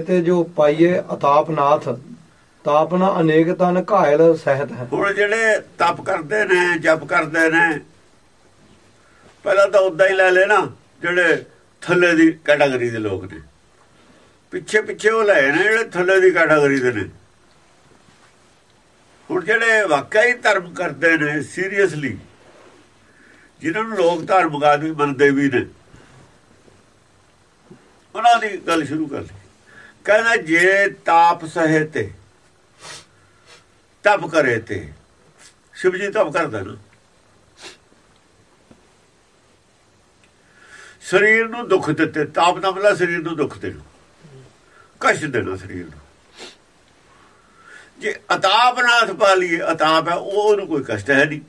ਤੇ ਜੋ ਪਾਈਏ ਅਤਾਪਨਾਥ, ਤਾਪਨਾ ਅਨੇਕ ਤਨ ਘਾਇਲ ਸਹਿਤ ਹੈ। ਹੁਣ ਜਿਹੜੇ ਤਪ ਕਰਦੇ ਨੇ, ਜਪ ਕਰਦੇ ਨੇ, ਪਹਿਲਾਂ ਤਾਂ ਉਦਾਂ ਹੀ ਲੈ ਲੈਣਾ, ਜਿਹੜੇ ਥੱਲੇ ਦੀ ਕੈਟਾਗਰੀ ਦੇ ਲੋਕ ਨੇ। ਪਿੱਛੇ ਪਿੱਛੇ ਉਹ ਲੈ ਨੇ ਜਿਹੜੇ ਥੱਲੇ ਦੀ ਕੈਟਾਗਰੀ ਦੇ ਨੇ। ਹੁਣ ਜਿਹੜੇ ਵਾਕਿਆ ਹੀ ਧਰਮ ਕਰਦੇ ਨੇ, ਸੀਰੀਅਸਲੀ, ਜਿਨ੍ਹਾਂ ਨੂੰ ਲੋਕ ਧਾਰਮਿਕ ਆਦਮੀ ਮੰਨਦੇ ਵੀ ਨੇ, ਉਹਨਾਂ ਦੀ ਗੱਲ ਸ਼ੁਰੂ ਕਰ ਲਈ। ਕਹਿੰਦਾ ਜੇ ਤਾਪ ਸਹੇ ਤੇ, ਤਪ ਕਰੇ ਤੇ, ਸ਼ਿਵ ਜੀ ਤਪ ਕਰਦਾ ਨਾ। ਸਰੀਰ ਨੂੰ ਦੁੱਖ ਦਿੱਤੇ, ਤਾਪ ਦਾ ਮਤਲਬ ਸਰੀਰ ਨੂੰ ਦੁੱਖ ਦੇਣਾ। ਕਸ਼ਟ ਦੇਣਾ ਸਰੀਰ ਨੂੰ। ਜੇ ਅਤਾਪ ਨਾਥ ਪਾ ਲਈਏ ਅਤਾਪ ਹੈ ਉਹਨੂੰ ਕੋਈ ਕਸ਼ਟ ਹੈ ਨਹੀਂ।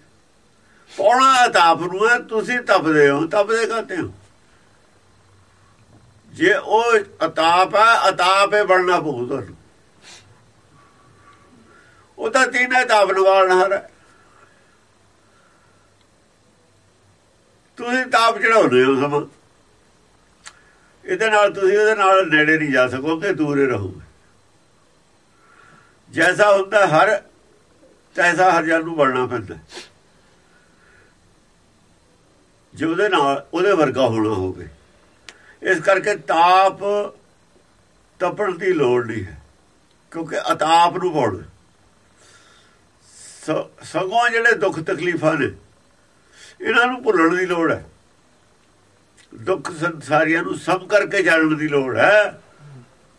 ਪੌਣਾ ਅਤਾਪ ਨੂੰ ਹੈ, ਤੁਸੀਂ ਤਪਦੇ ਹੋ, ਤਪਦੇ ਕਹਤੇ ਹੋ? ਜੇ ਉਹ ਅਤਾਪ ਹੈ ਅਤਾਪ ਹੈ ਬਣਨਾ ਪਊ ਤੁਹਾਨੂੰ। ਉਹ ਤਾਂ ਤੀਨੇ ਤਾਪ ਨਵਾਲਣ ਹਰ ਤੁਸੀਂ ਤਾਪ ਚੜਾਉਂਦੇ ਹੋ ਸਮਾਂ ਇਹਦੇ ਨਾਲ ਤੁਸੀਂ ਉਹਦੇ ਨਾਲ ਨੇੜੇ ਨਹੀਂ ਜਾ ਸਕੋਗੇ, ਦੂਰੇ ਰਹੋਗੇ। ਜੈਸਾ ਹੁੰਦਾ ਹਰ, ਤੈਸਾ ਹਰ ਜਨ ਨੂੰ ਬਣਨਾ ਪੈਂਦਾ। ਜੇ ਉਹਦੇ ਨਾਲ, ਉਹਦੇ ਵਰਗਾ ਹੋਣਾ ਹੋਵੇ। ਇਸ ਕਰਕੇ ਤਾਪ ਤਪਣ ਦੀ ਲੋੜ ਨਹੀਂ ਹੈ, ਕਿਉਂਕਿ ਅਤਾਪ ਨੂੰ ਪਾਉਣਾ ਸਗੋਂ ਜਿਹੜੇ ਦੁੱਖ ਤਕਲੀਫਾਂ ਨੇ, ਇਹਨਾਂ ਨੂੰ ਭੁੱਲਣ ਦੀ ਲੋੜ ਹੈ। ਦੁੱਖ ਸੰਸਾਰੀਆਂ ਨੂੰ ਸਮ ਕਰਕੇ ਜਾਣਨ ਦੀ ਲੋੜ ਹੈ।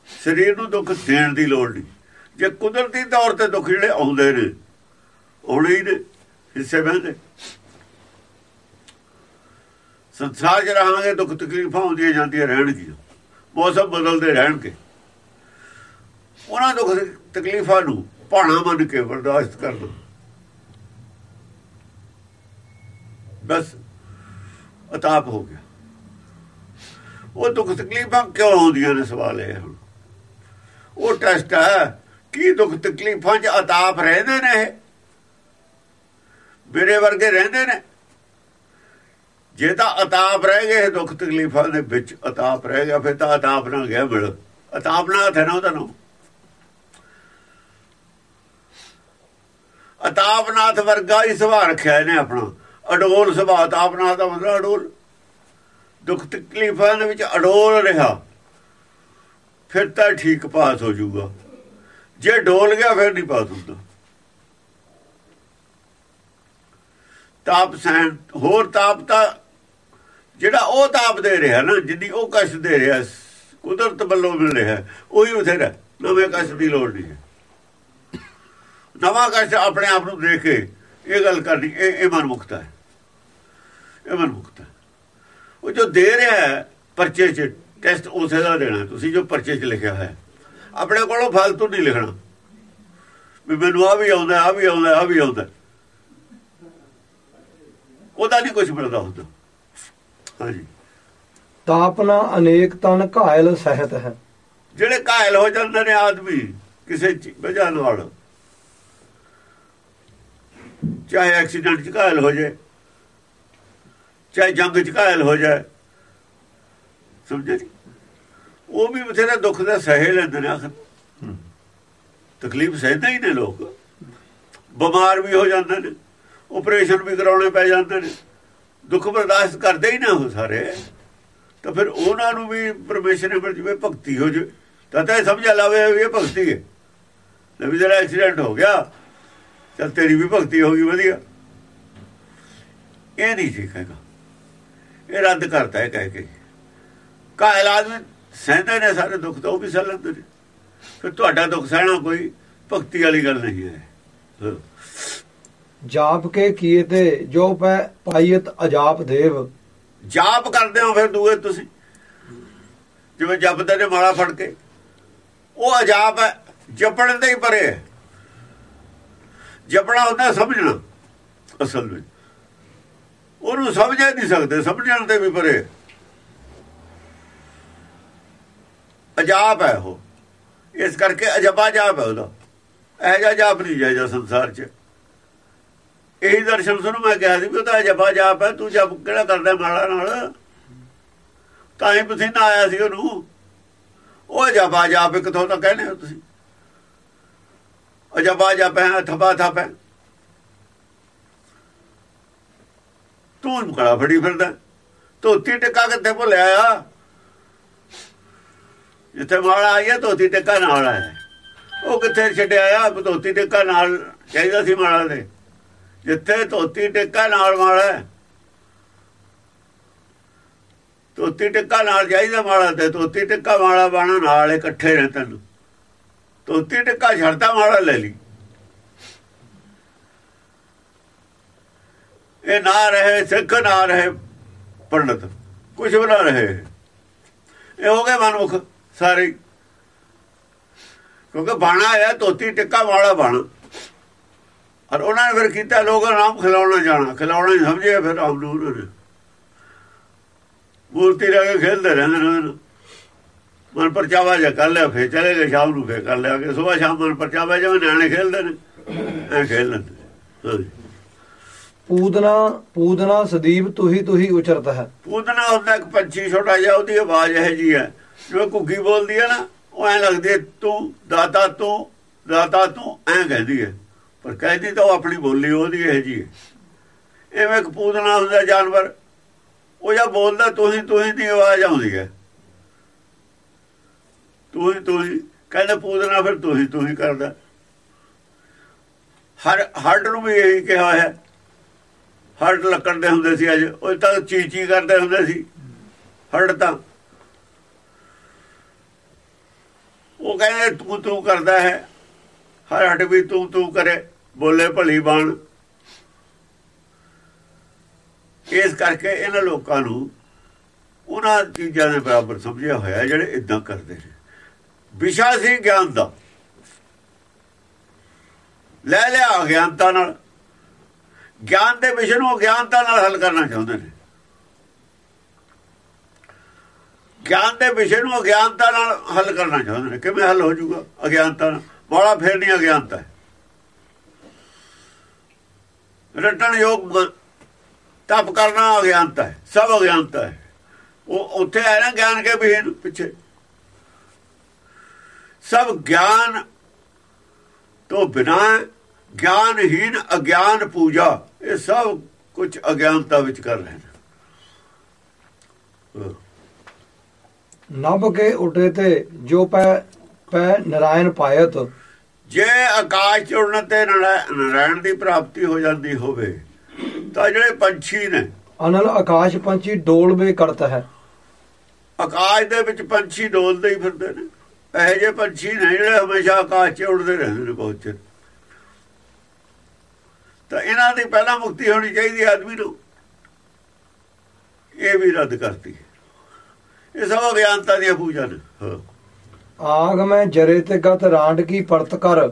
ਸਰੀਰ ਨੂੰ ਦੁੱਖ ਦੇਣ ਦੀ ਲੋੜ ਨਹੀਂ। ਜੇ ਕੁਦਰਤੀ ਤੌਰ ਤੇ ਦੁੱਖ ਜਿਹੜੇ ਆਉਂਦੇ ਨੇ ਆਉਣੇ ਹੀ ਨੇ, ਹਿੱਸੇ ਬਹਿੰਦੇ। ਸੰਸਾਰ 'ਚ ਰਹਾਂਗੇ ਦੁੱਖ ਤਕਲੀਫਾਂ ਹੁੰਦੀਆਂ ਜਾਂਦੀਆਂ ਰਹਿਣਗੀਆਂ। ਮੌਸਮ ਬਦਲਦੇ ਰਹਿਣਗੇ। ਉਹਨਾਂ ਦੁੱਖ ਤਕਲੀਫਾਂ ਨੂੰ ਭਾਣਾ ਮੰਨ ਕੇ ਬਰਦਾਸ਼ਤ ਕਰਨਾ। ਬਸ ਅਤਾਪ ਹੋ ਗਿਆ। ਉਹ ਦੁੱਖ ਤਕਲੀਫਾਂ ਕਿਉਂ ਹੁੰਦੀਆਂ ਨੇ ਸਵਾਲ ਇਹ ਹੁਣ ਉਹ ਟੈਸਟ ਹੈ, ਕੀ ਦੁੱਖ ਤਕਲੀਫਾਂ 'ਚ ਅਤਾਪ ਰਹਿੰਦੇ ਨੇ ਮੇਰੇ ਵਰਗੇ ਰਹਿੰਦੇ ਨੇ? ਜੇ ਤਾਂ ਅਤਾਪ ਰਹਿ ਗਏ ਦੁੱਖ ਤਕਲੀਫਾਂ ਦੇ ਵਿੱਚ, ਅਤਾਪ ਰਹਿ ਗਿਆ, ਫਿਰ ਤਾਂ ਅਤਾਪ ਨਾ ਗਿਆ ਮਿਲ ਅਤਾਪ ਨਾ ਹੈ ਨਾ ਉਹਦਾ ਨਾਮ ਅਤਾਪਨਾਥ ਵਰਗਾ ਹੀ ਸੁਭਾਅ ਰੱਖਿਆ ਇਹਨੇ ਆਪਣਾ। ਅਡੋਲ ਸੁਭਾਅ, ਅਤਾਪਨਾਥ ਦਾ ਮਤਲਬ ਅਡੋਲ। ਦੁੱਖ ਤਕਲੀਫਾਂ ਦੇ ਵਿੱਚ ਅਡੋਲ ਰਿਹਾ। ਫਿਰ ਤਾਂ ਠੀਕ ਪਾਸ ਹੋ ਜਾਊਗਾ। ਜੇ ਡੋਲ ਗਿਆ, ਫਿਰ ਨਹੀਂ ਪਾਸ ਹੁੰਦਾ। ਤਾਪ ਸਹਿਣ, ਹੋਰ ਤਾਪ ਤਾਂ ਜਿਹੜਾ ਉਹ ਤਾਪ ਦੇ ਰਿਹਾ ਨਾ, ਜਿੰਨੀ ਉਹ ਕਸ਼ਟ ਦੇ ਰਿਹਾ, ਕੁਦਰਤ ਵੱਲੋਂ ਮਿਲ ਰਿਹਾ, ਉਹੀ ਬਥੇਰਾ। ਨਵੇਂ ਕਸ਼ਟ ਦੀ ਲੋੜ ਨਹੀਂ ਹੈ। ਨਵਾਂ ਕਸ਼ਟ ਆਪਣੇ ਆਪ ਨੂੰ ਦੇਖ ਕੇ ਇਹ ਗੱਲ ਕਰਨੀ, ਇਹ ਇਹ ਮਨ ਮੁਕਤਾ ਹੈ। ਇਹ ਮਨ ਉਹ ਜੋ ਦੇ ਰਿਹਾ ਪਰਚੇ 'ਚ, ਟੈਸਟ ਉਸੇ ਦਾ ਦੇਣਾ ਤੁਸੀਂ ਜੋ ਪਰਚੇ 'ਚ ਲਿਖਿਆ ਹੋਇਆ ਆਪਣੇ ਕੋਲੋਂ ਫालतू ਨਹੀਂ ਲਿਖਣਾ। ਵੀ ਮੈਨੂੰ ਆ ਵੀ ਆਉਂਦਾ ਆ ਵੀ ਆਉਂਦਾ ਆ ਵੀ ਆਉਂਦਾ। ਉਹਦਾ ਨਹੀਂ ਕੁਝ ਮਿਲਦਾ ਹੁੰਦਾ। ਹਾਂਜੀ। ਤਾਪਨਾ ਅਨੇਕ ਤਨ ਘਾਇਲ ਸਹਿਤ ਹੈ। ਜਿਹੜੇ ਘਾਇਲ ਹੋ ਜਾਂਦੇ ਨੇ ਆਦਮੀ ਕਿਸੇ ਵਜ੍ਹਾ ਨਾਲ। ਚਾਹੇ ਐਕਸੀਡੈਂਟ 'ਚ ਘਾਇਲ ਹੋ ਜਾਏ ਚਾਹੇ ਜੰਗ 'ਚ ਘਾਇਲ ਹੋ ਜਾਏ। ਸਮਝੇ ਜੀ? ਉਹ ਵੀ ਬਥੇਰਾ ਦੁੱਖ ਦਾ ਸਹਿ ਲੈਂਦੇ ਨੇ ਆਖਰ। ਤਕਲੀਫ ਸਹਿਦੇ ਹੀ ਨੇ ਲੋਕ। ਬਿਮਾਰ ਵੀ ਹੋ ਜਾਂਦੇ ਨੇ ਆਪਰੇਸ਼ਨ ਵੀ ਕਰਾਉਣੇ ਪੈ ਜਾਂਦੇ ਨੇ। ਦੁੱਖ ਬਰਦਾਸ਼ਤ ਕਰਦੇ ਹੀ ਨਾ ਉਹ ਸਾਰੇ। ਤਾਂ ਫਿਰ ਉਹਨਾਂ ਨੂੰ ਵੀ ਪਰਮੇਸ਼ਰ ਨੇ ਜਿਵੇਂ ਭਗਤੀ ਹੋ ਜੇ, ਤਾਂ ਤਾਂ ਸਮਝ ਲਾਵੇ ਇਹ ਭਗਤੀ ਹੈ। ਨਵੀਂ ਜਿਹੜਾ ਐਕਸੀਡੈਂਟ ਹੋ ਗਿਆ, ਚਲ ਤੇਰੀ ਵੀ ਭਗਤੀ ਹੋ ਗਈ, ਵਧੀਆ। ਇਹ ਨਹੀਂ ਠੀਕ ਹੈਗਾ। ਇਹ ਰੱਦ ਕਰਤਾ ਹੈ ਕਹਿ ਕੇ। ਕਾਇਲ ਆਦਮੀ ਸਹਿੰਦੇ ਨੇ ਸਾਰੇ ਦੁੱਖ ਤਾਂ ਉਹ ਵੀ ਸਹਿ ਲੈਂਦੇ ਨੇ। ਫਿਰ ਤੁਹਾਡਾ ਦੁੱਖ ਸਹਿਣਾ ਕੋਈ ਭਗਤੀ ਵਾਲੀ ਗੱਲ ਨਹੀਂ ਹੈ। ਜਾਪ ਕੇ ਕੀਏ ਤੇ ਜੋ ਪੈ ਪਾਈਤ ਅਜਾਪ ਦੇਵ। ਜਾਪ ਕਰਦੇ ਹੋ ਫਿਰ ਦੂਏ ਤੁਸੀਂ? ਜਿਵੇਂ ਜਪਦੇ ਨੇ ਮਾਲਾ ਫੜ ਕੇ। ਉਹ ਅਜਾਪ ਹੈ, ਜਪਣ ਦੇ ਹੀ ਪਰੇ ਹੈ। ਜਪਣਾ ਹੁੰਦਾ ਸਮਝਣਾ, ਅਸਲ ਵਿੱਚ। ਉਹਨੂੰ ਸਮਝ ਨਹੀਂ ਸਕਦੇ, ਸਮਝਣ ਦੇ ਵੀ ਪਰੇ ਅਜਾਬ ਹੈ ਉਹ। ਇਸ ਕਰਕੇ ਅਜਬਾ ਜਾਪ ਹੈ ਉਹਦਾ। ਇਹ ਜਿਹਾ ਜਾਪ ਨਹੀਂ ਜਾਇਦਾ ਸੰਸਾਰ 'ਚ। ਇਹੀ ਦਰਸ਼ਨ ਸੁਣੋ ਮੈਂ ਕਿਹਾ ਸੀ ਵੀ ਉਹ ਤਾਂ ਅਜਬਾ ਜਾਪ ਹੈ, ਤੂੰ ਜਪ ਕਿਹੜਾ ਕਰਦਾ ਮਾਲਾ ਨਾਲ? ਤਾਂ ਹੀ ਪਸੀਨਾ ਆਇਆ ਸੀ ਉਹਨੂੰ। ਉਹ ਜਪਾ ਜਾਪ ਕਿਥੋਂ ਤਾਂ ਕਹਿੰਦੇ ਹੋ ਤੁਸੀਂ। ਅਜਬਾ ਜਪ ਹੈ ਥਪਾ ਥਪ ਹੈ। ਤੂੰ ਕੜਾ ਫੜੀ ਫਿਰਦਾ। ਧੋਤੀ ਟਿੱਕਾ ਕਿੱਥੇ ਭੁੱਲਿਆ ਆ? ਜਿੱਥੇ ਮਾਲਾ ਆਈ ਆਇਆ ਧੋਤੀ ਟਿੱਕਾ ਨਾਲ ਆਇਆ। ਉਹ ਕਿੱਥੇ ਛੱਡਿਆ ਆ? ਧੋਤੀ ਟਿੱਕਾ ਨਾਲ ਚਾਹੀਦਾ ਸੀ ਮਾਲਾ ਦੇ। ਜਿੱਥੇ ਧੋਤੀ ਟਿੱਕਾ ਨਾਲ ਮਾਲਾ ਧੋਤੀ ਟਿੱਕਾ ਨਾਲ ਚਾਹੀਦਾ ਮਾਲਾ ਤੇ ਧੋਤੀ ਟਿੱਕਾ ਮਾਲਾ ਬਾਣਾ ਨਾਲ ਇਕੱਠੇ ਨੇ ਤੈਨੂੰ। ਧੋਤੀ ਟਿੱਕਾ ਛੱਡਦਾ ਮਾਲਾ ਲੈ ਲਈ। ਇਹ ਨਾ ਰਹੇ, ਸਿੱਖ ਨਾ ਰਹੇ ਪੰਡਤ। ਕੁਝ ਵੀ ਨਾ ਰਹੇ। ਇਹ ਹੋ ਗਏ ਮਨੁੱਖ ਸਾਰੇ। ਕਿਉਂਕਿ ਬਾਣਾ ਆਇਆ ਧੋਤੀ ਟਿੱਕਾ ਵਾਲਾ ਬਾਣਾ। ਔਰ ਉਹਨਾਂ ਨੇ ਫਿਰ ਕੀਤਾ ਲੋਕਾਂ ਨਾਮ ਖਿਲਾਉਣਾ ਜਾਣਾ। ਖਿਲਾਉਣਾ ਹੀ ਸਮਝਿਆ ਫਿਰ ਆਪ ਨੂੰ ਉਹਨਾਂ ਨੇ ਮੂਰਤੀ ਰਹਿ ਕੇ ਖੇਲਦੇ ਰਹਿੰਦੇ ਨੇ ਮਨ ਪਰਚਾਵਾ ਜਾ ਕਰ ਲਿਆ ਫੇਰ ਚਲੇ ਗਏ ਸ਼ਾਮ ਨੂੰ ਫੇਰ ਕਰ ਲਿਆ। ਕਿ ਸਵੇਰ ਸ਼ਾਮ ਮਨ ਪਰਚਾਵਾ ਜਿਵੇਂ ਨਿਆਣੇ ਖੇਲਦੇ ਨੇ। ਐ ਲੈਂਦੇ ਪੂਦਨਾ ਪੂਦਨਾ ਸਦੀਪ ਤੁਹੀ ਤੁਹੀ ਉਚਰਤ ਹੈ। ਪੂਦਨਾ ਹੁੰਦਾ ਇੱਕ ਪੰਛੀ ਛੋਟਾ ਜਿਹਾ ਉਹਦੀ ਆਵਾਜ਼ ਇਹ ਜੀ ਹੈ। ਜਿਵੇਂ ਘੁੱਗੀ ਬੋਲਦੀ ਹੈ ਨਾ ਉਹ ਐ ਲੱਗਦੀ ਤੂੰ ਦਾਤਾ ਤੂੰ ਦਾਤਾ ਤੂੰ ਐ ਕਹਿੰਦੀ ਹੈ। ਪਰ ਕਹਿੰਦੀ ਤਾਂ ਉਹ ਆਪਣੀ ਬੋਲੀ ਉਹਦੀ ਇਹ ਜੀ ਐਵੇਂ ਇੱਕ ਹੁੰਦਾ ਜਾਨਵਰ, ਉਹ ਜਾਂ ਬੋਲਦਾ ਤੂੰ ਹੀ ਤੂੰ ਦੀ ਆਵਾਜ਼ ਆਉਂਦੀ ਹੈ। ਤੂੰ ਹੀ ਕਹਿੰਦਾ ਪੂਦਨਾ ਫਿਰ ਤੂੰ ਹੀ ਕਰਦਾ। ਹਰ ਹੱਡ ਨੂੰ ਵੀ ਇਹੀ ਕਿਹਾ ਹੈ। ਹਰਟ ਲੱਕੜ ਦੇ ਹੁੰਦੇ ਸੀ ਅੱਜ, ਉਹ ਤਾਂ ਚੀ ਚੀ ਕਰਦੇ ਹੁੰਦੇ ਸੀ। ਹਰਟ ਤਾਂ। ਉਹ ਕਹਿੰਦੇ ਤੂੰ ਤੂੰ ਕਰਦਾ ਹੈ। ਹਰ ਹਟ ਵੀ ਤੂੰ ਤੂੰ ਕਰੇ, ਬੋਲੇ ਭਲੀ ਬਣ। ਇਸ ਕਰਕੇ ਇਹਨਾਂ ਲੋਕਾਂ ਨੂੰ ਉਹਨਾਂ ਚੀਜ਼ਾਂ ਦੇ ਬਰਾਬਰ ਸਮਝਿਆ ਹੋਇਆ ਜਿਹੜੇ ਇਦਾਂ ਕਰਦੇ ਨੇ। ਵਿਸ਼ਾ ਸੀ ਗਿਆਨ ਦਾ। ਲੈ ਲਿਆ ਗਿਆਨਤਾ ਨਾਲ। ਗਿਆਨ ਦੇ ਵਿਸ਼ੇ ਨੂੰ ਅਗਿਆਨਤਾ ਨਾਲ ਹੱਲ ਕਰਨਾ ਚਾਹੁੰਦੇ ਨੇ। ਗਿਆਨ ਦੇ ਵਿਸ਼ੇ ਨੂੰ ਅਗਿਆਨਤਾ ਨਾਲ ਹੱਲ ਕਰਨਾ ਚਾਹੁੰਦੇ ਨੇ। ਕਿਵੇਂ ਹੱਲ ਹੋ ਜਾਊਗਾ ਅਗਿਆਨਤਾ ਨਾਲ? ਬੜਾ ਫੇਰ ਨਹੀਂ ਅਗਿਆਨਤਾ ਹੈ ਰਟਣ ਯੋਗ ਤਪ ਕਰਨਾ ਅਗਿਆਨਤਾ ਹੈ ਸਭ ਅਗਿਆਨਤਾ ਹੈ ਉਹ ਉੱਥੇ ਆਇਆ ਨਾ ਗਿਆਨ ਕੇ ਵਿਸ਼ੇ ਪਿੱਛੇ। ਸਭ ਗਿਆਨ ਤੋਂ ਬਿਨਾ ਗਿਆਨਹੀਨ ਅਗਿਆਨ ਪੂਜਾ, ਇਹ ਸਭ ਕੁਝ ਅਗਿਆਨਤਾ ਵਿੱਚ ਕਰ ਰਹੇ ਨੇ। ਨਭ ਕੇ ਉਡੇ ਤੇ ਜੋ ਪੈ ਪੈ ਨਰਾਇਣ ਪਾਇਤ ਜੇ ਆਕਾਸ਼ ਚ ਉੜਨ ਤੇ ਨਰਾਇਣ ਦੀ ਪ੍ਰਾਪਤੀ ਹੋ ਜਾਂਦੀ ਹੋਵੇ ਤਾਂ ਜਿਹੜੇ ਪੰਛੀ ਨੇ ਅਨਲ ਆਕਾਸ਼ ਪੰਛੀ ਡੋਲਵੇ ਕਰਤ ਹੈ। ਆਕਾਸ਼ ਦੇ ਵਿੱਚ ਪੰਛੀ ਡੋਲਦੇ ਹੀ ਫਿਰਦੇ ਨੇ। ਇਹ ਜੇ ਪੰਛੀ ਨੇ ਜਿਹੜੇ ਹਮੇਸ਼ਾ ਆਕਾਸ਼ 'ਚ ਉੜਦੇ ਰਹਿੰਦੇ ਨੇ ਬਹੁਤ ਚਿਰ। ਤਾਂ ਇਹਨਾਂ ਦੀ ਪਹਿਲਾਂ ਮੁਕਤੀ ਹੋਣੀ ਚਾਹੀਦੀ ਆਦਮੀ ਨੂੰ। ਇਹ ਵੀ ਰੱਦ ਕਰਤੀ। ਇਹ ਸਭ ਗਿਆਨਤਾ ਦੀਆਂ ਪੂਜਾ ਨੇ। ਆਗ ਮੈਂ ਜਰੇ ਤੇ ਗਤ ਰਾਂਡ ਕੀ ਪਰਤ ਕਰ,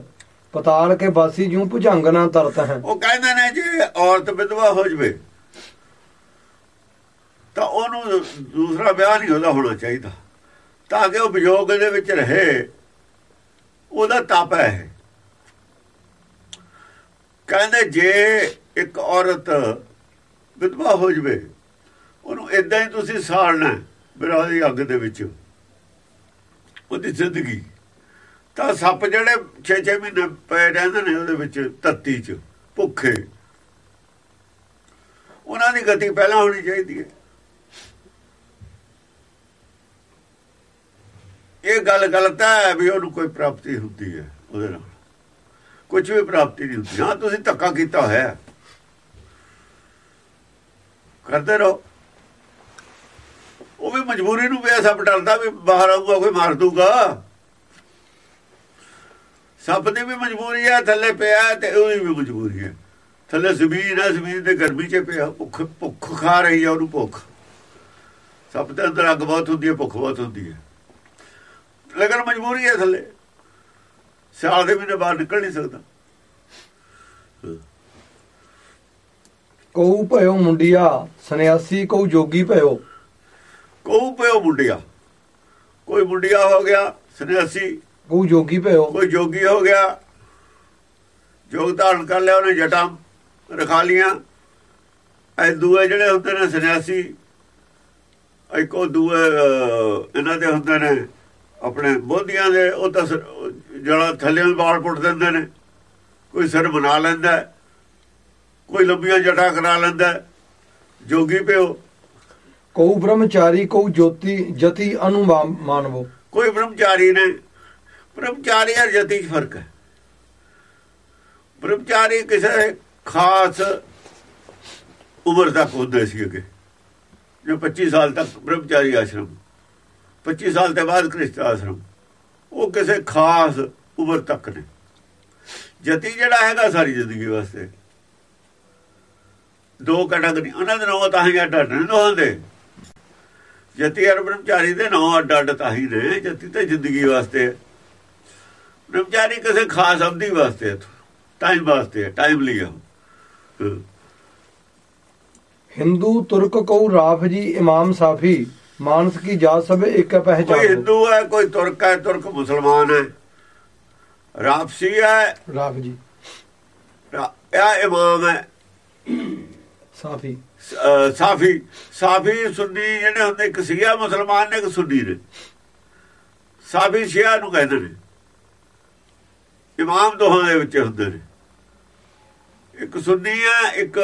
ਪਤਾਲ ਕੇ ਬਾਸੀ ਜੂ ਭੁਜੰਗਨਾ ਤਰਤ ਹੈ ਉਹ ਕਹਿੰਦੇ ਨੇ ਜੇ, ਔਰਤ ਵਿਧਵਾ ਹੋ ਜਵੇ। ਤਾਂ ਉਹਨੂੰ ਦੂਸਰਾ ਵਿਆਹ ਨਹੀਂ ਉਹਦਾ ਹੋਣਾ ਚਾਹੀਦਾ। ਤਾਂ ਕਿ ਉਹ ਵਿਜੋਗ ਦੇ ਵਿੱਚ ਰਹੇ। ਉਹਦਾ ਤਪ ਹੈ ਕਹਿੰਦੇ ਜੇ ਇੱਕ ਔਰਤ ਵਿਧਵਾ ਹੋ ਜਵੇ, ਉਹਨੂੰ ਇਦਾਂ ਹੀ ਤੁਸੀਂ ਸਾੜਨਾ ਵਿਰਾਹ ਦੀ ਅੱਗ ਦੇ ਵਿੱਚ। ਉਹਦੀ ਜ਼ਿੰਦਗੀ। ਤਾਂ ਸੱਪ ਜਿਹੜੇ 6-6 ਮਹੀਨੇ ਪਏ ਰਹਿੰਦੇ ਨੇ ਉਹਦੇ ਵਿੱਚ ਧਰਤੀ 'ਚ, ਭੁੱਖੇ। ਉਹਨਾਂ ਦੀ ਗਤੀ ਪਹਿਲਾਂ ਹੋਣੀ ਚਾਹੀਦੀ ਹੈ। ਇਹ ਗੱਲ ਗਲਤ ਹੈ ਵੀ ਉਹਨੂੰ ਕੋਈ ਪ੍ਰਾਪਤੀ ਹੁੰਦੀ ਹੈ ਉਹਦੇ ਨਾਲ। ਕੁਝ ਵੀ ਪ੍ਰਾਪਤੀ ਨਹੀਂ ਹੁੰਦੀ। ਹਾਂ, ਤੁਸੀਂ ਧੱਕਾ ਕੀਤਾ ਹੋਇਆ। ਕਰਦੇ ਰਹੋ। ਉਹ ਵੀ ਮਜਬੂਰੀ ਨੂੰ ਪਿਆ ਸੱਪ ਡਰਦਾ ਵੀ ਬਾਹਰ ਆਊਗਾ, ਕੋਈ ਮਾਰ ਦੂਗਾ ਸੱਪ ਦੀ ਵੀ ਮਜਬੂਰੀ ਹੈ ਥੱਲੇ ਪਿਆ ਤੇ ਉਹਦੀ ਵੀ ਮਜਬੂਰੀ ਹੈ ਥੱਲੇ ਜ਼ਮੀਨ ਹੈ ਜ਼ਮੀਨ ਦੇ ਗਰਮੀ 'ਚ ਪਿਆ, ਭੁੱਖ ਭੁੱਖ ਖਾ ਰਹੀ ਹੈ ਉਹਨੂੰ ਭੁੱਖ। ਸੱਪ ਦੇ ਅੰਦਰ ਅੱਗ ਬਹੁਤ ਹੁੰਦੀ ਹੈ ਭੁੱਖ ਬਹੁਤ ਹੁੰਦੀ ਹੈ ਲੇਕਿਨ ਮਜਬੂਰੀ ਹੈ ਥੱਲੇ। ਸਿਆਲ ਦੇ ਮਹੀਨੇ ਬਾਹਰ ਨਿਕਲ ਨਹੀਂ ਸਕਦਾ। ਕਉ ਭਇਓ ਮੁੰਡਿਆ, ਸੰਨਿਆਸੀ ਕਉ ਜੋਗੀ ਭਇਓ। ਕਉ ਪਿਓ ਮੁੰਡਿਆ। ਕੋਈ ਮੁੰਡਿਆ ਹੋ ਗਿਆ ਸੰਨਿਆਸੀ। ਕਉ ਜੋਗੀ ਭਇਓ ਕੋਈ ਜੋਗੀ ਹੋ ਗਿਆ। ਜੋਗ ਧਾਰਨ ਕਰ ਲਿਆ ਉਹਨੇ ਜਟਾਂ ਰਖਾ ਲੀਆਂ ਐ ਦੂਏ ਜਿਹੜੇ ਹੁੰਦੇ ਨੇ ਸੰਨਿਆਸੀ ਇੱਕੋ ਦੂਏ ਇਹਨਾਂ ਦੇ ਹੁੰਦੇ ਨੇ ਆਪਣੇ ਬੋਧੀਆਂ ਦੇ ਉਹ ਤਾਂ ਜਿਹੜਾ ਥੱਲੇ ਵਾਲ ਪੁੱਟ ਦਿੰਦੇ ਨੇ। ਕੋਈ ਸਿਰ ਬਣਾ ਲੈਂਦਾ ਕੋਈ ਲੰਬੀਆਂ ਜਟਾ ਕਰਾ ਲੈਂਦਾ। ਜੋਗੀ ਪਿਓ ਕਉ ਬ੍ਰਹਮਚਾਰੀ, ਕਉ ਜੋਤੀ, ਜਤੀ ਅਨੁਮਾਨਵੋ ਕੋਈ ਬ੍ਰਹਮਚਾਰੀ ਨੇ, ਬ੍ਰਹਮਚਾਰੀ ਔਰ ਜਤੀ 'ਚ ਫ਼ਰਕ ਹੈ। ਬ੍ਰਹਮਚਾਰੀ ਕਿਸੇ ਖਾਸ ਉਮਰ ਤੱਕ ਹੁੰਦੇ ਸੀ ਅੱਗੇ। ਜੋ 25 ਸਾਲ ਤੱਕ ਬ੍ਰਹਮਚਾਰੀ ਆਸ਼ਰਮ। 25 ਸਾਲ ਤੋਂ ਬਾਅਦ ਕ੍ਰਿਸ਼ਟ ਆਸ਼ਰਮ। ਉਹ ਕਿਸੇ ਖਾਸ ਉਮਰ ਤੱਕ ਨੇ। ਜਤੀ ਜਿਹੜਾ ਹੈਗਾ ਸਾਰੀ ਜ਼ਿੰਦਗੀ ਵਾਸਤੇ। ਦੋ ਕੈਟਾਗਰੀ ਉਹਨਾਂ ਦੇ ਨਾਮ ਤਾਂ ਹੀ ਅੱਡ ਅੱਡ ਨੇ ਦੋਹਾਂ ਦੇ। ਜਤੀ ਔਰ ਬ੍ਰਹਮਚਾਰੀ ਦੇ ਨਾਮ ਅੱਡ ਅੱਡ ਤਾਂ ਹੀ ਨੇ ਜਤੀ ਤਾਂ ਜ਼ਿੰਦਗੀ ਵਾਸਤੇ। ਬ੍ਰਹਮਚਾਰੀ ਕਿਸੇ ਖਾਸ ਅਵਧੀ ਵਾਸਤੇ ਟਾਈਮ ਵਾਸਤੇ ਟਾਈਮ ਲਈ ਹੈ ਹਾਂ। ਹਿੰਦੂ ਤੁਰਕ ਕਉ ਰਾਫ ਜੀ ਇਮਾਮ ਸਾਫੀ ਮਾਨਸ ਕੀ ਜਾਤ ਸਭ ਇੱਕ ਕੋਈ ਪਹਿਚਾਨ ਹਿੰਦੂ ਹੈ ਕੋਈ ਤੁਰਕ ਹੈ ਤੁਰਕ ਮੁਸਲਮਾਨ ਹੈ। ਰਾਪਸੀ ਹੈ। ਰਾਫ ਜੀ। ਇਹ ਇਮਾਮ ਹੈ। ਸਾਫੀ। ਸਾਫੀ ਸਾਫੀ ਸੁੰਨੀ ਜਿਹੜੇ ਹੁੰਦੇ ਇੱਕ ਸਿਆ ਮੁਸਲਮਾਨ ਨੇ ਇੱਕ ਸੁੰਨੀ ਨੇ। ਸਾਫੀ ਸ਼ੀਆ ਨੂੰ ਕਹਿੰਦੇ ਨੇ। ਇਮਾਮ ਦੋਹਾਂ ਦੇ ਵਿੱਚ ਹੁੰਦੇ ਨੇ। ਇੱਕ ਸੁੰਨੀ ਹੈ ਇੱਕ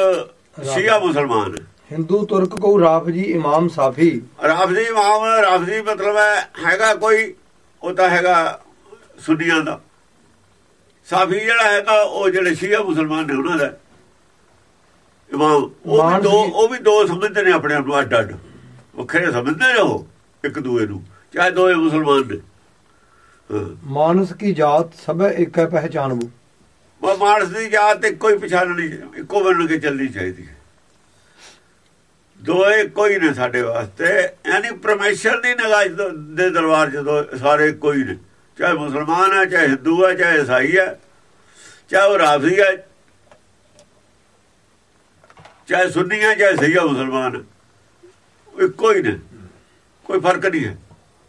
ਸ਼ੀਆ ਮੁਸਲਮਾਨ ਹਿੰਦੂ ਤੁਰਕ ਕਉ ਰਾਫ ਜੀ ਇਮਾਮ ਸਾਫੀ। ਰਾਫਜ਼ੀ ਇਮਾਮ ਰਾਫਜ਼ੀ ਮਤਲਬ ਹੈ ਹੈਗਾ ਕੋਈ ਉਹ ਤਾਂ ਹੈਗਾ ਸੁਨੀਆਂ ਦਾ। ਸਾਫੀ ਜਿਹੜਾ ਹੈਗਾ ਉਹ ਜਿਹੜੇ ਸ਼ੀਆ ਮੁਸਲਮਾਨ ਨੇ ਉਹਨਾਂ ਦਾ ਇਮਾਮ ਉਹ ਵੀ ਦੋ ਉਹ ਵੀ ਦੋ ਸਮਝਦੇ ਨੇ ਆਪਣੇ ਆਪ ਨੂੰ ਅੱਡ ਅੱਡ। ਵੱਖਰੇ ਸਮਝਦੇ ਨੇ ਉਹ ਇੱਕ ਦੂਏ ਨੂੰ ਚਾਹੇ ਦੋਏ ਮੁਸਲਮਾਨ ਨੇ। ਹਾਂ। ਮਾਨਸ ਕੀ ਜਾਤ ਸਭ ਇੱਕ ਪਹਿਚਾਨਵੋ। ਉਹ ਮਾਨਸ ਦੀ ਜਾਤ ਤੇ ਕੋਈ ਪਛਾਣਨੀ ਇੱਕੋ ਬਣ ਕੇ ਚੱਲਣੀ ਚਾਹੀਦੀ ਹੈ। ਦੋਏ ਕੋਈ ਨੇ ਸਾਡੇ ਵਾਸਤੇ ਯਾਨੀ ਪਰਮੇਸ਼ਰ ਦੀ ਨਿਗਾਹ ਦੇ ਦਰਬਾਰ ਜਦੋਂ ਸਾਰੇ ਕੋਈ ਨੇ ਚਾਹੇ ਮੁਸਲਮਾਨ ਹੈ ਚਾਹੇ ਹਿੰਦੂ ਹੈ ਚਾਹੇ ਈਸਾਈ ਹੈ ਚਾਹੇ ਉਹ ਰਾਫੀ ਹੈ ਚਾਹੇ ਸੁੰਨੀ ਹੈ ਚਾਹੇ ਸਈਆ ਮੁਸਲਮਾਨ। ਹੈ ਉਹ ਇੱਕੋ ਹੀ ਨੇ। ਕੋਈ ਫ਼ਰਕ ਨਹੀਂ ਹੈ।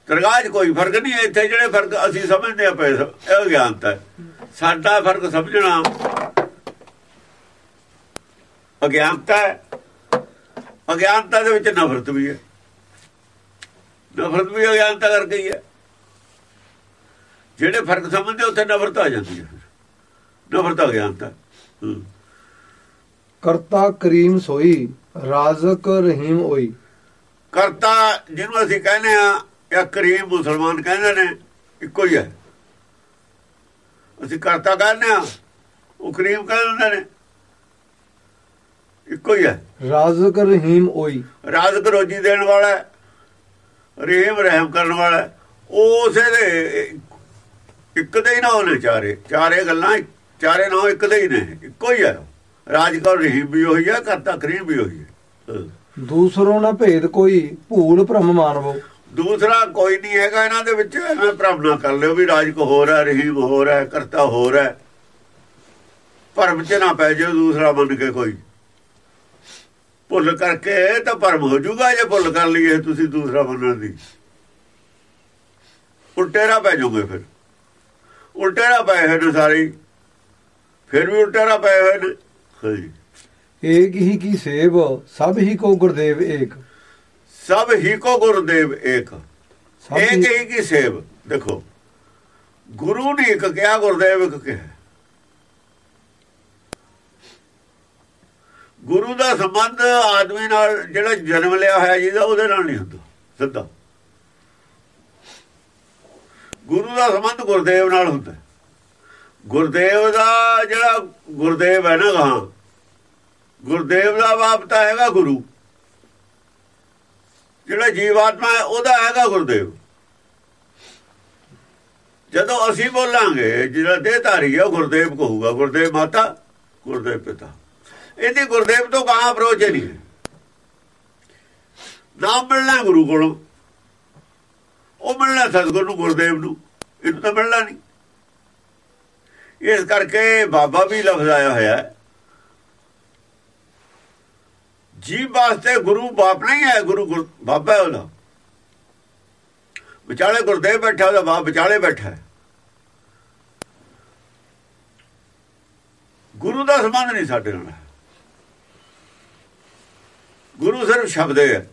ਦਰਗਾਹ 'ਚ ਕੋਈ ਫ਼ਰਕ ਨਹੀਂ ਹੈ। ਇੱਥੇ ਜਿਹੜੇ ਫ਼ਰਕ ਅਸੀਂ ਸਮਝਦੇ ਆ ਪਏ ਇਹ ਗਿਆਨਤਾ ਹੈ। ਸਾਡਾ ਫ਼ਰਕ ਸਮਝਣਾ ਅਗਿਆਨਤਾ ਹੈ। ਅਗਿਆਨਤਾ ਦੇ ਵਿੱਚ ਨਫ਼ਰਤ ਵੀ ਹੈ। ਨਫ਼ਰਤ ਵੀ ਅਗਿਆਨਤਾ ਕਰਕੇ ਹੀ ਹੈ। ਜਿਹੜੇ ਫ਼ਰਕ ਸਮਝਦੇ ਉੱਥੇ ਨਫ਼ਰਤ ਆ ਜਾਂਦੀ ਹੈ। ਨਫ਼ਰਤ ਅਗਿਆਨਤਾ ਹੂੰ। ਕਰਤਾ ਕਰੀਮ ਸੋਈ ਰਾਜ਼ਕ ਰਹੀਮ ਹੋਈ ਕਰਤਾ ਜਿਹਨੂੰ ਅਸੀਂ ਕਹਿੰਦੇ ਆ ਜਾਂ ਕਰੀਮ ਮੁਸਲਮਾਨ ਕਹਿੰਦੇ ਨੇ ਇੱਕੋ ਹੀ ਹੈ। ਅਸੀਂ ਕਰਤਾ ਕਹਿੰਦੇ ਆ ਉਹ ਕਰੀਮ ਕਹਿੰਦੇ ਨੇ। ਇੱਕੋ ਹੀ ਹੈ। ਰਾਜ਼ਕ ਰਹੀਮ ਹੋਈ ਰਾਜ਼ਕ ਰੋਜੀ ਦੇਣ ਵਾਲਾ ਰਹੀਮ ਰਹਿਮ ਕਰਨ ਵਾਲਾ ਉਸੇ ਦੇ ਇੱਕ ਦੇ ਹੀ ਨਾ ਉਹਨੇ ਚਾਰੇ। ਚਾਰੇ ਗੱਲਾਂ ਚਾਰੇ ਨਾ ਇੱਕ ਦੇ ਹੀ ਨੇ। ਇੱਕੋ ਹੀ ਹੈ। ਰਾਜਕੌਰ ਰਹੀਮ ਵੀ ਹੋਈ ਹੈ ਕਰਤਾ ਕਰੀਮ ਵੀ ਹੋਈ ਹੈ। ਦੂਸਰੋਂ ਨਾ ਭੇਦ ਕੋਈ ਭੂਲ ਭ੍ਰਮ ਮਾਨਵੋ। ਦੂਸਰਾ ਕੋਈ ਨਹੀਂ ਹੈਗਾ ਇਹਨਾਂ ਦੇ ਵਿੱਚ ਐਵੇਂ ਭਰਮ ਨਾ ਕਰ ਲਿਓ ਵੀ ਰਾਜ ਕੋ ਹੋਰ ਹੈ ਰਹੀਮ ਹੋਰ ਹੈ ਕਰਤਾ ਹੋਰ ਹੈ। ਭਰਮ ਚ ਨਾ ਪੈ ਜਾਓ ਦੂਸਰਾ ਮੰਨ ਕੇ ਕੋਈ। ਭੁੱਲ ਕਰਕੇ ਤਾਂ ਭਰਮ ਹੋ ਜਾਊਗਾ ਜੇ ਭੁੱਲ ਕਰ ਲਈਏ ਤੁਸੀਂ ਦੂਸਰਾ ਮੰਨਣ ਦੀ। ਉਲਟੇਰਾ ਪੈ ਜਾਓਗੇ ਫਿਰ। ਉਲਟੇਰਾ ਪਏ ਹੋਏ ਨੇ ਸਾਰੇ। ਫਿਰ ਵੀ ਉਲਟੇਰਾ ਪਏ ਹੋਏ ਨੇ। ਏਕ ਹੀ ਕੀ ਸੇਵ ਸਭ ਹੀ ਕੋ ਗੁਰਦੇਵ ਏਕ। ਸਭ ਹੀ ਕੋ ਗੁਰਦੇਵ ਏਕ। ਇੱਕ ਹੀ- ਹੀ ਕੀ ਸੇਵ? ਦੇਖੋ ਗੁਰੂ ਨੇ ਇੱਕ ਕਿਹਾ ਗੁਰਦੇਵ ਇੱਕ ਕਿਹਾ। ਗੁਰੂ ਦਾ ਸੰਬੰਧ ਆਦਮੀ ਨਾਲ ਜਿਹੜਾ ਜਨਮ ਲਿਆ ਹੋਇਆ ਜਿਹਦਾ ਉਹਦੇ ਨਾਲ ਨਹੀਂ ਹੁੰਦਾ ਸਿੱਧਾ। ਗੁਰੂ ਦਾ ਸੰਬੰਧ ਗੁਰਦੇਵ ਨਾਲ ਹੁੰਦਾ। ਗੁਰਦੇਵ ਦਾ ਜਿਹੜਾ ਗੁਰਦੇਵ ਹੈ ਨਾ ਗਾਂ, ਗੁਰਦੇਵ ਦਾ ਬਾਪ ਤਾਂ ਹੈਗਾ ਗੁਰੂ। ਜਿਹੜਾ ਜੀਵਾਤਮਾ ਹੈ, ਉਹਦਾ ਹੈਗਾ ਗੁਰਦੇਵ। ਜਦੋਂ ਅਸੀਂ ਬੋਲਾਂਗੇ, ਜਿਹੜਾ ਦੇਹਧਾਰੀ ਹੈ, ਉਹ ਗੁਰਦੇਵ ਕਹੂਗਾ, ਗੁਰਦੇਵ ਮਾਤਾ, ਗੁਰਦੇਵ ਪਿਤਾ। ਇਹਦੀ ਗੁਰਦੇਵ ਤੋਂ ਕਹਾਂ ਅਪਰੋਚ ਨਹੀਂ ਹੈ। ਨਾਮ ਮਿਲਣਾ ਗੁਰੂ ਕੋਲੋਂ। ਉਹ ਮਿਲਣਾ ਸਤਿਗੁਰੂ ਨੂੰ, ਗੁਰਦੇਵ ਨੂੰ। ਇਹਨੂੰ ਤਾਂ ਮਿਲਣਾ ਨਹੀਂ। ਇਸ ਕਰਕੇ ਬਾਬਾ ਵੀ ਲਫ਼ਜ਼ ਆਇਆ ਹੋਇਆ ਹੈ। ਜੀਵ ਵਾਸਤੇ ਗੁਰੂ ਬਾਪ ਨਹੀਂ ਹੈ, ਗੁਰੂ ਗੁਰ- ਬਾਬਾ ਹੈ ਉਹਦਾ। ਵਿਚਾਲੇ ਗੁਰਦੇਵ ਬੈਠਾ, ਉਹਦਾ ਬਾਪ ਵਿਚਾਲੇ ਬੈਠਾ ਹੈ। ਗੁਰੂ ਦਾ ਸੰਬੰਧ ਨਹੀਂ ਸਾਡੇ ਨਾਲ ਗੁਰੂ ਸਿਰਫ ਸ਼ਬਦ ਹੈ।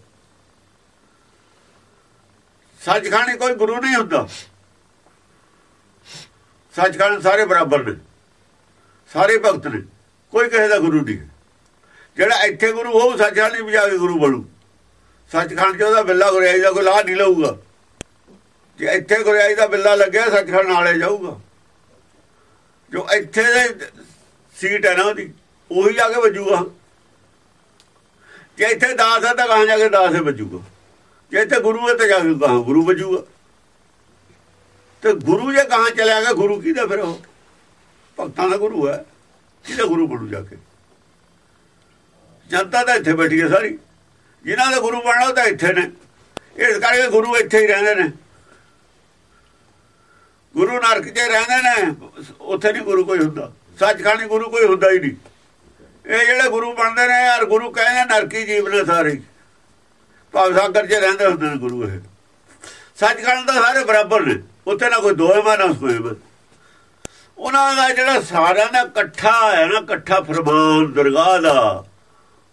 ਸੱਚਖੰਡ ਹੀ ਕੋਈ ਗੁਰੂ ਨਹੀਂ ਹੁੰਦਾ। ਸੱਚਖੰਡ ਸਾਰੇ ਬਰਾਬਰ ਨੇ। ਸਾਰੇ ਭਗਤ ਨੇ। ਕੋਈ ਕਿਸੇ ਦਾ ਗੁਰੂ ਨਹੀਂ ਜਿਹੜਾ ਇੱਥੇ ਗੁਰੂ ਹੋਊ ਸੱਚਖੰਡ ਨਹੀਂ ਬਜਾ ਕੇ ਗੁਰੂ ਬਣੂ। ਸੱਚਖੰਡ 'ਚ ਉਹਦਾ ਬਿੱਲਾ ਗੁਰਿਆਈ ਦਾ ਕੋਈ ਲਾਹ ਨਹੀਂ ਲਊਗਾ। ਜੇ ਇੱਥੇ ਗੁਰਿਆਈ ਦਾ ਬਿੱਲਾ ਲੱਗਿਆ, ਸੱਚਖੰਡ ਨਾਲੇ ਜਾਊਗਾ। ਜੋ ਇੱਥੇ ਦੇ ਸੀਟ ਹੈ ਨਾ ਉਹਦੀ, ਉਹੀ ਜਾ ਕੇ ਵੱਜੂਗਾ। ਜੇ ਇੱਥੇ ਦਾਸ ਹੈ ਤਾਂ ਕਹਾਂ ਜਾ ਕੇ ਦਾਸ ਵੱਜੂਗਾ। ਜੇ ਇੱਥੇ ਗੁਰੂ ਹੈ ਤਾਂ ਜਾ ਕੇ ਕਹਾਂ ਗੁਰੂ ਵੱਜੂਗਾ। ਤੇ ਗੁਰੂ ਜੇ ਕਹਾਂ ਚਲਿਆ ਗਿਆ, ਗੁਰੂ ਕਿਹਦਾ ਫਿਰ ਉਹ? ਭਗਤਾਂ ਦਾ ਗੁਰੂ ਹੈ। ਕਿਹਦਾ ਗੁਰੂ ਬਣੂ ਜਾ ਕੇ? ਜਨਤਾ ਤਾਂ ਇੱਥੇ ਬੈਠੀ ਹੈ ਸਾਰੀ। ਜਿਨ੍ਹਾਂ ਦਾ ਗੁਰੂ ਬਣਨਾ ਉਹ ਤਾਂ ਇੱਥੇ ਨੇ। ਇਸ ਕਰਕੇ ਗੁਰੂ ਇੱਥੇ ਹੀ ਰਹਿੰਦੇ ਨੇ। ਗੁਰੂ ਨਰਕ 'ਚ ਰਹਿੰਦੇ ਨੇ, ਉੱਥੇ ਨਹੀਂ ਗੁਰੂ ਕੋਈ ਹੁੰਦਾ। ਸੱਚਖੰਡ ਗੁਰੂ ਕੋਈ ਹੁੰਦਾ ਹੀ ਨਹੀਂ। ਇਹ ਜਿਹੜੇ ਗੁਰੂ ਬਣਦੇ ਨੇ ਯਾਰ, ਗੁਰੂ ਕਹਿੰਦੇ ਨਰਕੀ ਜੀਵ ਨੇ ਸਾਰੇ। ਭਾਵ ਸਾਗਰ 'ਚ ਰਹਿੰਦੇ ਹੁੰਦੇ ਨੇ ਗੁਰੂ ਇਹ। ਸੱਚਖੰਡ ਦਾ ਸਾਰੇ ਬਰਾਬਰ ਨੇ। ਉੱਥੇ ਨਾ ਕੋਈ ਦੋਏ ਮਾ ਨਾ ਕੋਈ ਉਹਨਾਂ ਦਾ ਜਿਹੜਾ ਸਾਰਿਆਂ ਦਾ ਇਕੱਠਾ ਹੈ ਨਾ, ਇਕੱਠਾ ਫਰਮਾਨ ਦਰਗਾਹ ਦਾ,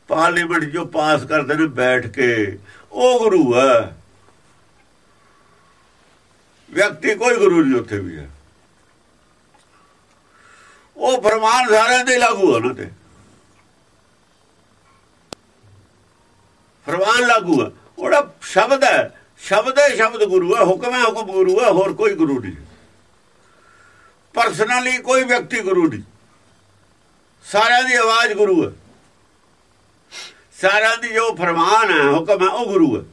ਪਾਰਲੀਮੈਂਟ ਜੋ ਪਾਸ ਕਰਦੇ ਨੇ ਬੈਠ ਕੇ, ਉਹ ਗੁਰੂ ਹੈ। ਵਿਅਕਤੀ ਕੋਈ ਗੁਰੂ ਨਹੀਂ ਉੱਥੇ ਵੀ ਹੈ। ਉਹ ਫਰਮਾਨ ਸਾਰਿਆਂ ਦੇ ਲਾਗੂ ਉਹਨਾਂ ਤੇ। ਫਰਮਾਨ ਲਾਗੂ ਹੈ ਉਹਦਾ ਸ਼ਬਦ ਹੈ ਸ਼ਬਦ ਹੈ, ਸ਼ਬਦ ਗੁਰੂ ਹੈ, ਹੁਕਮ ਹੈ, ਹੁਕਮ ਗੁਰੂ ਹੈ, ਹੋਰ ਕੋਈ ਗੁਰੂ ਨਹੀਂ। ਪਰਸਨਲੀ ਕੋਈ ਵਿਅਕਤੀ ਗੁਰੂ ਨਹੀਂ। ਸਾਰਿਆਂ ਦੀ ਆਵਾਜ਼ ਗੁਰੂ ਹੈ। ਸਾਰਿਆਂ ਦੀ ਜੋ ਫਰਮਾਨ ਹੈ, ਹੁਕਮ ਹੈ, ਉਹ ਗੁਰੂ ਹੈ।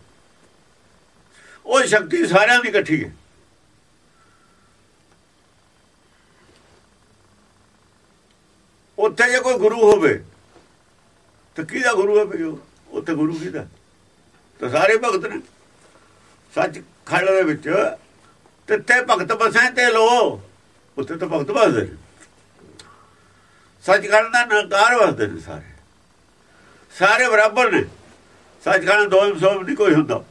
ਉਹ ਸ਼ਕਤੀ ਸਾਰਿਆਂ ਦੀ ਇਕੱਠੀ ਹੈ। ਉੱਥੇ ਜੇ ਕੋਈ ਗੁਰੂ ਹੋਵੇ, ਤਾਂ ਕਿਹਦਾ ਗੁਰੂ ਹੈ ਭਈ ਉਹ? ਉੱਥੇ ਗੁਰੂ ਕਿਹਦਾ? ਤਾਂ ਸਾਰੇ ਭਗਤ ਨੇ। ਸੱਚ ਖੜ ਦੇ ਵਿੱਚ, ਤਿੱਥੇ ਭਗਤ ਬਸੇ ਤੇ ਲੋ, ਉੱਥੇ ਤਾਂ ਭਗਤ ਬਸਦੇ ਨੇ। ਸੱਚਖੰਡ ਦਾ ਨਕਾਰ ਵਸਦੇ ਨੇ ਸਾਰੇ। ਸਾਰੇ ਬਰਾਬਰ ਨੇ। ਸੱਚਖੰਡ ਦੋ ਸੋਮ ਨਹੀਂ ਕੋਈ ਹੁੰਦਾ।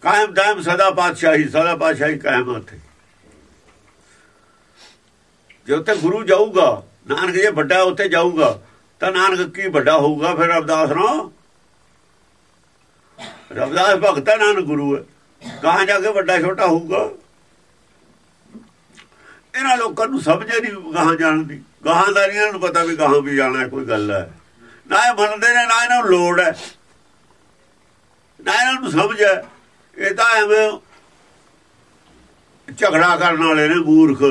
ਕਾਇਮ ਦਾਇਮ ਸਦਾ ਪਾਤਸ਼ਾਹੀ ਸਦਾ ਪਾਤਸ਼ਾਹੀ ਕਾਇਮ ਉੱਥੇ। ਜੇ ਉੱਥੇ ਗੁਰੂ ਜਾਊਗਾ, ਨਾਨਕ ਜੇ ਵੱਡਾ ਉੱਥੇ ਜਾਊਗਾ, ਤਾਂ ਨਾਨਕ ਕੀ ਵੱਡਾ ਹੋਊਗਾ, ਫਿਰ ਅਰਦਾਸ ਨਾ ਰਬਦਾਸ ਭਗਤ ਹੈ, ਨਾਨਕ ਗੁਰੂ ਹੈ। ਕਹਾਂ ਜਾ ਕੇ ਵੱਡਾ ਛੋਟਾ ਹੋਊਗਾ। ਇਹਨਾਂ ਲੋਕਾਂ ਨੂੰ ਸਮਝ ਨਹੀਂ ਗਾਹਾਂ ਜਾਣ ਦੀ। ਗਾਹਾਂ ਦਾ ਨਹੀਂ ਇਹਨਾਂ ਨੂੰ ਪਤਾ ਵੀ ਗਾਹਾਂ ਵੀ ਜਾਣਾ ਕੋਈ ਗੱਲ ਹੈ। ਨਾ ਇਹ ਮੰਨਦੇ ਨੇ, ਨਾ ਇਹਨਾਂ ਨੂੰ ਲੋੜ ਹੈ। ਨਾ ਇਹਨਾਂ ਨੂੰ ਸਮਝ ਹੈ। ਇਹ ਤਾਂ ਐਵੇਂ ਝਗੜਾ ਕਰਨ ਵਾਲੇ ਨੇ, ਮੂਰਖ।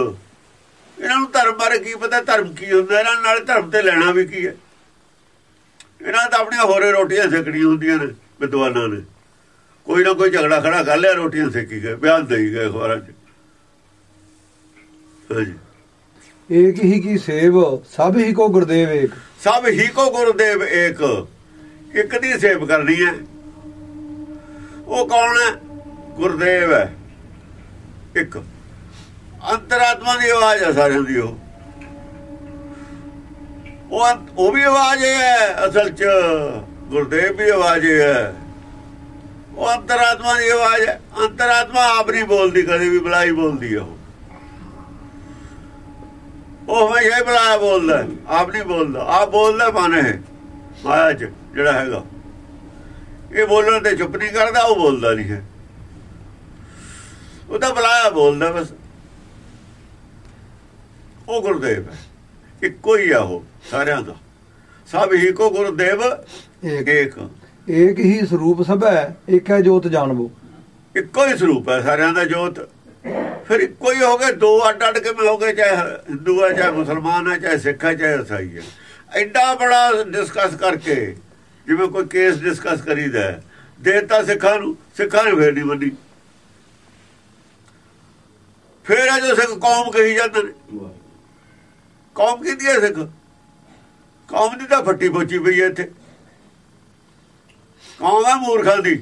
ਇਹਨਾਂ ਨੂੰ ਧਰਮ ਬਾਰੇ ਕੀ ਪਤਾ, ਧਰਮ ਕੀ ਹੁੰਦਾ? ਇਹਨਾਂ ਨਾਲ ਧਰਮ ਤੇ ਲੈਣਾ ਵੀ ਕੀ ਹੈ? ਇਹਨਾਂ ਤਾਂ ਆਪਣੀਆਂ ਹੋਰੇ ਰੋਟੀਆਂ ਸੇਕਣੀਆਂ ਹੁੰਦੀਆਂ ਨੇ। ਵਿਦਵਾਨਾਂ ਨੇ। ਕੋਈ ਨਾ ਕੋਈ ਝਗੜਾ ਖੜਾ ਕਰ ਲਿਆ ਰੋਟੀਆਂ ਸੇਕੀ ਗਏ ਬਿਆਨ ਦੇਈ ਗਏ ਅਖਬਾਰਾਂ 'ਚ। ਹਾਂਜੀ ਏਕ ਹੀ ਕੀ ਸੇਵ ਸਭ ਹੀ ਕੋ ਗੁਰਦੇਵ ਏਕ। ਸਭ ਹੀ ਕੋ ਗੁਰਦੇਵ ਏਕ। ਇੱਕ ਦੀ ਸੇਵ ਕਰਨੀ ਹੈ। ਉਹ ਕੌਣ ਹੈ? ਗੁਰਦੇਵ ਹੈ। ਇੱਕ। ਅੰਤਰਾਤਮਾ ਦੀ ਆਵਾਜ਼ ਹੈ ਸਾਰਿਆਂ ਦੀ ਉਹ। ਉਹ ਉਹ ਵੀ ਆਵਾਜ਼ ਹੈ ਅਸਲ ਚ। ਗੁਰਦੇਵ ਦੀ ਆਵਾਜ਼ ਹੈ। ਉਹ ਅੰਤਰਾਤਮਾ ਦੀ ਆਵਾਜ਼ ਹੈ। ਅੰਤਰਾਤਮਾ ਆਪ ਨਹੀਂ ਬੋਲਦੀ, ਕਦੇ ਵੀ ਬੁਲਾਈ ਬੋਲਦੀ ਹੈ ਉਹ। ਉਹ ਹਮੇਸ਼ਾ ਹੀ ਬੁਲਾਇਆ ਬੋਲਦਾ ਆਪ ਨਹੀਂ ਬੋਲਦਾ। ਆਪ ਬੋਲਦਾ ਮਨ ਮਾਇਆ ਚ, ਜਿਹੜਾ ਹੈਗਾ। ਇਹ ਬੋਲਣ ਤੇ ਚੁੱਪ ਨਹੀਂ ਕਰਦਾ, ਉਹ ਬੋਲਦਾ ਨਹੀਂ ਹੈ। ਉਹ ਤਾਂ ਬੁਲਾਇਆ ਬੋਲਦਾ ਬਸ। ਉਹ ਗੁਰਦੇਵ ਹੈ। ਇੱਕੋ ਹੀ ਆ ਉਹ, ਸਾਰਿਆਂ ਦਾ। ਸਭ ਹੀ ਕੋ ਗੁਰਦੇਵ ਏਕ। ਏਕ। ਹੀ ਸਰੂਪ ਸਭ ਹੈ ਏਕ ਹੈ ਜੋਤ ਜਾਣਵੋ ਇੱਕੋ ਹੀ ਸਰੂਪ ਹੈ ਸਾਰਿਆਂ ਦਾ ਜੋਤ। ਫਿਰ ਇੱਕੋ ਹੀ ਹੋ ਗਏ ਦੋ ਅੱਡ ਅੱਡ ਕੇ ਹੋ ਗਏ ਚਾਹੇ ਹਿੰਦੂ ਹੈ ਚਾਹੇ ਮੁਸਲਮਾਨ ਹੈ ਚਾਹੇ ਸਿੱਖ ਹੈ ਚਾਹੇ ਈਸਾਈ ਹੈ। ਐਡਾ ਬੜਾ ਡਿਸਕਸ ਕਰਕੇ ਜਿਵੇਂ ਕੋਈ ਕੇਸ ਡਿਸਕਸ ਕਰੀਦਾ ਦੇਤਾ ਸਿੱਖਾਂ ਨੂੰ ਸਿੱਖਾਂ ਨੇ ਫੇਰ ਨਹੀਂ ਮੰਨੀ। ਫੇਰ ਆ ਜੋ ਸਿੱਖ ਕੌਮ ਕਹੀ ਜਾਂਦੇ ਨੇ। ਕੌਮ ਕਿਹਦੀ ਹੈ ਸਿੱਖ? ਕੌਮ ਦੀ ਤਾਂ ਫੱਟੀ ਪੋਚੀ ਪਈ ਹੈ ਇੱਥੇ। ਕੌਮ ਹੈ ਮੂਰਖਾਂ ਦੀ।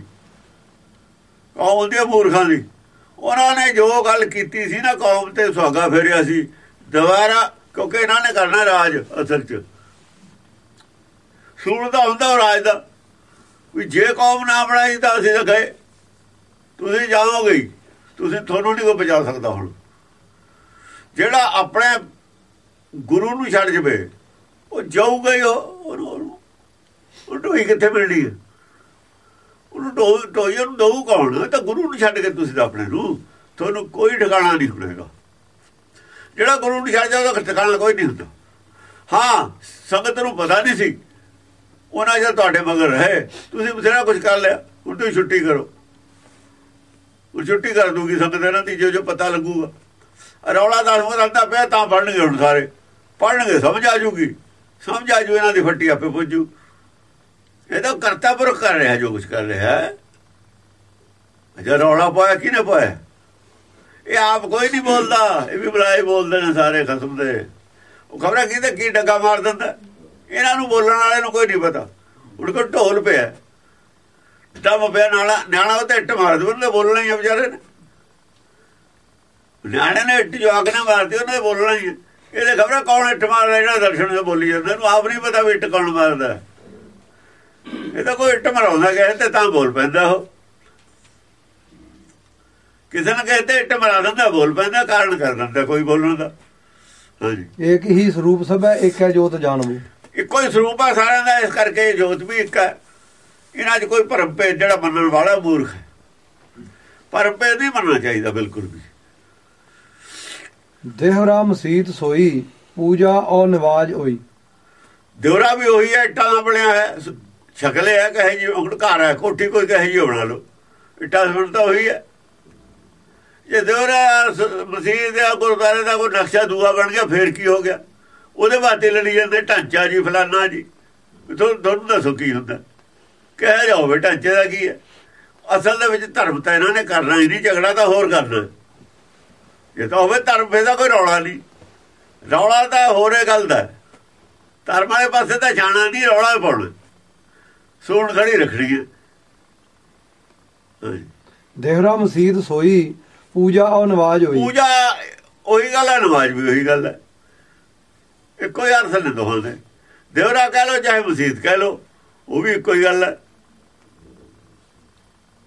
ਕੌਮ ਹੁੰਦੀ ਹੈ ਮੂਰਖਾਂ ਦੀ। ਉਹਨਾਂ ਨੇ ਜੋ ਗੱਲ ਕੀਤੀ ਸੀ ਨਾ, ਕੌਮ ਤੇ ਸੁਹਾਗਾ ਫੇਰਿਆ ਸੀ। ਦੁਬਾਰਾ, ਕਿਉਂਕਿ ਇਹਨਾਂ ਨੇ ਕਰਨਾ ਰਾਜ ਅਸਲ 'ਚ। ਸੂਲ ਦਾ ਹੁੰਦਾ ਉਹ ਰਾਜ ਦਾ। ਵੀ ਜੇ ਕੌਮ ਨਾ ਬਣਾਈ ਤਾਂ ਅਸੀਂ ਤਾਂ ਗਏ। ਤੁਸੀਂ ਜਾਓਗੇ ਹੀ। ਤੁਸੀਂ ਤੁਹਾਨੂੰ ਨਹੀਂ ਕੋਈ ਬਚਾ ਸਕਦਾ ਹੁਣ। ਜਿਹੜਾ ਆਪਣੇ ਗੁਰੂ ਨੂੰ ਛੱਡ ਜਵੇ, ਉਹ ਜਾਊਗਾ ਹੀ ਉਹ। ਉਹਨੂੰ ਉਹਨੂੰ- ਉਹਨੂੰ ਹੀ ਕਿੱਥੇ ਮਿਲਣੀ ਹੈ? ਉਹਨੂੰ ਢੋ ਢੋਈ ਨੂੰ ਦਊ ਕੌਣ? ਤਾਂ ਗੁਰੂ ਨੂੰ ਛੱਡ ਕੇ ਤੁਸੀਂ ਤਾਂ ਆਪਣੇ ਨੂੰ। ਤੁਹਾਨੂੰ ਕੋਈ ਠਿਕਾਣਾ ਨਹੀਂ ਹੋਣੇਗਾ ਜਿਹੜਾ ਗੁਰੂ ਨੂੰ ਛੱਡ ਜਾਂਦਾ ਉਹਦਾ ਠਿਕਾਣਾ ਕੋਈ ਨਹੀਂ ਹੁੰਦਾ। ਹਾਂ, ਸੰਗਤ ਨੂੰ ਪਤਾ ਨਹੀਂ ਸੀ। ਉਹਨਾਂ ਜਦ ਤੁਹਾਡੇ ਮਗਰ ਰਹੇ। ਤੁਸੀਂ ਬਥੇਰਾ ਕੁਝ ਕਰ ਲਿਆ। ਹੁਣ ਤੁਸੀਂ ਛੁੱਟੀ ਕਰੋ। ਉਹ ਛੁੱਟੀ ਕਰ ਦੂਗੀ ਸੰਗਤ ਇਹਨਾਂ ਦੀ, ਜੋ ਜੋ ਪਤਾ ਲੱਗੂਗਾ। ਰੌਲਾ ਦਾ ਹੋ ਰੰਦਾ ਪਿਆ, ਤਾਂ ਪੜਨਗੇ ਹੁਣ ਸਾਰੇ। ਪੜਨਗੇ ਸਮਝ ਆ ਜੂਗੀ। ਸਮਝ ਆ ਜੂ, ਇਹਨਾਂ ਦੀ ਫੱਟੀ ਆਪੇ ਪੁੱਜੂ ਇਹ ਤਾਂ ਕਰਤਾ ਪੁਰਖ ਕਰ ਰਿਹਾ, ਜੋ ਕੁਝ ਕਰ ਰਿਹਾ ਹੈ। ਜੇ ਰੌਲਾ ਪਾਇਆ ਕਿਨੇ ਪਾਇਆ? ਇਹ ਆਪ ਕੋਈ ਨਹੀਂ ਬੋਲਦਾ, ਇਹ ਵੀ ਬੁਲਾਏ ਬੋਲਦੇ ਨੇ ਸਾਰੇ ਖਸਮ ਦੇ। ਉਹ ਖਬਰਾਂ ਕਿਤੇ ਕੀ ਡੱਗਾ ਮਾਰ ਦਿੰਦਾ? ਇਹਨਾਂ ਨੂੰ ਬੋਲਣ ਵਾਲੇ ਨੂੰ ਕੋਈ ਨਹੀਂ ਪਤਾ। ਉਹਦੇ ਕੋਲ ਢੋਲ ਪਿਆ। ਦਮ ਪਿਆ, ਨਾਲਾ ਨਿਆਣਾ ਉਹ ਤੇ ਇੱਟ ਮਾਰ ਦੇ ਉਹਨੇ ਬੋਲਣਾ ਹੀ ਆ ਵਿਚਾਰੇ ਨੇ। ਨਿਆਣੇ ਨੇ ਇੱਟ ਜਵਾਕ ਨੇ ਮਾਰਦੀ ਉਹਨੇ ਬੋਲਣਾ ਹੀ ਹੈ ਇਹਦੇ ਖਬਰਾਂ ਕੌਣ ਇੱਟ ਮਾਰਦਾ, ਜਿਹੜਾ ਦਰਸ਼ਨ ਦੇ ਬੋਲੀ ਜਾਂਦਾ, ਇਹਨੂੰ ਆਪ ਨਹੀਂ ਪਤਾ ਵੀ ਇੱਟ ਕੌਣ ਮਾਰਦਾ। ਇਹ ਤਾਂ ਕੋਈ ਇੱਟ ਮਰਾਉਂਦਾ ਕਹੇ ਤੇ ਤਾਂ ਬੋਲ ਪੈਂਦਾ ਉਹ। ਕਿਸੇ ਨੇ ਕਹਤੇ ਇੱਟ ਮਰਾ ਦਿੰਦਾ ਬੋਲ ਪੈਂਦਾ ਕਾਰਨ ਕਰ ਦਿੰਦਾ ਕੋਈ ਬੋਲਣ ਦਾ। ਹਾਂਜੀ। ਏਕ ਹੀ ਸਰੂਪ ਸਭ ਹੈ ਏਕ ਹੈ ਜੋਤ ਜਾਣਵੋ ਇੱਕੋ ਹੀ ਸਰੂਪ ਆ ਸਾਰਿਆਂ ਦਾ ਇਸ ਕਰਕੇ ਜੋਤ ਵੀ ਇੱਕ ਹੈ। ਇਹਨਾਂ 'ਚ ਕੋਈ ਭਰਮ ਭੇਦ ਜਿਹੜਾ ਮੰਨਣ ਵਾਲਾ ਮੂਰਖ ਹੈ। ਭਰਮ ਭੇਦ ਨਹੀਂ ਮੰਨਣਾ ਚਾਹੀਦਾ ਬਿਲਕੁਲ ਵੀ। ਦੇਹਰਾ ਮਸੀਤ ਸੋਈ ਪੂਜਾ ਔਰ ਨਿਵਾਜ ਹੋਈ। ਦਿਉਰਾ ਵੀ ਉਹੀ ਹੈ ਇੱਟਾਂ ਦਾ ਬਣਿਆ ਹੈ ਸ਼ਕਲ ਹੈ ਕਹੇ ਜੀ ਹੁਣ ਘਰ ਹੈ, ਕੋਠੀ ਕੋਈ ਕਹੇ ਜੀ ਬਣਾ ਲਓ ਇੱਟਾਂ ਸੁਣ ਤਾਂ ਉਹੀ ਹੈ। ਜੇ ਦਿਉਰਾ ਮਸੀਹ ਦਾ ਗੁਰਦਾਰੇ ਦਾ ਕੋਈ ਨਕਸ਼ਾ ਦੂਆ ਬਣ ਗਿਆ, ਫੇਰ ਕੀ ਹੋ ਗਿਆ? ਉਹਦੇ ਬਾਤੇ ਲੜੀ ਜਾਂਦੇ ਢਾਂਚਾ ਜੀ, ਫਲਾਨਾ ਜੀ। ਤੁਹਾਨੂੰ ਤੁਹਾਨੂੰ ਦੱਸੋ ਕੀ ਹੁੰਦਾ? ਕਹਿ ਜਾਓਵੇ ਢਾਂਚੇ ਦਾ ਕੀ ਹੈ? ਅਸਲ ਦੇ ਵਿੱਚ ਧਰਮ ਤਾਂ ਇਹਨਾਂ ਨੇ ਕਰਨਾ ਹੀ ਨਹੀਂ, ਝਗੜਾ ਤਾਂ ਹੋਰ ਕਰਨਾ। ਇਹ ਤਾਂ ਹੋਵੇ ਧਰਮ, ਫੇਰ ਦਾ ਕੋਈ ਰੌਲਾ ਨਹੀਂ। ਰੌਲਾ ਤਾਂ ਹੋਰੇ ਗੱਲ ਦਾ ਧਰਮ ਵਾਲੇ ਪਾਸੇ ਤਾਂ ਜਾਣਾ ਨਹੀਂ, ਰੌਲਾ ਹੀ ਪਾਉਣਾ। ਸੂਣ ਖੜੀ ਰੱਖਣੀ ਹੈ। ਹਾਂਜੀ। ਦੇਹਰਾ ਮਸੀਤ ਸੋਈ ਪੂਜਾ ਔਰ ਨਿਵਾਜ ਹੋਈ। ਪੂਜਾ ਉਹੀ ਗੱਲ ਹੈ ਨਮਾਜ਼ ਵੀ ਉਹੀ ਗੱਲ ਹੈ। ਇੱਕੋ ਹੀ ਅਰਥ ਨੇ ਦੋਹਾਂ ਦੇ ਦੇਵਰਾ ਕਹਿ ਲੋ ਚਾਹੇ ਮਸਜਿਦ ਕਹਿ ਲੋ ਉਹ ਵੀ ਇੱਕੋ ਹੀ ਗੱਲ ਹੈ।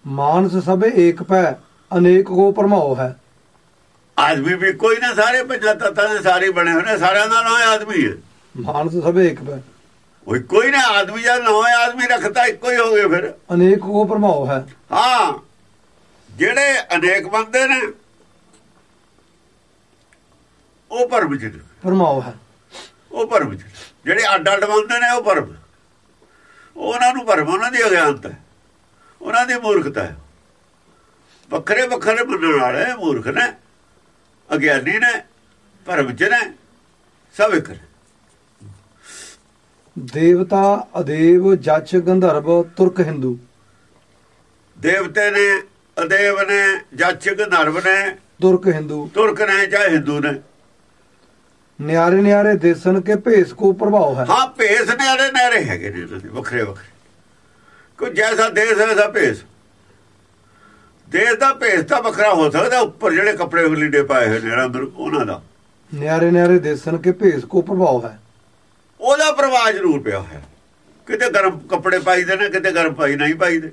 ਮਾਨਸ ਸਭੇ ਏਕ ਪੈ ਅਨੇਕ ਕੋ ਪਰਮਾਉ ਹੈ। ਆਦਮੀ ਵੀ ਕੋਈ ਨਾ ਸਾਰੇ ਪੰਜਾਂ ਤੱਤਾਂ ਦੇ ਸਾਰੇ ਬਣੇ ਨੇ ਸਾਰਿਆਂ ਦਾ ਨਾਮ ਆਦਮੀ ਹੈ। ਮਾਨਸ ਸਭੇ ਏਕ ਪੈ ਉਹ ਕੋਈ ਨਾ ਆਦਮੀ ਜਦ ਨਾਮ ਆਦਮੀ ਰੱਖਤਾ ਇੱਕੋ ਹੀ ਹੋ ਗਏ ਫਿਰ। ਅਨੇਕ ਕੋ ਪਰਮਾਉ ਹੈ। ਹਾਂ। ਜਿਹੜੇ ਅਨੇਕ ਬੰਦੇ ਨੇ ਉਹ ਚ ਨੇ। ਪਰਮਾਉ ਹੈ। ਉਹ ਭਰਮ ਚ ਜਿਹੜੇ ਅੱਡ ਅੱਡ ਬੰਦੇ ਨੇ ਉਹ ਭਰਮ ਉਹਨਾਂ ਨੂੰ ਭਰਮ ਉਹਨਾਂ ਦੀ ਅਗਿਆਨਤਾ ਉਹਨਾਂ ਦੀ ਮੂਰਖਤਾ ਹੈ। ਵੱਖਰੇ ਵੱਖਰੇ ਮੰਨਣ ਵਾਲੇ ਮੂਰਖ ਨੇ ਅਗਿਆਨੀ ਨੇ ਭਰਮ ਚ ਨੇ ਸਭ ਇੱਕ ਨੇ। ਦੇਵਤਾ ਅਦੇਵ ਜਚ ਗੰਧਰਵ ਤੁਰਕ ਹਿੰਦੂ। ਦੇਵਤੇ ਨੇ ਅਦੇਵ ਨੇ ਜੱਜ ਗੰਧਰਵ ਨੇ ਤੁਰਕ ਹਿੰਦੂ। ਤੁਰਕ ਨੇ ਚਾਹੇ ਹਿੰਦੂ ਨੇ? ਨਿਆਰੇ ਨਿਆਰੇ ਦੇਸਨ ਕੇ ਭੇਸ ਕੋ ਪ੍ਰਭਾਵ ਹੈ। ਹਾਂ ਭੇਸ ਨਿਆਰੇ ਨਿਆਰੇ ਹੈਗੇ ਨੇ ਵੱਖਰੇ ਵੱਖਰੇ। ਕੋਈ ਜੈਸਾ ਦੇਸ਼ ਹੈ ਐਸਾ ਭੇਸ। ਦੇਸ਼ ਦਾ ਭੇਸ ਤਾਂ ਵੱਖਰਾ ਹੋ ਸਕਦਾ ਉੱਪਰ ਜਿਹੜੇ ਕੱਪੜੇ ਲੀੜੇ ਪਾਏ ਹੋਏ ਨੇ ਉਹਨਾਂ ਦਾ। ਨਿਆਰੇ ਨਿਆਰੇ ਦੇਸਨ ਕੇ ਭੇਸ ਕੋ ਪ੍ਰਭਾਵ ਹੈ। ਉਹਦਾ ਪ੍ਰਵਾਹ ਜ਼ਰੂਰ ਪਿਆ ਹੋਇਆ। ਕਿਤੇ ਗਰਮ ਕੱਪੜੇ ਪਾਈਦੇ ਨੇ, ਕਿਤੇ ਗਰਮ ਪਾਈ ਨਹੀਂ ਪਾਈਦੇ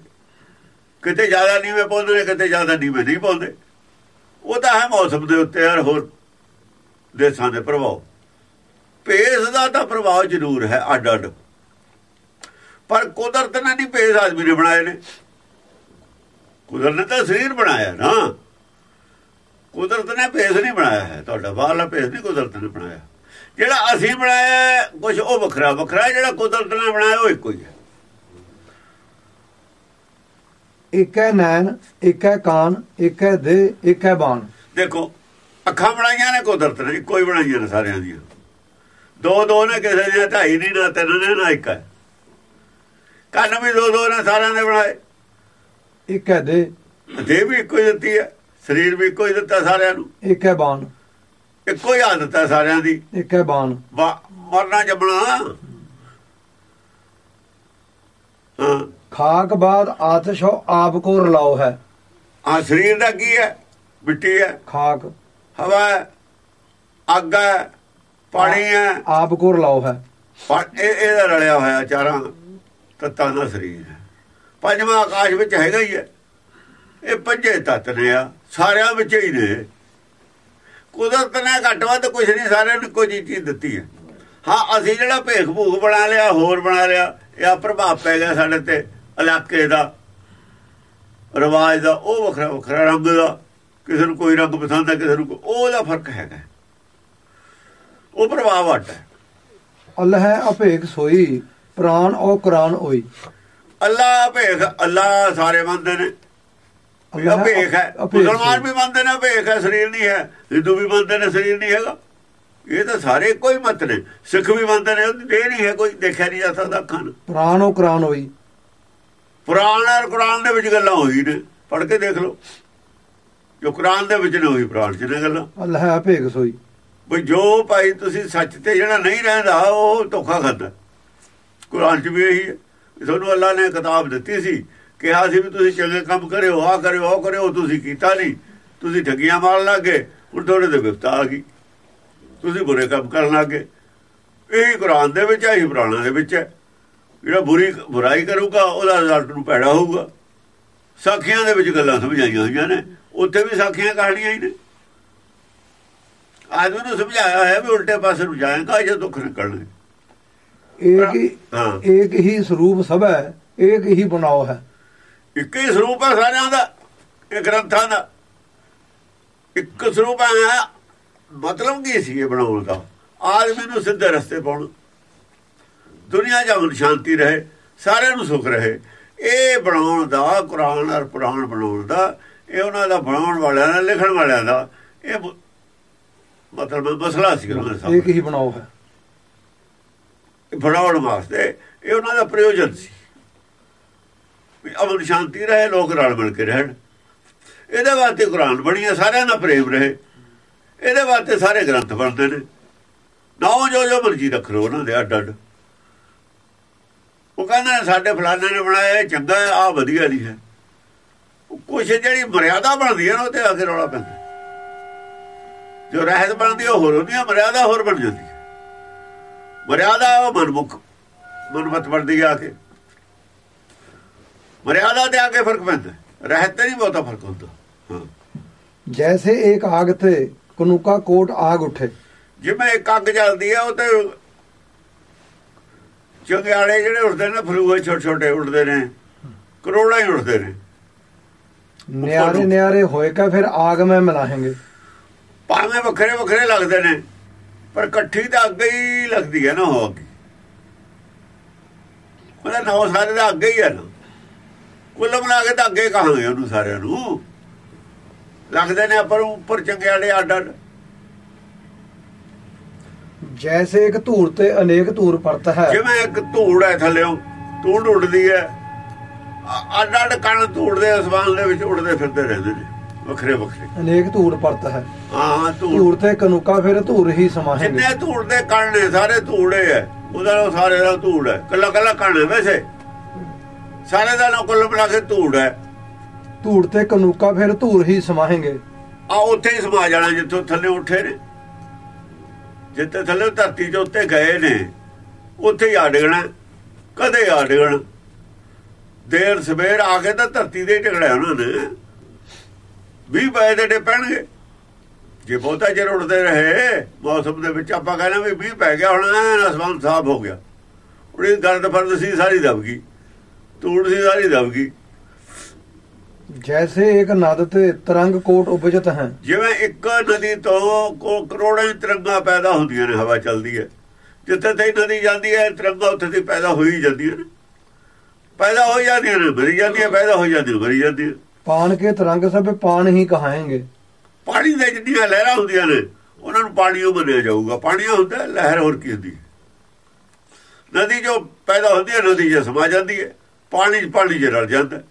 ਕਿਤੇ ਜ਼ਿਆਦਾ ਨੀਵੇਂ ਪਾਉਂਦੇ ਨੇ, ਕਿਤੇ ਜ਼ਿਆਦਾ ਨੀਵੇਂ ਨਹੀਂ ਪਾਉਂਦੇ। ਉਹ ਤਾਂ ਹੈ ਮੌਸਮ ਦੇ ਉੱਤੇ ਯਾਰ ਹੋਰ ਦੇਸ਼ਾਂ ਦੇ ਪ੍ਰਭਾਵ। ਭੇਸ ਦਾ ਤਾਂ ਪ੍ਰਭਾਵ ਜ਼ਰੂਰ ਹੈ ਅੱਡ ਅੱਡ ਪਰ ਕੁਦਰਤ ਨੇ ਨਹੀਂ ਭੇਸ ਆਦਮੀ ਨੇ ਬਣਾਏ ਨੇ। ਕੁਦਰਤ ਨੇ ਤਾਂ ਸਰੀਰ ਬਣਾਇਆ ਨਾ। ਕੁਦਰਤ ਨੇ ਭੇਸ ਨਹੀਂ ਬਣਾਇਆ ਹੈ। ਤੁਹਾਡਾ ਬਾਹਰਲਾ ਭੇਸ ਨਹੀਂ ਕੁਦਰਤ ਨੇ ਬਣਾਇਆ। ਜਿਹੜਾ ਅਸੀਂ ਬਣਾਇਆ ਕੁਝ ਉਹ ਵੱਖਰਾ ਵੱਖਰਾ ਜਿਹੜਾ ਕੁਦਰਤ ਨੇ ਬਣਾਇਆ ਉਹ ਇੱਕੋ ਹੀ ਹੈ। ਇੱਕ ਹੈ ਨੈਣ ਇੱਕ ਹੈ ਕਾਨ ਇੱਕ ਹੈ ਦੇ ਇੱਕ ਹੈ ਬਾਣ। ਦੇਖੋ ਅੱਖਾਂ ਬਣਾਈਆਂ ਨੇ ਕੁਦਰਤ ਨੇ ਇੱਕੋ ਹੀ ਬਣਾਈਆਂ ਨੇ ਸਾਰਿਆਂ ਦੀਆਂ। ਦੋ ਦੋ ਨੇ ਕਿਸੇ ਦੀਆਂ ਢਾਈ ਨਹੀਂ ਨਾ ਤਿੰਨ ਨੇ ਨਾ ਇੱਕ ਹੈ। ਕੰਨ ਵੀ ਦੋ ਦੋ ਨੇ ਸਾਰਿਆਂ ਦੇ ਬਣਾਏ। ਇੱਕ ਹੈ ਦੇ। ਦੇਹ ਵੀ ਇੱਕੋ ਹੀ ਦਿੱਤੀ ਹੈ ਸਰੀਰ ਵੀ ਇੱਕੋ ਹੀ ਦਿੱਤਾ ਸਾਰਿਆਂ ਨੂੰ। ਇੱਕ ਹੈ ਬਾਣ। ਇੱਕੋ ਹੀ ਆਦਤ ਹੈ ਸਾਰਿਆਂ ਦੀ। ਇੱਕ ਹੈ ਬਾਣ। ਮਰਨਾ ਜੰਮਣਾ। ਖਾਕ ਬਾਦ ਆਤਿਸ਼ ਆਪ ਕੋ ਰਲਾਓ ਹੈ। ਆ ਸਰੀਰ ਦਾ ਕੀ ਹੈ? ਮਿੱਟੀ ਹੈ। ਖਾਕ। ਹਵਾ ਅੱਗ ਹੈ। ਪਾਣੀ ਹੈ। ਆਪ ਕੋ ਰਲਾਓ ਹੈ। ਪਰ ਇਹ ਇਹਦਾ ਰਲਿਆ ਹੋਇਆ ਚਾਰਾਂ ਤੱਤਾਂ ਦਾ ਸਰੀਰ ਹੈ। ਪੰਜਵਾਂ ਆਕਾਸ਼ ਵਿੱਚ ਹੈਗਾ ਹੀ ਹੈ। ਇਹ ਪੰਜੇ ਤੱਤ ਨੇ ਆ। ਸਾਰਿਆਂ ਵਿੱਚ ਹੀ ਨੇ। ਕੁਦਰਤ ਨੇ ਘੱਟ ਵੱਧ ਕੁਝ ਨਹੀਂ ਸਾਰਿਆਂ ਨੂੰ ਕੋਈ ਚੀਜ਼ ਦਿੱਤੀ ਹੈ। ਹਾਂ ਅਸੀਂ ਜਿਹੜਾ ਭੇਖ ਭੂਖ ਬਣਾ ਲਿਆ ਹੋਰ ਬਣਾ ਲਿਆ ਇਹ ਪ੍ਰਭਾਵ ਪੈ ਗਿਆ ਸਾਡੇ ਤੇ ਇਲਾਕੇ ਦਾ ਰਿਵਾਜ ਦਾ ਉਹ ਵੱਖਰਾ ਵੱਖਰਾ ਰੰਗ ਦਾ ਕਿਸੇ ਨੂੰ ਕੋਈ ਰੰਗ ਪਸੰਦ ਹੈ ਕਿਸੇ ਨੂੰ ਉਹਦਾ ਫ਼ਰਕ ਹੈਗਾ। ਉਹ ਪ੍ਰਭਾਵ ਹਟ ਹੈ। ਅੱਲਾਹ ਅਭੇਖ ਸੋਈ ਪ੍ਰਾਨ ਔ ਕੁਰਾਨ ਹੋਈ ਅੱਲਾ ਭੇਖ ਅੱਲਾ ਸਾਰੇ ਮੰਨਦੇ ਨੇ। ਅੱਲਾਹ ਭੇਖ ਹੈ। ਮੁਸਲਮਾਨ। ਵੀ ਮੰਨਦੇ ਨੇ ਭੇਖ ਹੈ ਸਰੀਰ ਨਹੀਂ ਹੈ। ਹਿੰਦੂ ਵੀ ਮੰਨਦੇ ਨੇ ਸਰੀਰ ਨਹੀਂ ਹੈਗਾ। ਇਹ ਤਾਂ ਸਾਰੇ ਕੋਈ ਮਤ ਨੇ। ਸਿੱਖ ਵੀ ਮੰਨਦੇ ਨੇ ਉਹਦੀ ਦੇਹ ਨਹੀਂ ਹੈ ਕੋਈ ਦੇਖਿਆ ਨਹੀਂ ਜਾ ਸਕਦਾ ਅੱਖਾਂ ਨਾਲ ਪ੍ਰਾਨ ਔ ਕੁਰਾਨ ਹੋਈ। ਪੁਰਾਣ ਔਰ ਕੁਰਾਨ ਦੇ ਵਿੱਚ ਗੱਲਾਂ ਹੋਈ ਨੇ। ਪੜ੍ਹ ਕੇ ਦੇਖ ਲਓ। ਜੋ ਕੁਰਾਨ ਦੇ ਵਿੱਚ ਨੇ ਹੋਈ ਪੁਰਾਣ 'ਚ ਨੇ ਗੱਲਾਂ। ਅੱਲਾਹ ਅਭੇਖ ਸੋਈ। ਵੀ ਜੋ ਭਾਈ ਤੁਸੀਂ ਸੱਚ ਤੇ ਜਿਹੜਾ ਨਹੀਂ ਰਹਿੰਦਾ ਉਹ ਧੋਖਾ ਖਾਂਦਾ। ਕੁਰਾਨ 'ਚ ਵੀ ਇਹੀ ਹੈ। ਤੁਹਾਨੂੰ ਅੱਲਾ ਨੇ ਕਿਤਾਬ ਦਿੱਤੀ ਸੀ। ਕਿਹਾ ਸੀ ਵੀ ਤੁਸੀਂ ਚੰਗੇ ਕੰਮ ਕਰਿਓ ਆ ਕਰਿਓ ਉਹ ਕਰਿਓ ਤੁਸੀਂ ਕੀਤਾ ਨਹੀਂ। ਤੁਸੀਂ ਠੱਗੀਆਂ ਮਾਰਨ ਲੱਗੇ ਹੁਣ ਤੁਹਾਡੇ ਤੇ ਵਿਪਤਾ ਆ ਗਈ। ਤੁਸੀਂ ਬੁਰੇ ਕੰਮ ਕਰਨ ਲੱਗੇ ਇਹ ਕੁਰਾਨ ਦੇ ਵਿੱਚ ਹੈ ਪੁਰਾਣਾ ਦੇ ਵਿੱਚ ਹੈ। ਜਿਹੜਾ ਬੁਰੀ ਬੁਰਾਈ ਕਰੂਗਾ ਉਹਦਾ ਰਿਜ਼ਲਟ ਨੂੰ ਪੈੜਾ ਹੋਊਗਾ। ਸਾਖੀਆਂ ਦੇ ਵਿੱਚ ਗੱਲਾਂ ਸਮਝਾਈਆਂ ਹੋਈਆਂ ਨੇ। ਉੱਥੇ ਵੀ ਸਾਖੀਆਂ ਕਹਾਣੀਆਂ ਹੀ ਨੇ। ਆਦਮੀ ਨੂੰ ਸਮਝਾਇਆ ਹੈ ਵੀ ਉਲਟੇ ਪਾਸੇ ਨੂੰ ਜਾਏਗਾ ਜੇ ਦੁੱਖ ਨਿਕਲਣੇ ਏਕ ਹੀ ਹਾਂ ਸਰੂਪ ਸਭ ਹੈ ਏਕ ਹੀ ਬਣਾਓ ਹੈ। ਇੱਕ ਹੀ ਸਰੂਪ ਹੈ ਸਾਰਿਆਂ ਦਾ ਇਹ ਗ੍ਰੰਥਾਂ ਦਾ। ਇੱਕ ਸਰੂਪ ਹੈ ਮਤਲਬ ਕੀ ਸੀ ਇਹ ਬਣਾਉਣ ਦਾ? ਆਦਮੀ ਨੂੰ ਸਿੱਧੇ ਰਸਤੇ ਪਾਉਣ। ਦੁਨੀਆ ਜਮਨ ਸ਼ਾਂਤੀ ਰਹੇ ਸਾਰਿਆਂ ਨੂੰ ਸੁਖ ਰਹੇ। ਇਹ ਬਣਾਉਣ ਦਾ ਕੁਰਾਨ ਔਰ ਪੁਰਾਣ ਬਣਾਉਣ ਦਾ ਇਹ ਉਹਨਾਂ ਦਾ ਬਣਾਉਣ ਵਾਲਿਆਂ ਦਾ ਲਿਖਣ ਵਾਲਿਆਂ ਦਾ ਇਹ ਮਤਲਬ ਮਸਲਾ ਸੀ ਉਹਨਾਂ ਦੇ ਏਕ ਸਾਹਮਣੇ। ਹੀ ਬਣਾਓ ਹੈ ਇਹ ਬਣਾਉਣ ਵਾਸਤੇ ਇਹ ਉਹਨਾਂ ਦਾ ਪ੍ਰਯੋਜਨ ਸੀ। ਵੀ ਅਮਨ ਸ਼ਾਂਤੀ ਰਹੇ, ਲੋਕ ਰਲ ਮਿਲ ਕੇ ਰਹਿਣ। ਇਹਦੇ ਵਾਸਤੇ ਕੁਰਾਨ ਬਣੀ ਹੈ ਸਾਰਿਆਂ ਦਾ ਪ੍ਰੇਮ ਰਹੇ। ਇਹਦੇ ਵਾਸਤੇ ਸਾਰੇ ਗ੍ਰੰਥ ਬਣਦੇ ਨੇ। ਨਾਉ ਜੋ ਜੋ ਮਰਜ਼ੀ ਰੱਖ ਲਓ ਉਹਨਾਂ ਦੇ ਅੱਡ ਅੱਡ। ਉਹ ਕਹਿੰਦੇ ਨੇ ਸਾਡੇ ਫਲਾਣੇ ਨੇ ਬਣਾਇਆ, ਇਹ ਚੰਗਾ ਹੈ ਆ ਵਧੀਆ ਨਹੀਂ ਹੈ। ਕੁਛ ਜਿਹੜੀ ਮਰਿਆਦਾ ਬਣਦੀ ਹੈ ਨਾ, ਉਹ ਤੇ ਆ ਕੇ ਰੌਲਾ ਪੈਂਦਾ। ਜੋ ਰਹਿਤ ਬਣਦੀ ਹੈ ਉਹ ਹੋਰ ਹੁੰਦੀ ਹੈ ਮਰਿਆਦਾ ਹੋਰ ਬਣ ਜਾਂਦੀ ਹੈ ਮਰਿਆਦਾ ਉਹ ਮਨਮੁਖ ਮਨਮਤ ਬਣਦੀ ਆ ਕੇ। ਮਰਿਆਦਾ ਤੇ ਆ ਕੇ ਫ਼ਰਕ ਪੈਂਦਾ ਰਹਿਤ ਤੇ ਨਹੀਂ ਬਹੁਤਾ ਫ਼ਰਕ ਹੁੰਦਾ। ਹਾਂ। ਜੈਸੇ ਏਕ ਆਗ ਤੇ ਕਨੁਕਾ ਕੋਟ ਆਗ ਉਠੇ। ਜਿਵੇਂ ਇੱਕ ਅੱਗ ਜਲਦੀ ਆ ਉਹ ਤੇ ਚੰਗਿਆੜੇ ਜਿਹੜੇ ਉੱਡਦੇ ਨੇ ਫਰੂਏ ਛੋਟੇ ਛੋਟੇ ਉੱਡਦੇ ਨੇ ਕਰੋੜਾਂ ਹੀ ਉੱਡਦੇ ਨੇ। ਨਿਆਰੇ ਨਿਆਰੇ ਹੋਏ ਕਾ ਫਿਰ ਆਗ ਮੈਂ ਮਿਲਾहेंगे ਭਾਵੇਂ ਵੱਖਰੇ ਵੱਖਰੇ ਲੱਗਦੇ ਨੇ ਪਰ ਇਕੱਠੀ ਤਾਂ ਅੱਗੇ ਹੀ ਲੱਗਦੀ ਹੈ ਨਾ ਉਹ ਅੱਗੇ। ਉਹਦਾ ਨਾਮ ਸਾਰੇ ਦਾ ਅੱਗੇ ਹੀ ਹੈ ਨਾ। ਕੁੱਲ ਮਿਲਾ ਕੇ ਤਾਂ ਅੱਗੇ ਕਹਾਂਗੇ ਉਹਨੂੰ ਸਾਰਿਆਂ ਨੂੰ। ਲੱਗਦੇ ਨੇ ਆਪਾਂ ਨੂੰ ਉੱਪਰ ਚੰਗਿਆੜੇ ਅੱਡ ਅੱਡ। ਜੈਸੇ ਇੱਕ ਧੂੜ ਤੇ ਅਨੇਕ ਧੂੜ ਪਰਤ ਹੈ। ਜਿਵੇਂ ਇੱਕ ਧੂੜ ਹੈ ਥੱਲਿਓ ਧੂੜ ਉੱਡਦੀ ਹੈ। ਅੱਡ ਅੱਡ ਕਣ ਧੂੜ ਦੇ ਅਸਮਾਨ ਦੇ ਵਿੱਚ ਉੱਡਦੇ ਫਿਰਦੇ ਰਹਿੰਦੇ ਨੇ ਵੱਖਰੇ ਵੱਖਰੇ। ਅਨੇਕ ਧੂੜ ਪਰਤ ਹੈ। ਹਾਂ ਧੂੜ। ਤੇ ਕਨੁਕਾ ਫਿਰ ਧੂੜ ਹੀ ਸਮਾहेंगे ਜਿੰਨੇ ਧੂੜ ਦੇ ਕਣ ਨੇ ਸਾਰੇ ਧੂੜੇ ਹੈ ਉਹਦਾ ਸਾਰੇ ਦਾ ਧੂੜ ਹੈ। ਕੱਲਾ ਕੱਲਾ ਕਣ ਹੈ ਵੈਸੇ। ਸਾਰੇ ਦਾ ਨਾਮ ਕੁੱਲ ਮਿਲਾ ਕੇ ਧੂੜ ਹੈ। ਧੂੜ ਤੇ ਕਨੁਕਾ ਫਿਰ ਧੂੜ ਹੀ ਸਮਾहेंगे ਆ ਉੱਥੇ ਹੀ ਸਮਾ ਜਾਣਾ ਜਿੱਥੋਂ ਥੱਲੇ ਉੱਠੇ ਨੇ। ਜਿੱਥੇ ਥੱਲੇ ਧਰਤੀ ਦੇ ਉੱਤੇ ਗਏ ਨੇ ਉੱਥੇ ਹੀ ਆ ਡਿਗਣਾ ਕਦੇ ਆ ਡਿਗਣਾ ਦੇਰ ਸਵੇਰ ਆ ਕੇ ਤਾਂ ਧਰਤੀ ਦੇ ਟਿਕੜਿਆ ਉਹਨਾਂ ਨੇ। ਵੀ ਪਏ ਦੇ ਡੇ ਪੈਣਗੇ। ਜੇ ਬਹੁਤਾ ਚਿਰ ਉੱਡਦੇ ਰਹੇ ਮੌਸਮ ਦੇ ਵਿੱਚ ਆਪਾਂ ਕਹਿੰਦੇ ਵੀ ਮੀਂਹ ਪੈ ਗਿਆ ਹੁਣ ਅਸਮਾਨ ਸਾਫ਼ ਹੋ ਗਿਆ। ਉਹਦੀ ਗਰਦ ਫਰਦ ਸੀ ਸਾਰੀ ਦਬ ਗਈ। ਧੂੜ ਸੀ ਸਾਰੀ ਦਬ ਗਈ। ਜੈਸੇ ਇੱਕ ਨਦ ਤੇ ਤਰੰਗ ਕੋਟ ਉਪਜਤ ਹੈ। ਜਿਵੇਂ ਇੱਕ ਨਦੀ ਤੋਂ ਕੋ- ਕਰੋੜਾਂ ਤਿਰੰਗਾ ਪੈਦਾ ਹੁੰਦੀਆਂ ਨੇ ਹਵਾ ਚੱਲਦੀ ਹੈ। ਜਿੱਥੇ ਤੇ ਨਦੀ ਜਾਂਦੀ ਹੈ ਤਿਰੰਗਾ ਉੱਥੇ ਤੇ ਪੈਦਾ ਹੋਈ ਜਾਂਦੀਆਂ ਨੇ। ਪੈਦਾ ਹੋ ਜਾਂਦੀਆਂ ਨੇ ਮਰੀ ਜਾਂਦੀਆਂ ਪੈਦਾ ਹੋ ਜਾਂਦੀਆਂ ਮਰੀ ਜਾਂਦੀਆਂ। ਪਾਨ ਕੇ ਤਰੰਗ ਸਭ ਪਾਨ ਹੀ ਕਹਾਏंगे ਪਾਣੀ ਦੇ ਜਿੰਨੀਆਂ ਲਹਿਰਾਂ ਹੁੰਦੀਆਂ ਨੇ ਉਹਨਾਂ ਨੂੰ ਪਾਣੀਓ ਮੰਨਿਆ ਜਾਊਗਾ। ਪਾਣੀਓ ਹੁੰਦਾ ਲਹਿਰ ਹੋਰ ਕੀ ਹੁੰਦੀ ਨਦੀ ਜੋ ਪੈਦਾ ਹੁੰਦੀ ਹੈ ਨਦੀ 'ਚ ਸਮਾ ਜਾਂਦੀ ਹੈ। ਪਾਣੀ 'ਚ ਪਾਣੀ 'ਚ ਰਲ ਜਾਂਦਾ।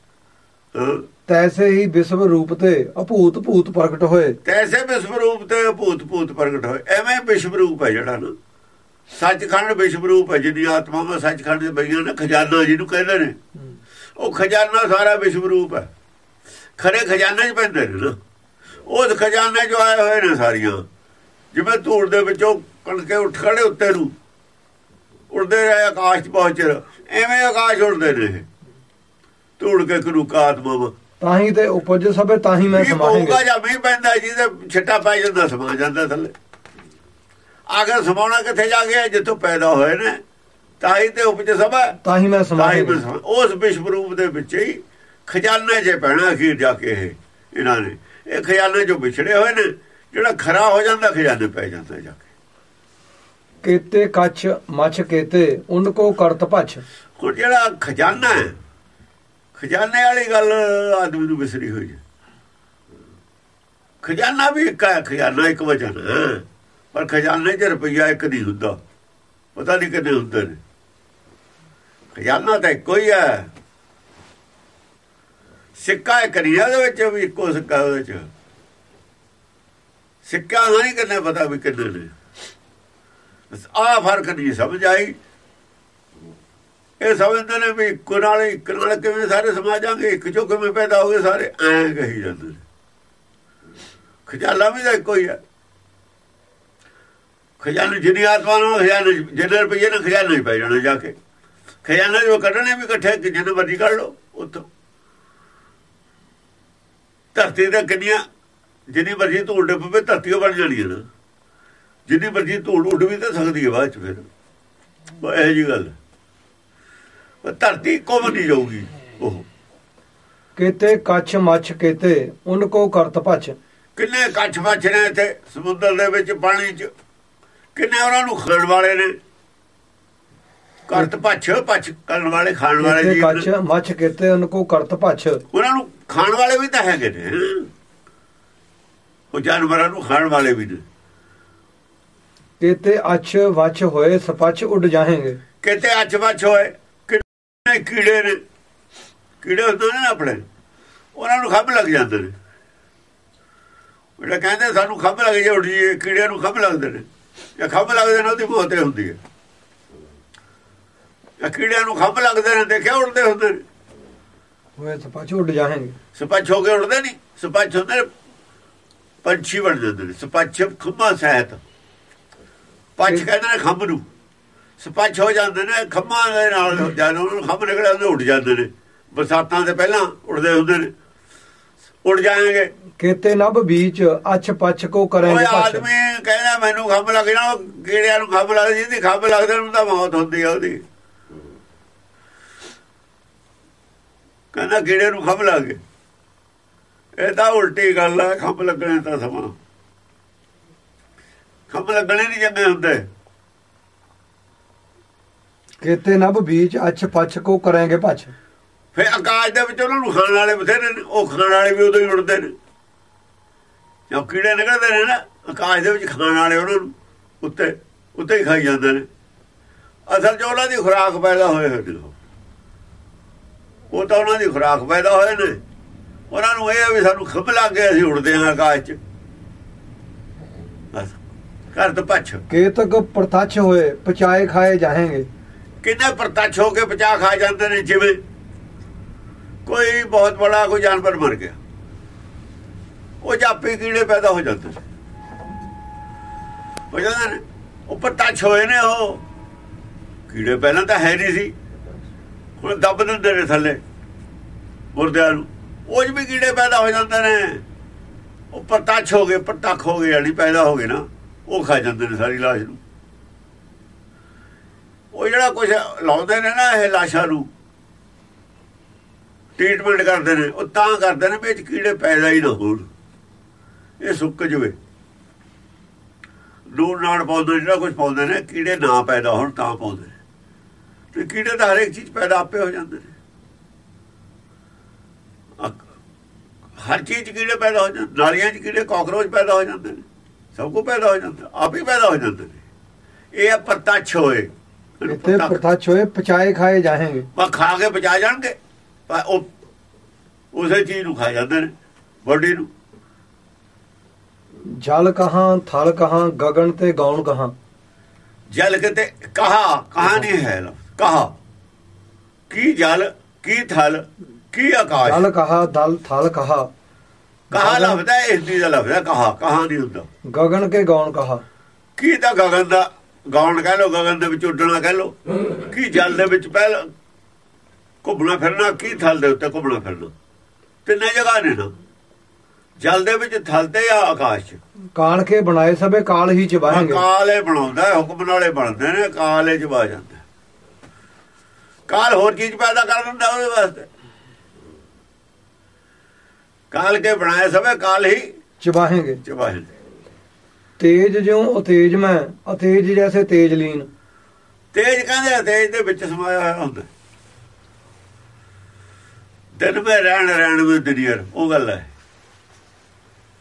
ਤੈਸੇ ਹੀ ਵਿਸ਼ਵ ਰੂਪ ਤੇ ਅਭੂਤ ਭੂਤ ਪ੍ਰਗਟ ਹੋਏ। ਤੈਸੇ ਵਿਸ਼ਵ ਰੂਪ ਤੇ ਭੂਤ ਭੂਤ ਪ੍ਰਗਟ ਹੋਏ। ਐਵੇਂ ਵਿਸ਼ਵ ਰੂਪ ਹੈ ਜਿਹੜਾ ਨਾ। ਸੱਚਖੰਡ ਵਿਸ਼ਵ ਰੂਪ ਹੈ ਜਿਹਦੀ ਆਤਮਾਵਾਂ ਸੱਚਖੰਡ ਦੇ ਬਈਆਂ ਨੇ ਖਜ਼ਾਨਾ ਜਿਹਨੂੰ ਕਹਿੰਦੇ ਨੇ। ਉਹ ਖਜ਼ਾਨਾ ਸਾਰਾ ਵਿਸ਼ਵ ਰੂਪ ਹੈ। ਖਰੇ ਖਜ਼ਾਨੇ 'ਚ ਪੈਂਦੇ ਨੇ ਨਾ। ਉਹ ਖਜ਼ਾਨੇ 'ਚ ਆਏ ਹੋਏ ਨੇ ਸਾਰੀਆਂ। ਜਿਵੇਂ ਧੂੜ ਦੇ ਵਿੱਚੋਂ ਕਣਕੇ ਉੱਠ ਖੜੇ ਉੱਤੇ ਨੂੰ। ਉੜਦੇ ਰਹੇ ਆਕਾਸ਼ 'ਚ ਚਿਰ। ਐਵੇਂ ਆਕਾਸ਼ ਉੜਦੇ ਨੇ। ਧੂੜ ਕੇ ਕਨੂਕਾ ਆਤਮਾ ਤਾਂ ਹੀ ਤੇ ਉਪਜ ਸਭੇ ਤਾਂ ਹੀ ਮੈਂ ਸਮਾਹਾਂਗੇ ਮੀਂਹ ਪਊਗਾ ਜਾਂ ਮੀਂਹ ਪੈਂਦਾ ਜਿਹਦੇ ਛਿੱਟਾ ਪੈ ਜਾਂਦਾ ਸਮਾ ਜਾਂਦਾ ਥੱਲੇ। ਆਗਰ ਸਮਾਉਣਾ ਕਿੱਥੇ ਜਾ ਗਿਆ ਜਿੱਥੋਂ ਪੈਦਾ ਹੋਏ ਨੇ ਤਾਂ ਹੀ ਤੇ ਉਪਜ ਸਭਾ। ਤਾਂ ਹੀ ਮੈਂ ਸਮਾਹਾਂਗੇ ਉਸ ਵਿਸ਼ਵ ਰੂਪ ਦੇ ਵਿੱਚ ਹੀ ਖਜ਼ਾਨੇ 'ਚ ਪੈਣਾ ਅਖੀਰ ਜਾ ਕੇ ਇਹ ਇਹਨਾਂ ਨੇ। ਇਹ ਖਜ਼ਾਨੇ 'ਚੋਂ ਵਿਛੜੇ ਹੋਏ ਨੇ ਜਿਹੜਾ ਖਰਾ ਹੋ ਜਾਂਦਾ ਖਜ਼ਾਨੇ ਪੈ ਜਾਂਦਾ ਜਾ ਕੇ। ਕੇਤੇ ਕੱਛ ਮੱਛ ਕੇਤੇ ਉਨ ਕੋ ਕਰਤ ਭਛ। ਜਿਹੜਾ ਖਜ਼ਾਨਾ ਹੈ ਖਜ਼ਾਨੇ ਵਾਲੀ ਗੱਲ ਆਦਮੀ ਨੂੰ ਵਿਸਰੀ ਹੋਈ ਹੈ। ਖਜ਼ਾਨਾ ਵੀ ਇੱਕ ਹੈ, ਖਜ਼ਾਨਾ ਇੱਕ ਵਚਨ ਹੈ। ਪਰ ਖਜ਼ਾਨੇ 'ਚ ਰੁਪਈਆ ਇੱਕ ਨਹੀਂ ਹੁੰਦਾ। ਪਤਾ ਨਹੀਂ ਕਿੰਨੇ ਹੁੰਦੇ ਨੇ। ਖਜ਼ਾਨਾ ਤਾਂ ਇੱਕੋ ਹੀ ਹੈ। ਸਿੱਕਾ ਇੱਕ ਨਹੀਂ ਹੈ ਉਹਦੇ ਵਿੱਚ ਵੀ, ਇੱਕੋ ਸਿੱਕਾ ਉਹਦੇ 'ਚ ਸਿੱਕਾ ਦਾ ਨਹੀਂ ਕਿੰਨੇ ਪਤਾ ਵੀ ਕਿੰਨੇ ਨੇ। ਆ ਫ਼ਰਕ ਨਹੀਂ ਸਮਝ ਆਈ। ਇਹ ਸਮਝਦੇ ਨੇ ਵੀ ਇੱਕੋ ਨਾਲ ਇੱਕ ਨਾਲ ਕਿਵੇਂ ਸਾਰੇ ਸਮਾਜਾਂਗੇ, ਇੱਕ ਚੋਂ ਕਿਵੇਂ ਪੈਦਾ ਹੋ ਗਏ ਸਾਰੇ, ਐਂ ਕਹੀ ਜਾਂਦੇ ਨੇ। ਖਜ਼ਾਨਾ ਵੀ ਤਾਂ ਇੱਕੋ ਹੀ ਹੈ ਖਜਾਨਾ, ਜਿੰਨੀ ਆਤਮਾ ਨੂੰ ਖਜ਼ਾਨੇ, ਜਿੰਨੇ ਰੁਪਏ ਨੇ ਖਜਾਨਾ 'ਚ ਪੈ ਜਾਣਾ ਜਾ ਕੇ। ਖਜਾਨਾ ਜੋ ਕੱਢਣੇ ਵੀ ਇਕੱਠੇ ਜਿੰਨੇ ਮਰਜ਼ੀ ਕੱਢ ਲਓ, ਉੱਥੋਂ। ਧਰਤੀ ਦਾ ਕਿੰਨੀਆਂ, ਜਿੰਨੀ ਮਰਜ਼ੀ ਧੂੜ ਡਿੱਗ ਪਵੇ ਧਰਤੀ ਬਣ ਜਾਣੀ ਹੈ ਨਾ। ਜਿੰਨੀ ਮਰਜ਼ੀ ਧੂੜ ਉੱਡ ਵੀ ਤਾਂ ਸਕਦੀ ਹੈ ਬਾਅਦ ਚ ਫਿਰ। ਉਹ ਇਹੋ ਜੀ ਗੱਲ ਹੈ। ਧਰਤੀ ਕੋਮ ਨਹੀਂ ਜਾਊਗੀ। ਉਹ ਕੇਤੇ ਕੱਛ ਮਛ ਕੇਤੇ ਉਨ ਕੋ ਕਰਤ ਭਛ। ਕਿੰਨੇ ਕੱਛ ਮੱਛ ਨੇ ਇੱਥੇ ਸਮੁੰਦਰ ਦੇ ਵਿੱਚ ਪਾਣੀ 'ਚ? ਕਿੰਨੇ ਉਹਨਾਂ ਨੂੰ ਖਾਣ ਵਾਲੇ ਨੇ? ਕਰਤ ਪੱਛ ਪੱਛ ਕਰਨ ਵਾਲੇ ਖਾਣ ਵਾਲੇ ਜੀ। ਕੱਛ ਮਛ ਕੇਤੇ ਉਨ ਕੋ ਕਰਤ ਭਛ। ਉਹਨਾਂ ਨੂੰ ਖਾਣ ਵਾਲੇ ਵੀ ਤਾਂ ਹੈਗੇ ਨੇ ਉਹ ਜਾਨਵਰਾਂ ਨੂੰ ਖਾਣ ਵਾਲੇ ਵੀ ਨੇ। ਕੇਤੇ ਅਛ ਵਛ ਹੋਏ ਸਪਛ ਉੱਡ ਜਾਹੇਂਗੇ। ਕਿਤੇ ਅੱਛ ਵੱਛ ਹੋਏ ਕਿੰਨੇ ਕੀੜੇ ਨੇ। ਕੀੜੇ ਹੁੰਦੇ ਨੇ ਆਪਣੇ। ਉਹਨਾਂ ਨੂੰ ਖੰਭ ਲੱਗ ਜਾਂਦੇ ਨੇ। ਜਿਹੜਾ ਕਹਿੰਦੇ ਸਾਨੂੰ ਖੰਭ ਲੱਗ ਜੇ ਉੱਡ ਜੀ ਕੀੜਿਆਂ ਨੂੰ ਖੰਭ ਲੱਗਦੇ ਨੇ। ਜੇ ਖੰਭ ਲੱਗਦੇ ਨੇ ਉਹਦੀ ਹੀ ਹੁੰਦੀ ਹੈ। ਇਹ ਕੀੜਿਆਂ ਨੂੰ ਖੰਭ ਲੱਗਦੇ ਨੇ ਦੇਖਿਆ ਉੜਦੇ ਹੁੰਦੇ ਨੇ। ਹੋਏ ਸਪਛ ਉੱਡ ਜਾਹੇਂਗੇ ਸਪੱਛ ਹੋ ਕੇ ਉੜਦੇ ਨਹੀਂ। ਸਪੱਛ ਹੁੰਦੇ ਨੇ ਪੰਛੀ ਬਣ ਜਾਂਦੇ ਨੇ। ਸਪੱਛ ਖੰਭਾ ਸਹਿਤ। ਪੰਛ ਕਹਿੰਦੇ ਨੇ ਖੰਭ ਨੂੰ। ਸਪੱਛ ਹੋ ਜਾਂਦੇ ਨੇ ਖੰਭਾਂ ਦੇ ਨਾਲ ਜਦੋਂ ਉਹਨਾਂ ਨੂੰ ਖੰਭ ਨਿਕਲੇ ਉਹਦੇ ਉੱਡ ਜਾਂਦੇ ਨੇ। ਬਰਸਾਤਾਂ ਦੇ ਪਹਿਲਾਂ ਉੜਦੇ ਹੁੰਦੇ ਨੇ। ਉੱਡ ਜਾਣਗੇ। ਕੇਤੇ ਨਭ ਬੀਚ ਅਛ ਪਛ ਕੋ ਕਰੇਂਗੇ ਭਛ ਆਦਮੀ ਕਹਿੰਦਾ ਮੈਨੂੰ ਖੰਭ ਲੱਗ ਜਾਣਾ। ਕੀੜਿਆਂ ਨੂੰ ਖੰਭ ਲੱਗ ਜਿਹਦੀ ਖੰਭ ਲੱਗਦੇ ਨੂੰ ਤਾਂ ਮੌਤ ਹੁੰਦੀ ਆ ਉਹਦੀ। ਕਹਿੰਦਾ ਕੀੜੇ ਨੂੰ ਖੰਭ ਲੱਗ ਗਏ। ਇਹ ਤਾਂ ਉਲਟੀ ਗੱਲ ਆ ਖੰਭ ਲੱਗਣੇ ਤਾਂ ਸਮਾਂ। ਖੰਭ ਲੱਗਣੇ ਨਹੀਂ ਚੰਗੇ ਹੁੰਦੇ। ਕੇਤੇ ਨਭ ਬੀਚ ਅਛ ਪਛ ਕੋ ਕਰੇਂਗੇ ਭਛ ਫਿਰ ਆਕਾਸ਼ ਦੇ ਵਿੱਚ ਉਹਨਾਂ ਨੂੰ ਖਾਣ ਵਾਲੇ ਬਥੇਰੇ ਨੇ ਉਹ ਖਾਣ ਵਾਲੇ ਵੀ ਉਦੋਂ ਹੀ ਉੜਦੇ ਨੇ। ਜੋ ਕੀੜੇ ਨਿਕਲਦੇ ਨੇ ਨਾ ਆਕਾਸ਼ ਦੇ ਵਿੱਚ ਖਾਣ ਵਾਲੇ ਉਹਨਾਂ ਨੂੰ ਉੱਤੇ ਉੱਤੇ ਹੀ ਖਾਈ ਜਾਂਦੇ ਨੇ। ਅਸਲ 'ਚ ਉਹਨਾਂ ਦੀ ਖੁਰਾਕ ਪੈਦਾ ਹੋਏ ਹੋਏ ਨੇ ਉਹ। ਤਾਂ ਉਹਨਾਂ ਦੀ ਖੁਰਾਕ ਪੈਦਾ ਹੋਏ ਨੇ। ਉਹਨਾਂ ਨੂੰ ਇਹ ਵੀ ਸਾਨੂੰ ਖੰਭ ਲੱਗ ਗਏ ਅਸੀਂ ਉੜਦੇ ਹਾਂ ਆਕਾਸ਼ 'ਚ। ਬਸ ਕਰਤ ਪੱਛ ਕੇਤਕ ਪ੍ਰਤਛ ਹੋਏ ਪਚਾਏ ਖਾਏ ਜਾਹੇਂਗੇ। ਕਿੰਨੇ ਪ੍ਰਤੱਖ ਹੋ ਕੇ ਬਚਾ ਖਾ ਜਾਂਦੇ ਨੇ ਜਿਵੇਂ ਕੋਈ ਬਹੁਤ ਬੜਾ ਕੋਈ ਜਾਨਵਰ ਮਰ ਗਿਆ। ਉਹ ਜਾਪੀ ਕੀੜੇ ਪੈਦਾ ਹੋ ਜਾਂਦੇ ਨੇ। ਹੋ ਜਾਂਦੇ ਨੇ। ਉਹ ਪ੍ਰਤੱਖ ਹੋਏ ਨੇ ਉਹ। ਕੀੜੇ ਪਹਿਲਾਂ ਤਾਂ ਹੈ ਨਹੀਂ ਸੀ। ਹੁਣ ਦੱਬ ਦਿੰਦੇ ਨੇ ਥੱਲੇ ਮੁਰਦਿਆਂ ਨੂੰ। ਉਹ 'ਚ ਵੀ ਕੀੜੇ ਪੈਦਾ ਹੋ ਜਾਂਦੇ ਨੇ। ਉਹ ਪ੍ਰਤੱਖ ਹੋ ਗਏ ਪ੍ਰਤੱਖ ਹੋ ਗਏ ਯਾਨੀ ਪੈਦਾ ਹੋ ਗਏ ਨਾ। ਉਹ ਖਾ ਜਾਂਦੇ ਨੇ ਸਾਰੀ ਲਾਸ਼ ਨੂੰ। ਉਹ ਜਿਹੜਾ ਕੁਝ ਲਾਉਂਦੇ ਨੇ ਨਾ ਇਹ ਲਾਸ਼ਾਂ ਨੂੰ ਟ੍ਰੀਟਮੈਂਟ ਕਰਦੇ ਨੇ, ਉਹ ਤਾਂ ਕਰਦੇ ਨੇ ਵੀ ਇਹ 'ਚ ਕੀੜੇ ਪੈਦਾ ਹੀ ਨਾ ਹੋਣ। ਇਹ ਸੁੱਕ ਜਵੇ। ਨੂਨ ਨਾਨ ਪਾਉਂਦੇ ਜਿਹੜਾ ਕੁਝ ਪਾਉਂਦੇ ਨੇ, ਕੀੜੇ ਨਾ ਪੈਦਾ ਹੋਣ ਤਾਂ ਪਾਉਂਦੇ ਨੇ। ਤੇ ਕੀੜੇ ਤਾਂ ਹਰੇਕ ਚੀਜ਼ ਪੈਦਾ ਆਪੇ ਹੋ ਜਾਂਦੇ ਨੇ। ਹਰ ਚੀਜ਼ 'ਚ ਕੀੜੇ ਪੈਦਾ ਹੋ ਜਾਂਦੇ ਨਾਲੀਆਂ 'ਚ ਕੀੜੇ, ਕਾਕਰੋਚ ਪੈਦਾ ਹੋ ਜਾਂਦੇ ਨੇ। ਸਭ ਕੁਝ ਪੈਦਾ ਹੋ ਜਾਂਦਾ, ਆਪ ਹੀ ਪੈਦਾ ਹੋ ਜਾਂਦੇ ਨੇ। ਇਹ ਆ ਪ੍ਰਤੱਖ ਹੋਏ ਇੱਥੇ ਪ੍ਰਤਛ ਹੋਏ ਪਚਾਏ ਖਾਏ ਜਾਹੇਂਗੇ। ਬਾ ਖਾ ਕੇ ਬਚਾ ਜਾਣਗੇ। ਪਰ ਉਹ ਉਸੇ ਚੀਜ਼ ਨੂੰ ਖਾ ਜਾਂਦੇ ਨੇ ਬੋਡੀ ਨੂੰ। ਜਲ ਕਹਾਂ ਥਲ ਕਹਾਂ ਗਗਨ ਤੇ ਗੌਣ ਕਹਾਂ। ਜਲ ਕਿਤੇ ਕਹਾ ਕਹਾ ਨਹੀਂ ਹੈ ਕਹਾ। ਕੀ ਜਲ ਕੀ ਥਲ ਕੀ ਆਕਾਸ਼। ਜਲ ਕਹਾ ਦਲ ਥਲ ਕਹਾ। ਕਹਾ ਹੈ ਇਸ ਦੀ ਦਾ ਹੈ ਕਹਾ ਕਹਾ ਨਹੀਂ ਹੁੰਦਾ। ਗਗਨ ਕੇ ਗੌਣ ਕਹਾ। ਕੀ ਤਾਂ ਗਗਨ ਦਾ? ਗਾਉਣ ਕਹਿ ਲੋ ਗਗਨ ਦੇ ਵਿੱਚ ਉੱਡਣਾ ਕਹਿ ਲੋ ਕੀ ਜਲ ਦੇ ਵਿੱਚ ਪਹਿਲ ਘੁੰਮਣਾ ਫਿਰਨਾ ਕੀ ਥਲ ਦੇ ਉੱਤੇ ਘੁੰਮਣਾ ਫਿਰਨਾ? ਤਿੰਨੇ ਜਗ੍ਹਾ ਨੇ ਨਾ। ਜਲ ਦੇ ਵਿੱਚ ਥਲ ਤੇ ਆ ਆਕਾਸ਼। 'ਚ ਕਾਣ ਕੇ ਬਣਾਏ ਸਭੇ ਕਾਲ ਹੀ ਚ ਬਾਹਾਂਗੇ ਕਾਲੇ ਬਣਾਉਂਦਾ ਹੁਕਮ ਨਾਲੇ ਬਣਦੇ ਨੇ ਕਾਲੇ ਚ ਬਾ ਜਾਂਦਾ। ਕਾਲ ਹੋਰ ਚੀਜ਼ ਪੈਦਾ ਕਰ ਦਿੰਦਾ ਉਹਦੇ ਵਾਸਤੇ। ਕਾਲ ਕੇ ਬਣਾਏ ਸਭੇ ਕਾਲ ਹੀ ਚਬਾहेंगे ਚਬਾਹੇ ਤੇਜ ਜਿਉ ਅਤੇਜ ਮੈਂ ਅਤੇਜ ਜੈਸੇ ਤੇਜ ਲੀਨ। ਤੇਜ ਕਹਿੰਦੇ ਆ, ਤੇਜ ਦੇ ਵਿੱਚ ਸਮਾਇਆ ਹੋਇਆ ਹੁੰਦਾ। ਦਿਨ ਮੈਂ ਰਹਿਣ ਰਹਿਣ ਵਿੱਚ ਦੁਨੀਅਰ ਉਹ ਗੱਲ ਹੈ।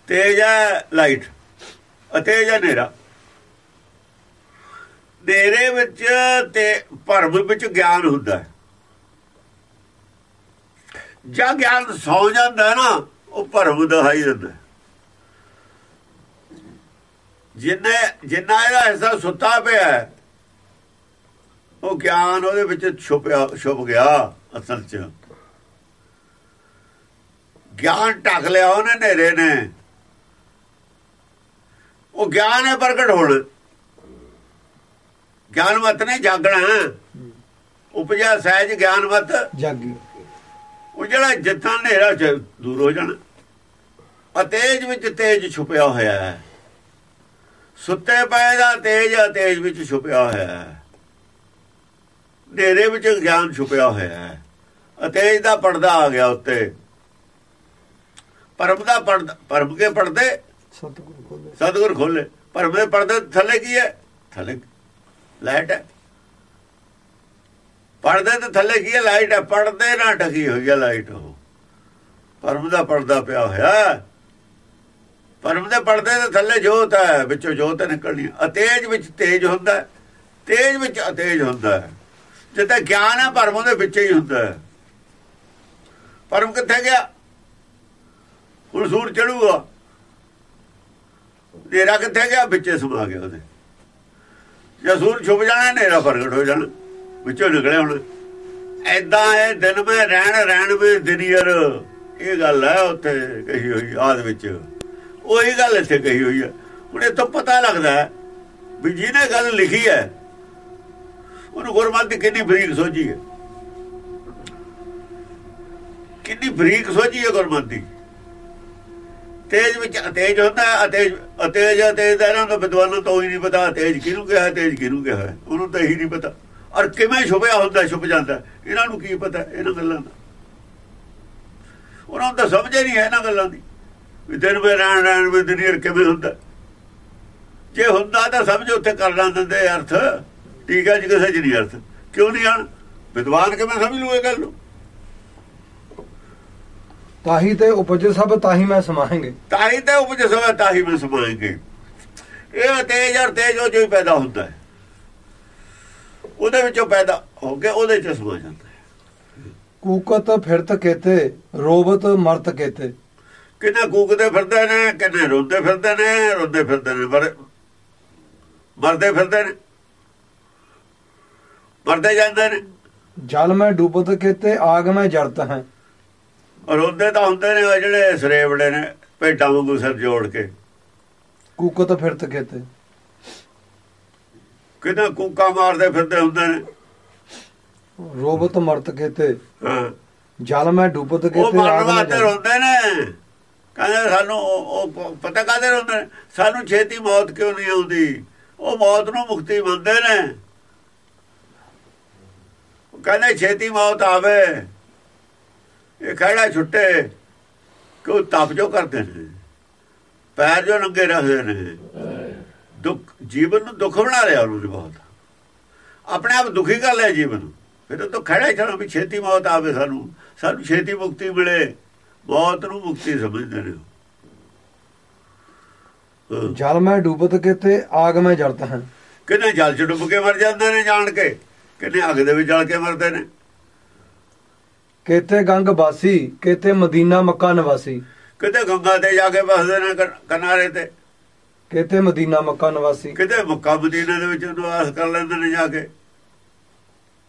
ਤੇਜ ਹੈ ਲਾਈਟ ਅਤੇਜ ਹੈ ਹਨੇਰਾ। ਹਨੇਰੇ ਵਿੱਚ ਤੇ ਭਰਮ ਵਿੱਚ ਗਿਆਨ ਹੁੰਦਾ ਹੈ। ਜਾਂ ਗਿਆਨ ਸੌ ਜਾਂਦਾ ਨਾ ਉਹ ਭਰਮ ਦਿਖਾਈ ਦਿੰਦਾ ਜਿੰਨੇ ਜਿੰਨਾ ਇਹਦਾ ਹਿੱਸਾ ਸੁੱਤਾ ਪਿਆ ਹੈ, ਉਹ ਗਿਆਨ ਉਹਦੇ ਵਿੱਚ ਛੁਪਿਆ ਛੁਪ ਗਿਆ ਅਸਲ 'ਚ। ਗਿਆਨ ਢੱਕ ਲਿਆ ਉਹਨੇ ਨੇਰੇ ਨੇ। ਉਹ ਗਿਆਨ ਹੈ ਪ੍ਰਗਟ ਹੋਣ। ਗਿਆਨ ਮਤ ਨੇ ਜਾਗਣਾ। ਉਪਜਾ ਸਹਿਜ ਗਿਆਨ ਮਤ ਜਾਗੀ ਉਹ ਜਿਹੜਾ ਜਿੱਥਾਂ ਹਨੇਰਾ ਚ ਦੂਰ ਹੋ ਜਾਣਾ ਅਤੇਜ ਵਿੱਚ ਤੇਜ ਛੁਪਿਆ ਹੋਇਆ ਹੈ। ਸੁੱਤੇ ਪਏ ਦਾ ਤੇਜ ਅਤੇਜ ਵਿੱਚ ਛੁਪਿਆ ਹੋਇਆ ਹੈ। ਹਨੇਰੇ ਵਿੱਚ ਗਿਆਨ ਛੁਪਿਆ ਹੋਇਆ ਹੈ। ਅਤੇਜ ਦਾ ਪਰਦਾ ਆ ਗਿਆ ਉੱਤੇ। ਪਰਮ ਦਾ ਪਰਦਾ ਪਰਮ ਕੇ ਪਰਦੇ? ਸਤਿਗੁਰੂ ਕੋਲੇ ਸਤਿਗੁਰ ਖੋਲੇ। ਪਰਮ ਦੇ ਪਰਦੇ ਥੱਲੇ ਕੀ ਹੈ? ਥੱਲੇ ਲਾਈਟ ਹੈ। ਪਰਦੇ ਤੇ ਥੱਲੇ ਕੀ ਹੈ? ਲਾਈਟ ਹੈ। ਪਰਦੇ ਨਾਲ ਢਕੀ ਹੋਈ ਹੈ ਲਾਈਟ ਉਹ। ਪਰਮ ਦਾ ਪਰਦਾ ਪਿਆ ਹੋਇਆ ਹੈ। ਪਰਮ ਦੇ ਪਰਦੇ ਦੇ ਥੱਲੇ ਜੋਤ ਹੈ, ਵਿੱਚੋਂ ਜੋਤ ਨਿਕਲਣੀ ਅਤੇਜ ਵਿੱਚ ਤੇਜ ਹੁੰਦਾ ਤੇਜ ਵਿੱਚ ਅਤੇਜ ਹੁੰਦਾ ਜਿੱਦਾਂ ਗਿਆਨ ਹੈ, ਪਰਮ ਦੇ ਵਿੱਚ ਹੀ ਹੁੰਦਾ ਹੈ। ਪਰਮ ਕਿੱਥੇ ਗਿਆ? ਹੁਣ ਸੂਰ ਚੜੂਗਾ। ਹਨੇਰਾ ਕਿੱਥੇ ਗਿਆ? ਵਿੱਚੇ ਸਮਾ ਗਿਆ ਉਹਦੇ। ਜੇ ਸੂਰ ਛੁਪ ਜਾਣਾ, ਹਨੇਰਾ ਪ੍ਰਗਟ ਹੋ ਜਾਣਾ। ਵਿੱਚੋਂ ਨਿਕਲਿਆ ਹੁਣ। ਐਦਾਂ ਇਹ ਦਿਨ ਮੈਂ ਰਹਿਣ ਰਹਿਣ ਵਿੱਚ ਦਿਨੀਅਰ ਇਹ ਗੱਲ ਹੈ ਉੱਥੇ ਕਹੀ ਹੋਈ, ਆਦ ਵਿੱਚ। ਉਹੀ ਗੱਲ ਇੱਥੇ ਕਹੀ ਹੋਈ ਹੈ। ਹੁਣ ਇਹ ਪਤਾ ਲੱਗਦਾ ਹੈ ਵੀ ਜਿਹਨੇ ਗੱਲ ਲਿਖੀ ਹੈ, ਉਹਨੂੰ ਗੁਰਮਤਿ ਦੀ ਕਿੰਨੀ ਬਰੀਕ ਸੋਝੀ ਹੈ। ਕਿੰਨੀ ਬਰੀਕ ਸੋਝੀ ਹੈ ਗੁਰਮਤਿ ਦੀ। ਤੇਜ ਵਿੱਚ ਅਤੇਜ ਹੁੰਦਾ ਅਤੇਜ ਅਤੇਜ ਅਤੇਜ ਦਾ ਇਹਨਾਂ ਦਾ ਵਿਦਵਾਨਾਂ ਤੋਂ ਹੀ ਨਹੀਂ ਪਤਾ ਤੇਜ ਕਿਹਨੂੰ ਕਿਹਾ ਤੇਜ ਕਿਹਨੂੰ ਕਿਹਾ ਉਹਨੂੰ ਤਾਂ ਇਹੀ ਨਹੀਂ ਪਤਾ। ਔਰ ਕਿਵੇਂ ਛੁਪਿਆ ਹੁੰਦਾ, ਛੁਪ ਜਾਂਦਾ। ਇਹਨਾਂ ਨੂੰ ਕੀ ਪਤਾ, ਇਹਨਾਂ ਗੱਲਾਂ ਦਾ। ਉਹਨਾਂ ਨੂੰ ਤਾਂ ਸਮਝ ਹੀ ਨਹੀਂ ਹੈ ਇਹਨਾਂ ਗੱਲਾਂ ਦੀ। ਵੀ ਦਿਨ ਵੇ ਰਹਿਣ ਰਹਿਣ ਵਿੱਚ ਦੁਨੀਆ ਕਿਵੇਂ ਹੁੰਦਾ? ਜੇ ਹੁੰਦਾ ਤਾਂ ਸਮਝ ਉੱਥੇ ਕਰ ਲਾਂ ਦਿੰਦੇ ਅਰਥ। ਠੀਕ ਹੈ ਜੀ ਕਿਸੇ ਚ ਨਹੀਂ ਅਰਥ। ਕਿਉਂ ਨਹੀਂ ਆਣ ਵਿਦਵਾਨ ਕਿਵੇਂ ਸਮਝ ਲੂਏ ਗੱਲ ਨੂੰ? ਤਾਹੀ ਤੇ ਉਪਜ ਸਭ ਤਾਹੀ ਮੈਂ ਸਮਾਹਾਂਗੇ। ਤਾਹੀ ਤੇ ਉਪਜ ਸਵਾ ਤਾਹੀ ਮੈਂ ਸਮਾਏਂਗੇ ਇਹ ਤੇਜ ਔਰ ਤੇਜ ਉਹ ਜੋ ਪੈਦਾ ਹੁੰਦਾ ਹੈ। ਉਹਦੇ ਵਿੱਚੋਂ ਪੈਦਾ ਹੋ ਕੇ ਉਹਦੇ ਚ ਸਮਾ ਜਾਂਦਾ ਹੈ। ਕੂਕਤ ਫਿਰਤ ਕੇਤੇ ਰੋਬਤ ਮਰਤ ਕੇਤੇ। ਕਿੰਨੇ ਕੂਕਦੇ ਫਿਰਦੇ ਨੇ ਕਿੰਨੇ ਰੋਂਦੇ ਫਿਰਦੇ ਨੇ ਰੋਂਦੇ ਫਿਰਦੇ ਨੇ ਮਰ ਮਰਦੇ ਫਿਰਦੇ ਨੇ। ਮਰਦੇ ਜਾਂਦੇ ਨੇ। ਜਲ ਮੈਂ ਡੂਬਤ ਕੇਤੇ ਆਗ ਮੈਂ ਜਰਤ ਹੈ। ਰੋਂਦੇ ਤਾਂ ਹੁੰਦੇ ਨੇ ਉਹ ਜਿਹੜੇ ਸਰੇਵੜੇ ਨੇ ਭੇਡਾਂ ਵਾਂਗੂ ਸਿਰ ਜੋੜ ਕੇ। ਕੂਕਤ ਫਿਰਤ ਕੇਤੇ। ਕਿੰਨੇ ਕੂਕਾਂ ਮਾਰਦੇ ਫਿਰਦੇ ਹੁੰਦੇ ਨੇ। ਰੋਬਤ ਮਰਤ ਕੇਤੇ। ਹਾਂ। ਜਲ ਮੈਂ ਡੂਬਤ ਉਹ ਕੇਤੇ ਮਰਨ ਆਗ ਮੈਂ ਵਾਸਤੇ ਜਰਤ। ਰੋਂਦੇ ਨੇ। ਕਹਿੰਦੇ ਸਾਨੂੰ ਉਹ ਪਤਾ ਕਾਹਦੇ ਰੋਂਦੇ ਨੇ ਸਾਨੂੰ ਛੇਤੀ ਮੌਤ ਕਿਉਂ ਨਹੀਂ ਆਉਂਦੀ? ਉਹ ਮੌਤ ਨੂੰ ਮੁਕਤੀ ਮੰਨਦੇ ਨੇ। ਕਹਿੰਦੇ ਛੇਤੀ ਮੌਤ ਆਵੇ। ਇਹ ਖੜਾ ਛੁੱਟੇ ਕਿਉਂ ਤਪ ਜੋ ਕਰਦੇ ਨੇ। ਪੈਰ ਜੋ ਨੰਗੇ ਰੱਖਦੇ ਨੇ। ਦੁੱਖ, ਜੀਵਨ ਨੂੰ ਦੁੱਖ ਬਣਾ ਲਿਆ ਉਹਨੂੰ ਬਹੁਤ। ਆਪਣੇ ਆਪ ਦੁਖੀ ਕਰ ਲਿਆ ਜੀਵਨ। ਫਿਰ ਉਹ ਤਾਂ ਖੜਾ ਹੀ ਚਲੋ ਵੀ ਛੇਤੀ ਮੌਤ ਆਵੇ ਸਾਨੂੰ। ਸਾਨੂੰ ਛੇਤੀ ਮੁਕਤੀ ਮਿਲੇ। ਮੌਤ ਨੂੰ ਮੁਕਤੀ ਸਮਝਦੇ ਨੇ। ਜਲ ਮੈਂ ਡੂਬਤ ਕੇਤੇ ਆਗ ਮੈਂ ਜਰਤ ਹੈ ਕਿੰਨੇ ਜਲ ਚ ਡੁੱਬ ਕੇ ਮਰ ਜਾਂਦੇ ਨੇ ਜਾਣ ਕੇ ਕਿੰਨੇ ਅੱਗ ਦੇ ਵਿੱਚ ਜਲ ਕੇ ਮਰਦੇ ਨੇ? ਕੇਤੇ ਗੰਗ ਬਾਸੀ ਕੇਤੇ ਮਦੀਨਾ ਮੱਕਾ ਨਿਵਾਸੀ। ਕਿਤੇ ਗੰਗਾ ਤੇ ਜਾ ਕੇ ਬਸਦੇ ਨੇ ਕਿਨਾਰੇ ਤੇ। ਕੇਤੇ ਮਦੀਨਾ ਮੱਕਾ ਨਿਵਾਸੀ। ਕਿਤੇ ਮੱਕਾ ਮਦੀਨਾ ਦੇ ਵਿੱਚ ਨਿਵਾਸ ਕਰ ਲੈਂਦੇ ਨੇ ਜਾ ਕੇ।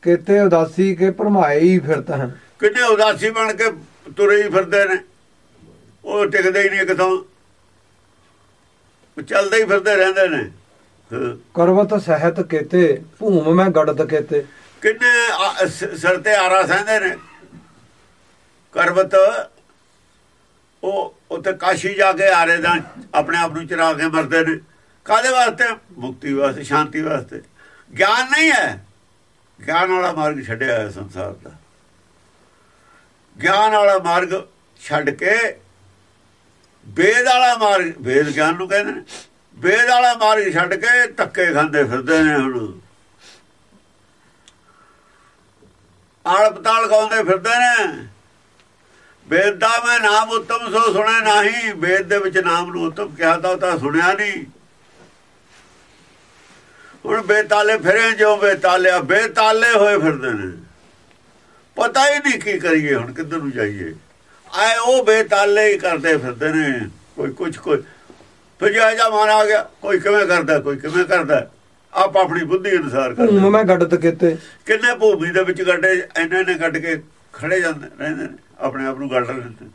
ਕੇਤੇ ਉਦਾਸੀ ਕੇ ਭਰਮਾਏ ਹੀ ਫਿਰਤ ਹੈ ਕਿੰਨੇ ਉਦਾਸੀ ਬਣ ਕੇ ਤੁਰੇ ਹੀ ਫਿਰਦੇ ਨੇ। ਉਹ ਟਿਕਦੇ ਹੀ ਨਹੀਂ ਕਿਥੋਂ ਉਹ ਚੱਲਦੇ ਹੀ ਫਿਰਦੇ ਰਹਿੰਦੇ ਨੇ। ਕਰਵਤ ਸਹਿਤ ਕੇਤੇ ਭੂਮ ਮੈਂ ਗੜਤ ਕੇਤੇ। ਕਿੰਨੇ ਸਿਰ ਤੇ ਆਰਾ ਸਹਿੰਦੇ ਨੇ। ਕਰਬਤ ਉਹ ਉੱਥੇ ਕਾਸ਼ੀ ਜਾ ਕੇ ਆਰੇ ਦਾ ਆਪਣੇ ਆਪ ਨੂੰ ਚਰਾ ਕੇ ਮਰਦੇ ਨੇ। ਕਾਦੇ ਵਾਸਤੇ? ਮੁਕਤੀ ਵਾਸਤੇ ਸ਼ਾਂਤੀ ਵਾਸਤੇ। ਗਿਆਨ ਨਹੀਂ ਹੈ। ਗਿਆਨ ਵਾਲਾ ਮਾਰਗ ਛੱਡਿਆ ਹੈ ਸੰਸਾਰ ਦਾ। ਗਿਆਨ ਵਾਲਾ ਮਾਰਗ ਛੱਡ ਕੇ ਵੇਦ ਵਾਲਾ ਮਾਰਗ, ਵੇਦ ਗਿਆਨ ਨੂੰ ਕਹਿੰਦੇ ਨੇ, ਵੇਦ ਵਾਲਾ ਮਾਰਗ ਛੱਡ ਕੇ ਧੱਕੇ ਖਾਂਦੇ ਫਿਰਦੇ ਨੇ ਹੁਣ। ਆਲ ਪਤਾਲ ਗਾਉਂਦੇ ਫਿਰਦੇ ਨੇ। ਵੇਦ ਦਾ ਮੈਂ ਨਾਮ ਉਤਮ ਸੋ ਸੁਣਿਆ ਨਹੀਂ, ਵੇਦ ਦੇ ਵਿੱਚ ਨਾਮ ਨੂੰ ਉਤਮ ਕਿਹਾ ਤਾਂ ਉਹ ਤਾਂ ਸੁਣਿਆ ਨਹੀਂ। ਹੁਣ ਬੇਤਾਲੇ ਫਿਰੇ ਜੋ ਬੇਤਾਲਿਆ, ਬੇਤਾਲੇ ਹੋਏ ਫਿਰਦੇ ਨੇ। ਪਤਾ ਹੀ ਨਹੀਂ ਕੀ ਕਰੀਏ ਹੁਣ ਕਿੱਧਰ ਨੂੰ ਜਾਈਏ। ਆਏ ਉਹ ਬੇਤਾਲੇ ਹੀ ਕਰਦੇ ਫਿਰਦੇ ਨੇ। ਕੋਈ ਕੁਝ ਕੋਈ ਫਿਰ ਜੇ ਮਾਰਾ ਆ ਗਿਆ ਕੋਈ ਕਿਵੇਂ ਕਰਦਾ ਕੋਈ ਕਿਵੇਂ ਕਰਦਾ। ਆਪ ਆਪਣੀ ਬੁੱਧੀ ਅਨੁਸਾਰ ਕਰਦਾ। ਮੈਂ ਗੱਡਤ ਕੀਤੇ। ਕਿੰਨੇ ਭੂਮੀ ਦੇ ਵਿੱਚ ਗੱਡੇ ਇੰਨੇ ਨੇ ਗੱਡ ਕੇ ਖੜੇ ਜਾਂਦੇ ਰਹਿੰਦੇ ਨੇ ਆਪਣੇ ਆਪ ਨੂੰ ਗੱਡ ਲੈਂਦੇ।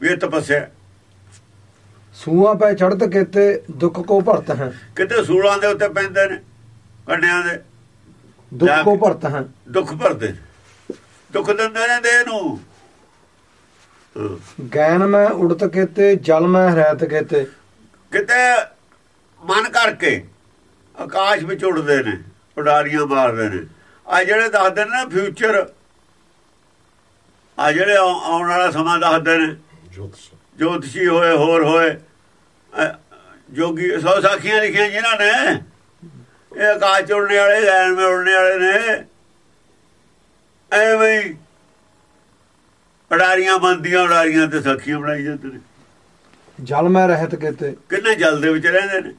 ਵੀ ਇਹ ਤਪੱਸਿਆ। ਸੂਆਂ ਪੈ ਚੜਤ ਕੀਤੇ ਦੁੱਖ ਕੋ ਭਰਤ ਹੈ। ਕਿਤੇ ਸੂਲਾਂ ਦੇ ਉੱਤੇ ਪੈਂਦੇ ਨੇ ਕੰਡਿਆਂ ਦੇ। ਦੁੱਖ ਕੋ ਭਰਤ ਹੈ ਦੁੱਖ ਭਰਦੇ। ਦੁੱਖ ਦਿੰਦੇ ਨੇ ਦੇਹ ਨੂੰ। ਗੈਨ ਮੈਂ ਉੜਤ ਕੀਤੇ ਜਲ ਮੈਂ ਹਰੈਤ ਕੀਤੇ। ਕਿਤੇ ਮਨ ਕਰਕੇ ਆਕਾਸ਼ ਵਿੱਚ ਉੱਡਦੇ ਨੇ ਉਡਾਰੀਆਂ ਮਾਰਦੇ ਨੇ। ਆ ਜਿਹੜੇ ਦੱਸਦੇ ਨੇ ਫਿਊਚਰ ਆ ਜਿਹੜੇ ਆਉ- ਆਉਣ ਵਾਲਾ ਸਮਾਂ ਦੱਸਦੇ ਨੇ। ਜੋਤਸ਼ੀ। ਹੋਏ ਹੋਰ ਹੋਏ। ਜੋਗੀ ਸੌ ਸਾਖੀਆਂ ਲਿਖੀਆਂ ਜਿਨ੍ਹਾਂ ਨੇ ਇਹ ਆਕਾਸ਼ ਉੜਨੇ ਵਾਲੇ ਗੈਨ ਮੇ ਉੜਨੇ ਵਾਲੇ ਨੇ। ਐਵੇਂ ਹੀ ਉਡਾਰੀਆਂ ਬੰਦੀਆਂ ਉਡਾਰੀਆਂ ਤੇ ਸਾਖੀਆਂ ਬਣਾਈ ਜਾਂਦੇ ਨੇ। ਜਲ ਮੈਂ ਰਹਿਤ ਕੀਤੇ। ਕਿੰਨੇ ਜਲ ਦੇ ਵਿੱਚ ਰਹਿੰਦੇ ਨੇ?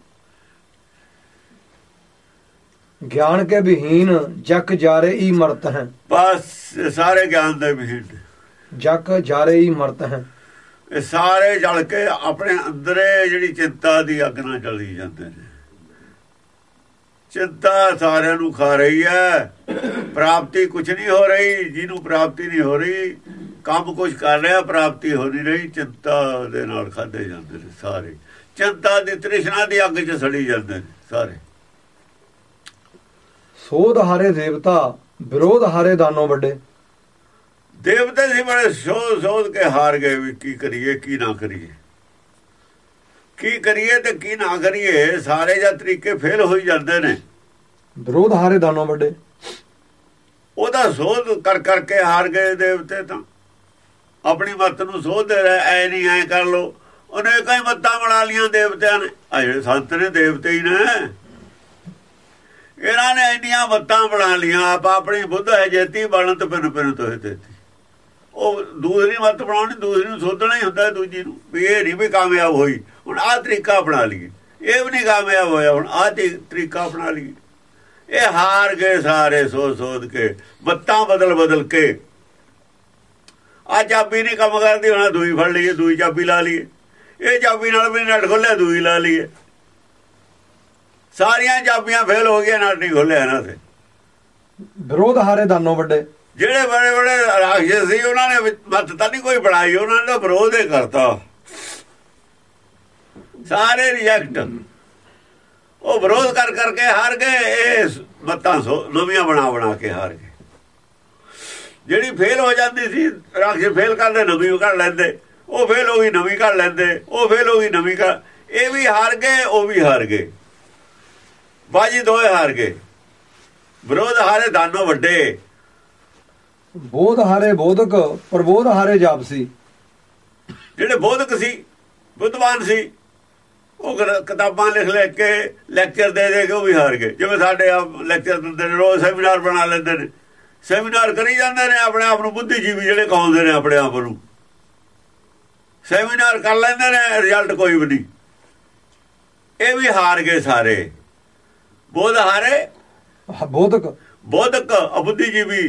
ਗਿਆਨ ਕੇ ਵਿਹੀਨ ਜਕ ਜਾਰੇ ਹੀ ਮਰਤ ਹੈ। ਬਸ ਸਾਰੇ ਗਿਆਨ ਦੇ ਵਿਹੀਨ ਜਕ ਜਾਰੇ ਹੀ ਮਰਤ ਹੈ। ਇਹ ਸਾਰੇ ਜਲ ਕੇ ਆਪਣੇ ਅੰਦਰੇ ਜਿਹੜੀ ਚਿੰਤਾ ਦੀ ਅੱਗ ਨਾਲ ਜਲੀ ਜਾਂਦੇ ਨੇ। ਚਿੰਤਾ ਸਾਰਿਆਂ ਨੂੰ ਖਾ ਰਹੀ ਹੈ। ਪ੍ਰਾਪਤੀ ਕੁਝ ਨਹੀਂ ਹੋ ਰਹੀ ਜਿਹਨੂੰ ਪ੍ਰਾਪਤੀ ਨਹੀਂ ਹੋ ਰਹੀ ਕੰਮ ਕੁਝ ਕਰ ਰਿਹਾ ਪ੍ਰਾਪਤੀ ਹੋ ਨਹੀਂ ਰਹੀ ਚਿੰਤਾ ਦੇ ਨਾਲ ਖਾਦੇ ਜਾਂਦੇ ਨੇ ਸਾਰੇ। ਚਿੰਤਾ ਦੀ ਤ੍ਰਿਸ਼ਨਾ ਦੀ ਅੱਗ 'ਚ ਸੜੀ ਜਾਂਦੇ ਨੇ ਸਾਰੇ। ਸੋਧ ਹਾਰੇ ਦੇਵਤਾ ਵਿਰੋਧ ਹਾਰੇ ਦਾਨੋ ਵੱਡੇ। ਦੇਵਤੇ ਸੀ ਬੜੇ ਸੋਧ ਸੋਧ ਕੇ ਹਾਰ ਗਏ ਵੀ ਕੀ ਕਰੀਏ ਕੀ ਨਾ ਕਰੀਏ। ਕੀ ਕਰੀਏ ਤੇ ਕੀ ਨਾ ਕਰੀਏ ਸਾਰੇ ਜਾਂ ਤਰੀਕੇ ਫੇਲ ਹੋਈ ਜਾਂਦੇ ਨੇ। ਵਿਰੋਧ ਹਾਰੇ ਦਾਨੋ ਵੱਡੇ। ਉਹਦਾ ਸੋਧ ਕਰ ਕਰਕੇ ਹਾਰ ਗਏ ਦੇਵਤੇ ਤਾਂ। ਆਪਣੀ ਮੱਤ ਨੂੰ ਸੋਧਦੇ ਰਹੇ ਐ ਨਹੀਂ ਐ ਕਰ ਲੋ ਉਹਨੇ ਕਈ ਮੱਤਾਂ ਬਣਾ ਲੀਆਂ ਦੇਵਤਿਆਂ ਨੇ। ਆ ਜਿਹੜੇ ਸੰਤ ਨੇ ਦੇਵਤੇ ਹੀ ਨੇ। ਇਹਨਾਂ ਨੇ ਇੰਨੀਆਂ ਮੱਤਾਂ ਬਣਾ ਲੀਆਂ ਆਪ ਆਪਣੀ ਬੁੱਧ ਹੈ ਜੇਤੀ ਬਣਤ ਪਿੰਨ ਪਿੰਨ ਤੋਏ ਤੇਤੀ ਉਹ ਦੂਸਰੀ ਮੱਤ ਬਣਾਉਣੀ ਦੂਸਰੀ ਨੂੰ ਸੋਧਣਾ ਹੀ ਹੁੰਦਾ ਦੂਜੀ ਨੂੰ। ਵੀ ਇਹ ਨਹੀਂ ਵੀ ਕਾਮਯਾਬ ਹੋਈ। ਹੁਣ ਆਹ ਤਰੀਕਾ ਅਪਣਾ ਲਈਏ। ਇਹ ਵੀ ਨਹੀਂ ਕਾਮਯਾਬ ਹੋਇਆ ਹੁਣ ਆਹ ਤਰੀਕਾ ਅਪਣਾ ਲਈਏ। ਇਹ ਹਾਰ ਗਏ ਸਾਰੇ ਸੋਚ ਸੋਚ ਕੇ ਬੱਤਾਂ ਬਦਲ ਬਦਲ ਕੇ। ਆ ਚਾਬੀ ਨਹੀਂ ਕੰਮ ਕਰਦੀ ਹੁਣ ਦੂਈ ਫੜ ਲਈਏ ਦੂਈ ਚਾਬੀ ਲਾ ਲਈਏ। ਇਹ ਚਾਬੀ ਨਾਲ ਵੀ ਨਟ ਖੋਲਿਆ ਦੂਈ ਲਾ ਲਈਏ। ਸਾਰੀਆਂ ਚਾਬੀਆਂ ਫੇਲ ਹੋ ਗਈਆਂ ਨਟ ਨਹੀਂ ਖੋਲਿਆ ਨਾ ਤੇ। ਵਿਰੋਧ ਹਾਰੇ ਦਾਨੋ ਵੱਡੇ। ਜਿਹੜੇ ਬੜੇ ਬੜੇ ਰਾਖਸ਼ ਸੀ ਉਹਨਾਂ ਨੇ ਮਤ ਤਾਂ ਨਹੀਂ ਕੋਈ ਬਣਾਈ ਉਹਨਾਂ ਨੇ ਤਾਂ ਵਿਰੋਧ ਹੀ ਕਰਤਾ। ਸਾਰੇ ਰਿਜੈਕਟ ਉਹ ਵਿਰੋਧ ਕਰ ਕਰਕੇ ਹਾਰ ਗਏ ਇਹ ਮਤਾਂ ਨਵੀਆਂ ਬਣਾ ਬਣਾ ਕੇ ਹਾਰ ਗਏ। ਜਿਹੜੀ ਫੇਲ ਹੋ ਜਾਂਦੀ ਸੀ ਰਾਖਸ਼ ਫੇਲ ਕਰਦੇ ਨਵੀਂ ਕੱਢ ਲੈਂਦੇ। ਉਹ ਫੇਲ ਹੋ ਗਈ ਨਵੀਂ ਕੱਢ ਲੈਂਦੇ। ਉਹ ਫੇਲ ਹੋ ਗਈ ਨਵੀਂ ਕੱਢ ਇਹ ਵੀ ਹਾਰ ਗਏ ਉਹ ਵੀ ਹਾਰ ਗਏ। ਬਾਜੀ ਦੋਏ ਹਾਰ ਗਏ। ਵਿਰੋਧ ਹਾਰੇ ਦਾਨੋ ਵੱਡੇ। ਬੋਧ ਹਾਰੇ ਬੋਧਕ ਪ੍ਰਬੋਧ ਹਾਰੇ ਜਾਪਸੀ। ਜਿਹੜੇ ਬੋਧਕ ਸੀ ਬੁੱਧਵਾਨ ਸੀ ਉਹ ਕਿਤਾਬਾਂ ਲਿਖ ਲੈ ਕੇ ਲੈਕਚਰ ਦੇ ਦੇ ਕੇ ਉਹ ਵੀ ਹਾਰ ਗਏ। ਜਿਵੇਂ ਸਾਡੇ ਆ ਲੈਕਚਰ ਦਿੰਦੇ ਨੇ ਰੋਜ਼ ਸੈਮੀਨਾਰ ਬਣਾ ਲੈਂਦੇ ਨੇ। ਸੈਮੀਨਾਰ ਕਰੀ ਜਾਂਦੇ ਨੇ ਆਪਣੇ ਆਪ ਨੂੰ ਬੁੱਧੀਜੀਵੀ ਜਿਹੜੇ ਕਹਾਉਂਦੇ ਨੇ ਆਪਣੇ ਆਪ ਨੂੰ। ਸੈਮੀਨਾਰ ਕਰ ਲੈਂਦੇ ਨੇ ਰਿਜ਼ਲਟ ਕੋਈ ਵੀ ਨਹੀਂ। ਇਹ ਵੀ ਹਾਰ ਗਏ ਸਾਰੇ। ਬੋਧ ਹਾਰੇ? ਬੋਧਕ। ਬੋਧਕ ਅਬੁੱਧੀਜੀਵੀ।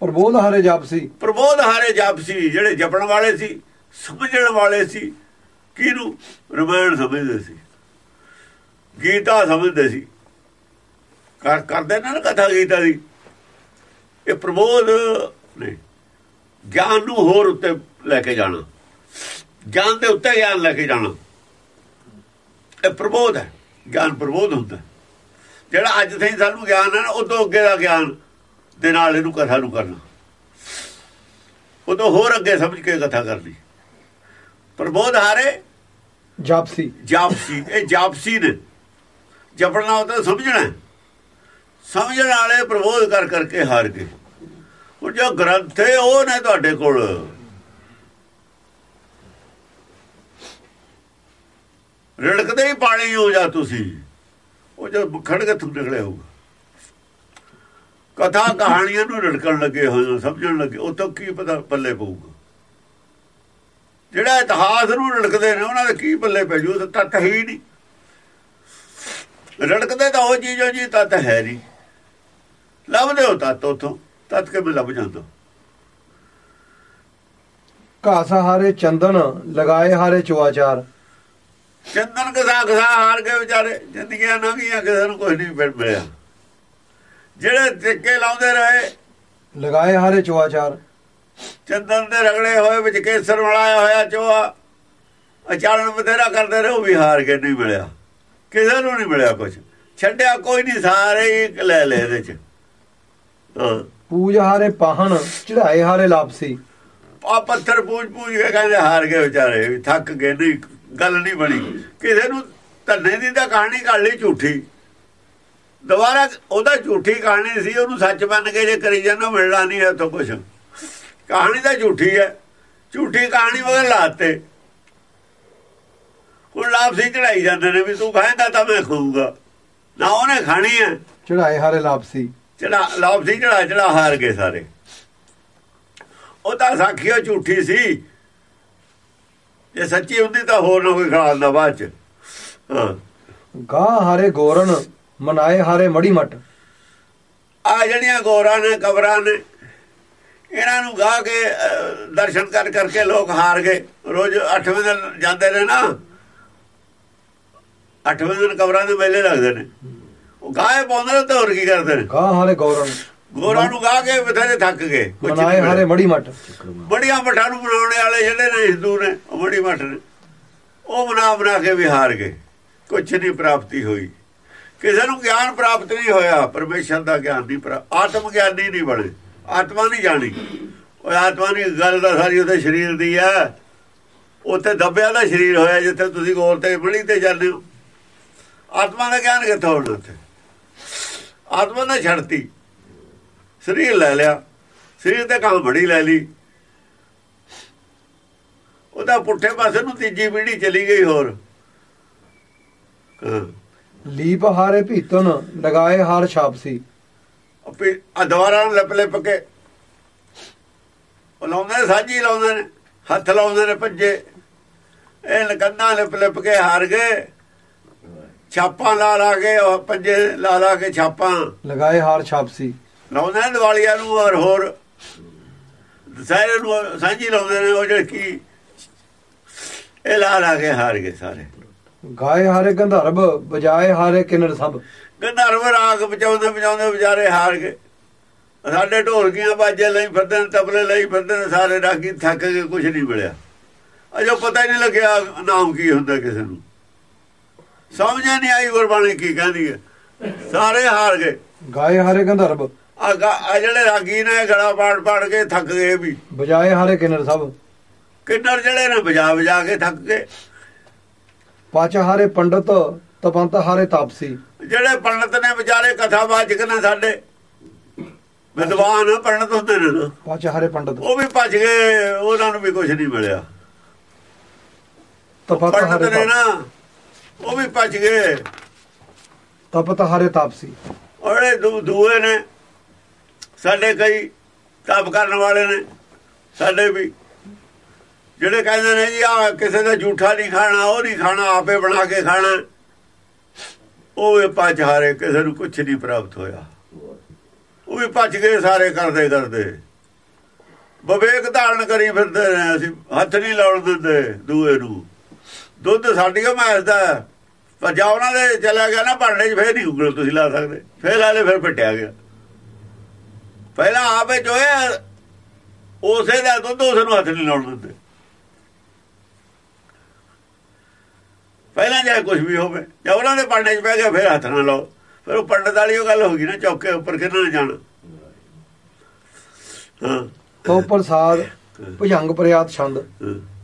ਪ੍ਰਬੋਧ ਹਾਰੇ ਜਾਪਸੀ। ਪ੍ਰਬੋਧ ਹਾਰੇ ਜਾਪਸੀ ਜਿਹੜੇ ਜਪਣ ਵਾਲੇ ਸੀ ਸਮਝਣ ਵਾਲੇ ਸੀ। ਕਿਹਨੂੰ? ਰਮਾਇਣ ਸਮਝਦੇ ਸੀ। ਗੀਤਾ ਸਮਝਦੇ ਸੀ। ਕਰ ਕਰਦੇ ਨਾ ਕਥਾ ਗੀਤਾ ਦੀ। ਇਹ ਪ੍ਰਬੋਧ ਨਹੀਂ ਗਿਆਨ ਨੂੰ ਹੋਰ ਉੱਤੇ ਲੈ ਕੇ ਜਾਣਾ। ਗਿਆਨ ਦੇ ਉੱਤੇ ਗਿਆਨ ਲੈ ਕੇ ਜਾਣਾ। ਇਹ ਪ੍ਰਬੋਧ ਹੈ। ਗਿਆਨ ਪ੍ਰਬੋਧ ਹੁੰਦਾ। ਜਿਹੜਾ ਅੱਜ ਤਾਈਂ ਸਾਨੂੰ ਗਿਆਨ ਹੈ ਨਾ ਉਹ ਤੋਂ ਅੱਗੇ ਦਾ ਗਿਆਨ ਦੇ ਨਾਲ ਇਹਨੂੰ ਕਥਾ ਨੂੰ ਕਰਨਾ। ਉਹ ਤੋਂ ਹੋਰ ਅੱਗੇ ਸਮਝ ਕੇ ਕਥਾ ਕਰਨੀ। ਪ੍ਰਬੋਧ ਹਾਰੇ? ਜਾਪਸੀ। ਜਾਪਸੀ। ਇਹ ਜਾਪਸੀ ਨੇ। ਜਪਣਾ ਹੁੰਦਾ ਸਮਝਣਾ ਸਮਝਣ ਵਾਲੇ ਪ੍ਰਬੋਧ ਕਰ ਕਰਕੇ ਹਾਰ ਗਏ। ਉਹ ਜੋ ਗ੍ਰੰਥ ਹੈ ਉਹ ਨੇ ਤੁਹਾਡੇ ਕੋਲ। ਰੜਕਦੇ ਹੀ ਪਾਣੀ ਹੋ ਜਾ ਤੁਸੀਂ। ਉਹ ਜੋ ਖੜਕੇ ਤੁਮ ਨਿਕਲੇ ਹੋਊਗਾ। ਕਥਾ ਕਹਾਣੀਆਂ ਨੂੰ ਰੜਕਣ ਲੱਗੇ ਹੋਏ ਸਮਝਣ ਲੱਗੇ। ਉਹ ਤਾਂ ਕੀ ਪਤਾ ਪੱਲੇ ਪਊਗਾ। ਜਿਹੜਾ ਇਤਿਹਾਸ ਨੂੰ ਰੜਕਦੇ ਨੇ ਉਹਨਾਂ ਦੇ ਕੀ ਪੱਲੇ ਪੈ ਜੂ? ਤਾਂ ਤੱਤ ਹੀ ਨਹੀਂ। ਰੜਕਦੇ ਤਾਂ ਉਹ ਚੀਜ਼ ਜੀ ਤੱਤ ਹੈ ਨਹੀਂ। ਲੱਭਦੇ ਹੋ ਤੱਤ ਉਥੋਂ? ਤੱਤ ਕੇ ਲੱਭ ਜਾਂਦਾ? ਘਾਸ ਹਾਰੇ ਚੰਦਨ ਲਗਾਏ ਹਾਰੇ ਚੁਆਚਾਰ। ਚੰਦਨ ਕਸਾ ਕਸਾ ਹਾਰ ਕੇ ਵਿਚਾਰੇ। ਜ਼ਿੰਦਗੀਆਂ ਨਾ ਗਈਆਂ ਕਿਸੇ ਨੂੰ ਕੁਝ ਨਹੀਂ ਮਿਲਿਆ। ਜਿਹੜੇ ਟਿੱਕੇ ਲਾਉਂਦੇ ਰਹੇ ਲਗਾਏ ਹਾਰੇ ਚੁਆਚਾਰ। ਚੰਦਨ ਦੇ ਰਗੜੇ ਹੋਏ ਵਿੱਚ ਕੇਸਰ ਮਲਾਇਆ ਹੋਇਆ ਚੋਆ ਅਚਾਰਨ ਬਥੇਰਾ ਕਰਦੇ ਰਹੇ ਉਹ ਵੀ ਹਾਰ ਕੇ ਨਹੀਂ ਮਿਲਿਆ। ਕਿਸੇ ਨੂੰ ਨਹੀਂ ਮਿਲਿਆ ਕੁਝ ਛੱਡਿਆ ਕੋਈ ਨਹੀਂ ਸਾਰੇ ਹੀ ਲੈ ਲੈ ਇਹਦੇ ਚ। ਪੂਜ ਹਾਰੇ ਪਾਹਣ ਚੜਾਏ ਹਾਰੇ ਲਾਪਸੀ। ਆ ਪੱਥਰ ਪੂਜ ਪੂਜ ਕੇ ਕਹਿੰਦੇ ਹਾਰ ਗਏ ਵਿਚਾਰੇ ਵੀ ਥੱਕ ਗਏ ਨਹੀਂ ਗੱਲ ਨਹੀਂ ਬਣੀ। ਕਿਸੇ ਨੂੰ ਧੰਨੇ ਦੀ ਤਾਂ ਕਹਾਣੀ ਕਰ ਲਈ ਝੂਠੀ। ਦੁਬਾਰਾ ਉਹਦਾ ਝੂਠੀ ਕਹਾਣੀ ਸੀ ਉਹਨੂੰ ਸੱਚ ਮੰਨ ਕੇ ਜੇ ਕਰੀ ਜਾਂਦਾ ਮਿਲਣਾ ਨਹੀਂ ਇੱਥੋਂ ਕੁਝ ਕਹਾਣੀ ਤਾਂ ਝੂਠੀ ਹੈ। ਝੂਠੀ ਕਹਾਣੀ ਵਗਰ ਲਾਤੇ ਹੁਣ ਲਾਪਸੀ ਚੜਾਈ ਜਾਂਦੇ ਨੇ ਵੀ ਤੂੰ ਖਾਏਂਗਾ ਤਾਂ ਮੈਂ ਖਾਊਂਗਾ। ਨਾ ਉਹਨੇ ਖਾਣੀ ਹੈ। ਚੜਾਏ ਹਾਰੇ ਲਾਪਸੀ ਚੜਾ ਲਾਪਸੀ ਚੜਾ ਚੜਾ ਹਾਰ ਗਏ ਸਾਰੇ। ਉਹ ਤਾਂ ਸਾਖੀਓ ਝੂਠੀ ਸੀ। ਜੇ ਸੱਚੀ ਹੁੰਦੀ ਤਾਂ ਹੋਰ ਨਾ ਕੋਈ ਖੜਾਉਂਦਾ ਬਾਅਦ ਚ। ਗਾਹ ਹਾਰੇ ਗੋਰਨ ਮਨਾਏ ਹਾਰੇ ਮੜੀ ਮਟ ਆ ਜਿਹੜੀਆਂ ਗੋਰਾਂ ਨੇ ਕਬਰਾਂ ਨੇ ਇਹਨਾਂ ਨੂੰ ਗਾ ਕੇ ਦਰਸ਼ਨ ਕਰ ਕਰਕੇ ਲੋਕ ਹਾਰ ਗਏ। ਰੋਜ਼ 8ਵੇਂ ਦਿਨ ਜਾਂਦੇ ਨੇ ਨਾ 8ਵੇਂ ਦਿਨ ਕਬਰਾਂ ਦੇ ਮੇਲੇ ਲੱਗਦੇ ਨੇ। ਉਹ ਗਾਏ ਪਾਉਂਦੇ ਨੇ ਤੇ ਹੋਰ ਕੀ ਕਰਦੇ ਨੇ? ਗਾਹ ਹਾਰੇ ਗੋਰਨ ਗੋਰਾਂ ਨੂੰ ਗਾ ਕੇ ਬਥੇਰੇ ਥੱਕ ਗਏ ਮਿਲਿਆ। ਹਾਰੇ ਮੜੀ ਮਟ ਬੜੀਆਂ ਮਠਾਂ ਨੂੰ ਬਣਾਉਣੇ ਵਾਲੇ ਜਿਹੜੇ ਨੇ ਹਿੰਦੂ ਨੇ ਉਹ ਬੜੀ ਮਠ ਨੇ। ਉਹ ਬਣਾ ਬਣਾ ਕੇ ਵੀ ਹਾਰ ਗਏ। ਕੁਛ ਨਹੀਂ ਪ੍ਰਾਪਤੀ ਹੋਈ। ਕਿਸੇ ਨੂੰ ਗਿਆਨ ਪ੍ਰਾਪਤ ਨਹੀਂ ਹੋਇਆ ਪਰਮੇਸ਼ਰ ਦਾ ਗਿਆਨ ਨਹੀਂ ਪ੍ਰਾਪਤ ਆਤਮ ਗਿਆਨੀ ਨਹੀਂ ਬਣੇ। ਆਤਮਾ ਨਹੀਂ ਜਾਣੀ। ਉਹ ਆਤਮਾ ਨਹੀਂ, ਗੱਲ ਦਾ ਸਾਰੀ ਉਹਦੇ ਸਰੀਰ ਦੀ ਆ। ਉੱਥੇ ਦੱਬਿਆ ਦਾ ਸਰੀਰ ਹੋਇਆ ਜਿੱਥੇ ਤੁਸੀਂ ਗੋਲ ਤੇ ਬੜੀ ਤੇ ਜਾਂਦੇ ਹੋ। ਆਤਮਾ ਦਾ ਗਿਆਨ ਕਿੱਥੋਂ ਹੋਣਾ ਉੱਥੇ? ਆਤਮਾ ਨੇ ਛੱਡਤੀ। ਸਰੀਰ ਲੈ ਲਿਆ। ਸਰੀਰ ਤੇ ਕੰਮ ਬੜੀ ਲੈ ਲਈ। ਉਹਦਾ ਪੁੱਠੇ ਪਾਸੇ ਨੂੰ ਤੀਜੀ ਪੀੜੀ ਚਲੀ ਗਈ ਹੋਰ। ਲੀਪ ਹਾਰੇ ਭੀਤਨ, ਲਗਾਏ ਹਾਰ ਛਾਪ ਸੀ। ਆ ਦੁਆਰਾ ਲਿਪ ਲਿਪ ਕੇ ਉਹ ਲਾਉਂਦੇ ਸਾਜੀ ਲਾਉਂਦੇ ਨੇ ਹੱਥ ਲਾਉਂਦੇ ਨੇ ਭੱਜੇ। ਇਹ ਨਕੰਨਾ ਲਿਪ ਲਿਪ ਕੇ ਹਾਰ ਗਏ। ਛਾਪਾਂ ਲਾ ਲਾ ਕੇ ਉਹ ਪੰਜੇ ਲਾ ਲਾ ਕੇ ਛਾਪਾਂ। ਲਗਾਏ ਹਾਰ ਛਾਪਸੀ। ਲਾਉਂਦੇ ਨੇ ਦਿਵਾਲੀਆਂ ਨੂੰ ਔਰ ਹੋਰ। ਸਾਰੇ ਨੂੰ ਸਾਂਝੀ ਲਾਉਂਦੇ ਨੇ ਉਹ ਜਿਹੜੇ ਕੀ ਇਹ ਲਾ ਲਾ ਕੇ ਹਾਰ ਗਏ ਸਾਰੇ। ਗਾਏ ਹਾਰੇ ਗੰਧਰਵ ਬਜਾਏ ਹਾਰੇ ਕਿਨਰ ਸਭ। ਗੰਧਰਵ ਰਾਗ ਬਚਾਉਂਦੇ ਬਚਾਉਂਦੇ ਵਿਚਾਰੇ ਹਾਰ ਗਏ। ਸਾਡੇ ਢੋਲਕੀਆਂ ਬਾਜੇ ਲਈ ਫਿਰਦੇ ਨੇ ਤਬਲੇ ਲਈ ਫਿਰਦੇ ਨੇ ਸਾਰੇ ਰਾਗੀ ਥੱਕ ਕੇ ਕੁਝ ਨਹੀਂ ਮਿਲਿਆ। ਅਜੋ ਪਤਾ ਹੀ ਨਹੀਂ ਲੱਗਿਆ ਨਾਮ ਕੀ ਹੁੰਦਾ ਕਿਸੇ ਨੂੰ। ਸਮਝ ਨਹੀਂ ਆਈ ਗੁਰਬਾਣੀ ਕੀ ਕਹਿੰਦੀ ਹੈ। ਸਾਰੇ ਹਾਰ ਗਏ। ਗਾਏ ਹਾਰੇ ਗੰਧਰਵ ਆ ਜਿਹੜੇ ਰਾਗੀ ਨੇ ਗਲਾ ਪਾੜ ਪਾੜ ਕੇ ਥੱਕ ਗਏ ਵੀ। ਬਜਾਏ ਹਾਰੇ ਕਿਨਰ ਸਭ? ਕਿੰਨਰ ਜਿਹੜੇ ਨੇ ਵਜਾ ਵਜਾ ਕੇ ਥੱਕ ਗਏ। ਪਚ ਹਾਰੇ ਪੰਡਤ ਤਪੰਤ ਹਾਰੇ ਤਾਪਸੀ ਜਿਹੜੇ ਪੰਡਤ ਨੇ ਵਿਚਾਰੇ ਕਥਾ ਵਾਚਕ ਨੇ ਸਾਡੇ ਵਿਦਵਾਨ ਪੰਡਤ ਹੁੰਦੇ ਨੇ ਪਚ ਹਾਰੇ ਪੰਡਤ। ਉਹ ਵੀ ਭੱਜ ਗਏ ਉਹਨਾਂ ਨੂੰ ਵੀ ਕੁਝ ਨਹੀਂ ਮਿਲਿਆ। ਤਪਤ ਹਾਰੇ ਨੇ ਤਾਪ- ਨਾ ਉਹ ਵੀ ਭੱਜ ਗਏ ਤਪਤ ਹਾਰੇ ਤਾਪਸੀ ਉਹਦੇ ਦੂ- ਦੂਏ ਨੇ ਸਾਡੇ ਕਈ ਤਪ ਕਰਨ ਵਾਲੇ ਨੇ ਸਾਡੇ ਵੀ। ਜਿਹੜੇ ਕਹਿੰਦੇ ਨੇ ਜੀ ਆ ਕਿਸੇ ਦਾ ਝੂਠਾ ਨਹੀਂ ਖਾਣਾ ਉਹ ਨਹੀਂ ਖਾਣਾ ਆਪੇ ਬਣਾ ਕੇ ਖਾਣਾ। ਉਹ ਵੀ ਭੱਜ ਹਾਰੇ, ਕਿਸੇ ਨੂੰ ਕੁਝ ਨਹੀਂ ਪ੍ਰਾਪਤ ਹੋਇਆ। ਉਹ ਵੀ ਭੱਜ ਗਏ ਸਾਰੇ ਕਰਦੇ ਕਰਦੇ। ਵਿਵੇਕ ਧਾਰਨ ਕਰੀ ਫਿਰਦੇ ਨੇ ਅਸੀਂ ਹੱਥ ਨਹੀਂ ਲਾਉਣ ਦਿੰਦੇ ਦੂਏ ਨੂੰ। ਦੁੱਧ ਸਾਡੀਆਂ ਮੈਸ ਦਾ ਪਰ ਜਾ ਉਹਨਾਂ ਦੇ ਚਲਾ ਗਿਆ ਨਾ, ਭਾਂਡੇ 'ਚ ਫੇਰ ਨਹੀਂ ਉਗਲ ਤੁਸੀਂ ਲਾ ਸਕਦੇ। ਫੇਰ ਲਾ ਲੈ ਫਿਰ ਪਟਿਆ ਗਿਆ। ਪਹਿਲਾਂ ਆਪੇ ਜੋਇਆ ਉਸੇ ਦਾ ਦੁੱਧ ਉਸ ਨੂੰ ਹੱਥ ਨਹੀਂ ਲਾਉਣ ਦਿੰਦੇ। ਪਹਿਲਾਂ ਜੇ ਕੁਝ ਵੀ ਹੋਵੇ ਜੇ ਉਹਨਾਂ ਦੇ ਭਾਂਡੇ 'ਚ ਪੈ ਗਿਆ ਫਿਰ ਹੱਥ ਨਾ ਲਾਓ। ਫਿਰ ਉਹ ਪੰਡਤ ਵਾਲੀ ਉਹ ਗੱਲ ਹੋ ਗਈ ਨਾ ਚੌਕੇ ਉੱਪਰ ਕਿਹਨਾਂ ਨੇ ਜਾਣਾ। ਹਾਂ। ਤੋ ਪ੍ਰਸਾਦ ਭੁਜੰਗ ਪ੍ਰਿਆਤ ਛੰਦ।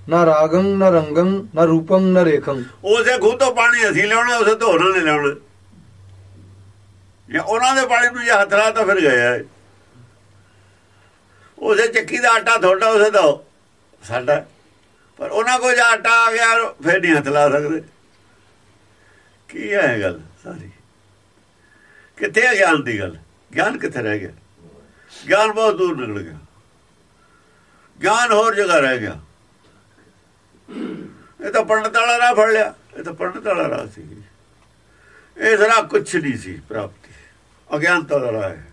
ਨਾ ਰਾਗੰ ਨਾ ਰੰਗੰ ਨਾ ਰੂਪੰ ਨਾ ਰੇਖੰ। ਉਸੇ ਖੂਹ ਤੋਂ ਪਾਣੀ ਅਸੀਂ ਲਿਆਉਣਾ ਉਸੇ ਤੋਂ ਉਹਨਾਂ ਨੇ ਲਿਆਉਣਾ। ਜੇ ਉਹਨਾਂ ਦੇ ਪਾਣੀ ਨੂੰ ਜੇ ਹੱਥ ਲਾ ਤਾਂ ਫਿਰ ਗਿਆ। ਉਸੇ ਚੱਕੀ ਦਾ ਆਟਾ ਤੁਹਾਡਾ ਉਸੇ ਦਾ ਸਾਡਾ। ਪਰ ਉਹਨਾਂ ਕੋਲ ਜੇ ਆਟਾ ਆ ਗਿਆ ਫਿਰ ਨਹੀਂ ਹੱਥ ਲਾ ਸਕਦੇ। ਕੀ ਹੈ ਇਹ ਗੱਲ ਸਾਰੀ? ਕਿੱਥੇ ਹੈ ਗਿਆਨ ਦੀ ਗੱਲ? ਗਿਆਨ ਕਿੱਥੇ ਰਹਿ ਗਿਆ? ਗਿਆਨ ਬਹੁਤ ਦੂਰ ਨਿਕਲ ਗਿਆ। ਗਿਆਨ ਹੋਰ ਜਗ੍ਹਾ ਰਹਿ ਗਿਆ। ਇਹ ਤਾਂ ਪੰਡਤ ਵਾਲਾ ਰਾਹ ਫੜ ਲਿਆ। ਇਹ ਤਾਂ ਪੰਡਤ ਵਾਲਾ ਰਾਹ ਸੀ। ਇਹ ਜ਼ਰਾ ਕੁਛ ਨਹੀਂ ਸੀ ਪ੍ਰਾਪਤੀ। ਅਗਿਆਨਤਾ ਦਾ ਰਾਹ ਹੈ।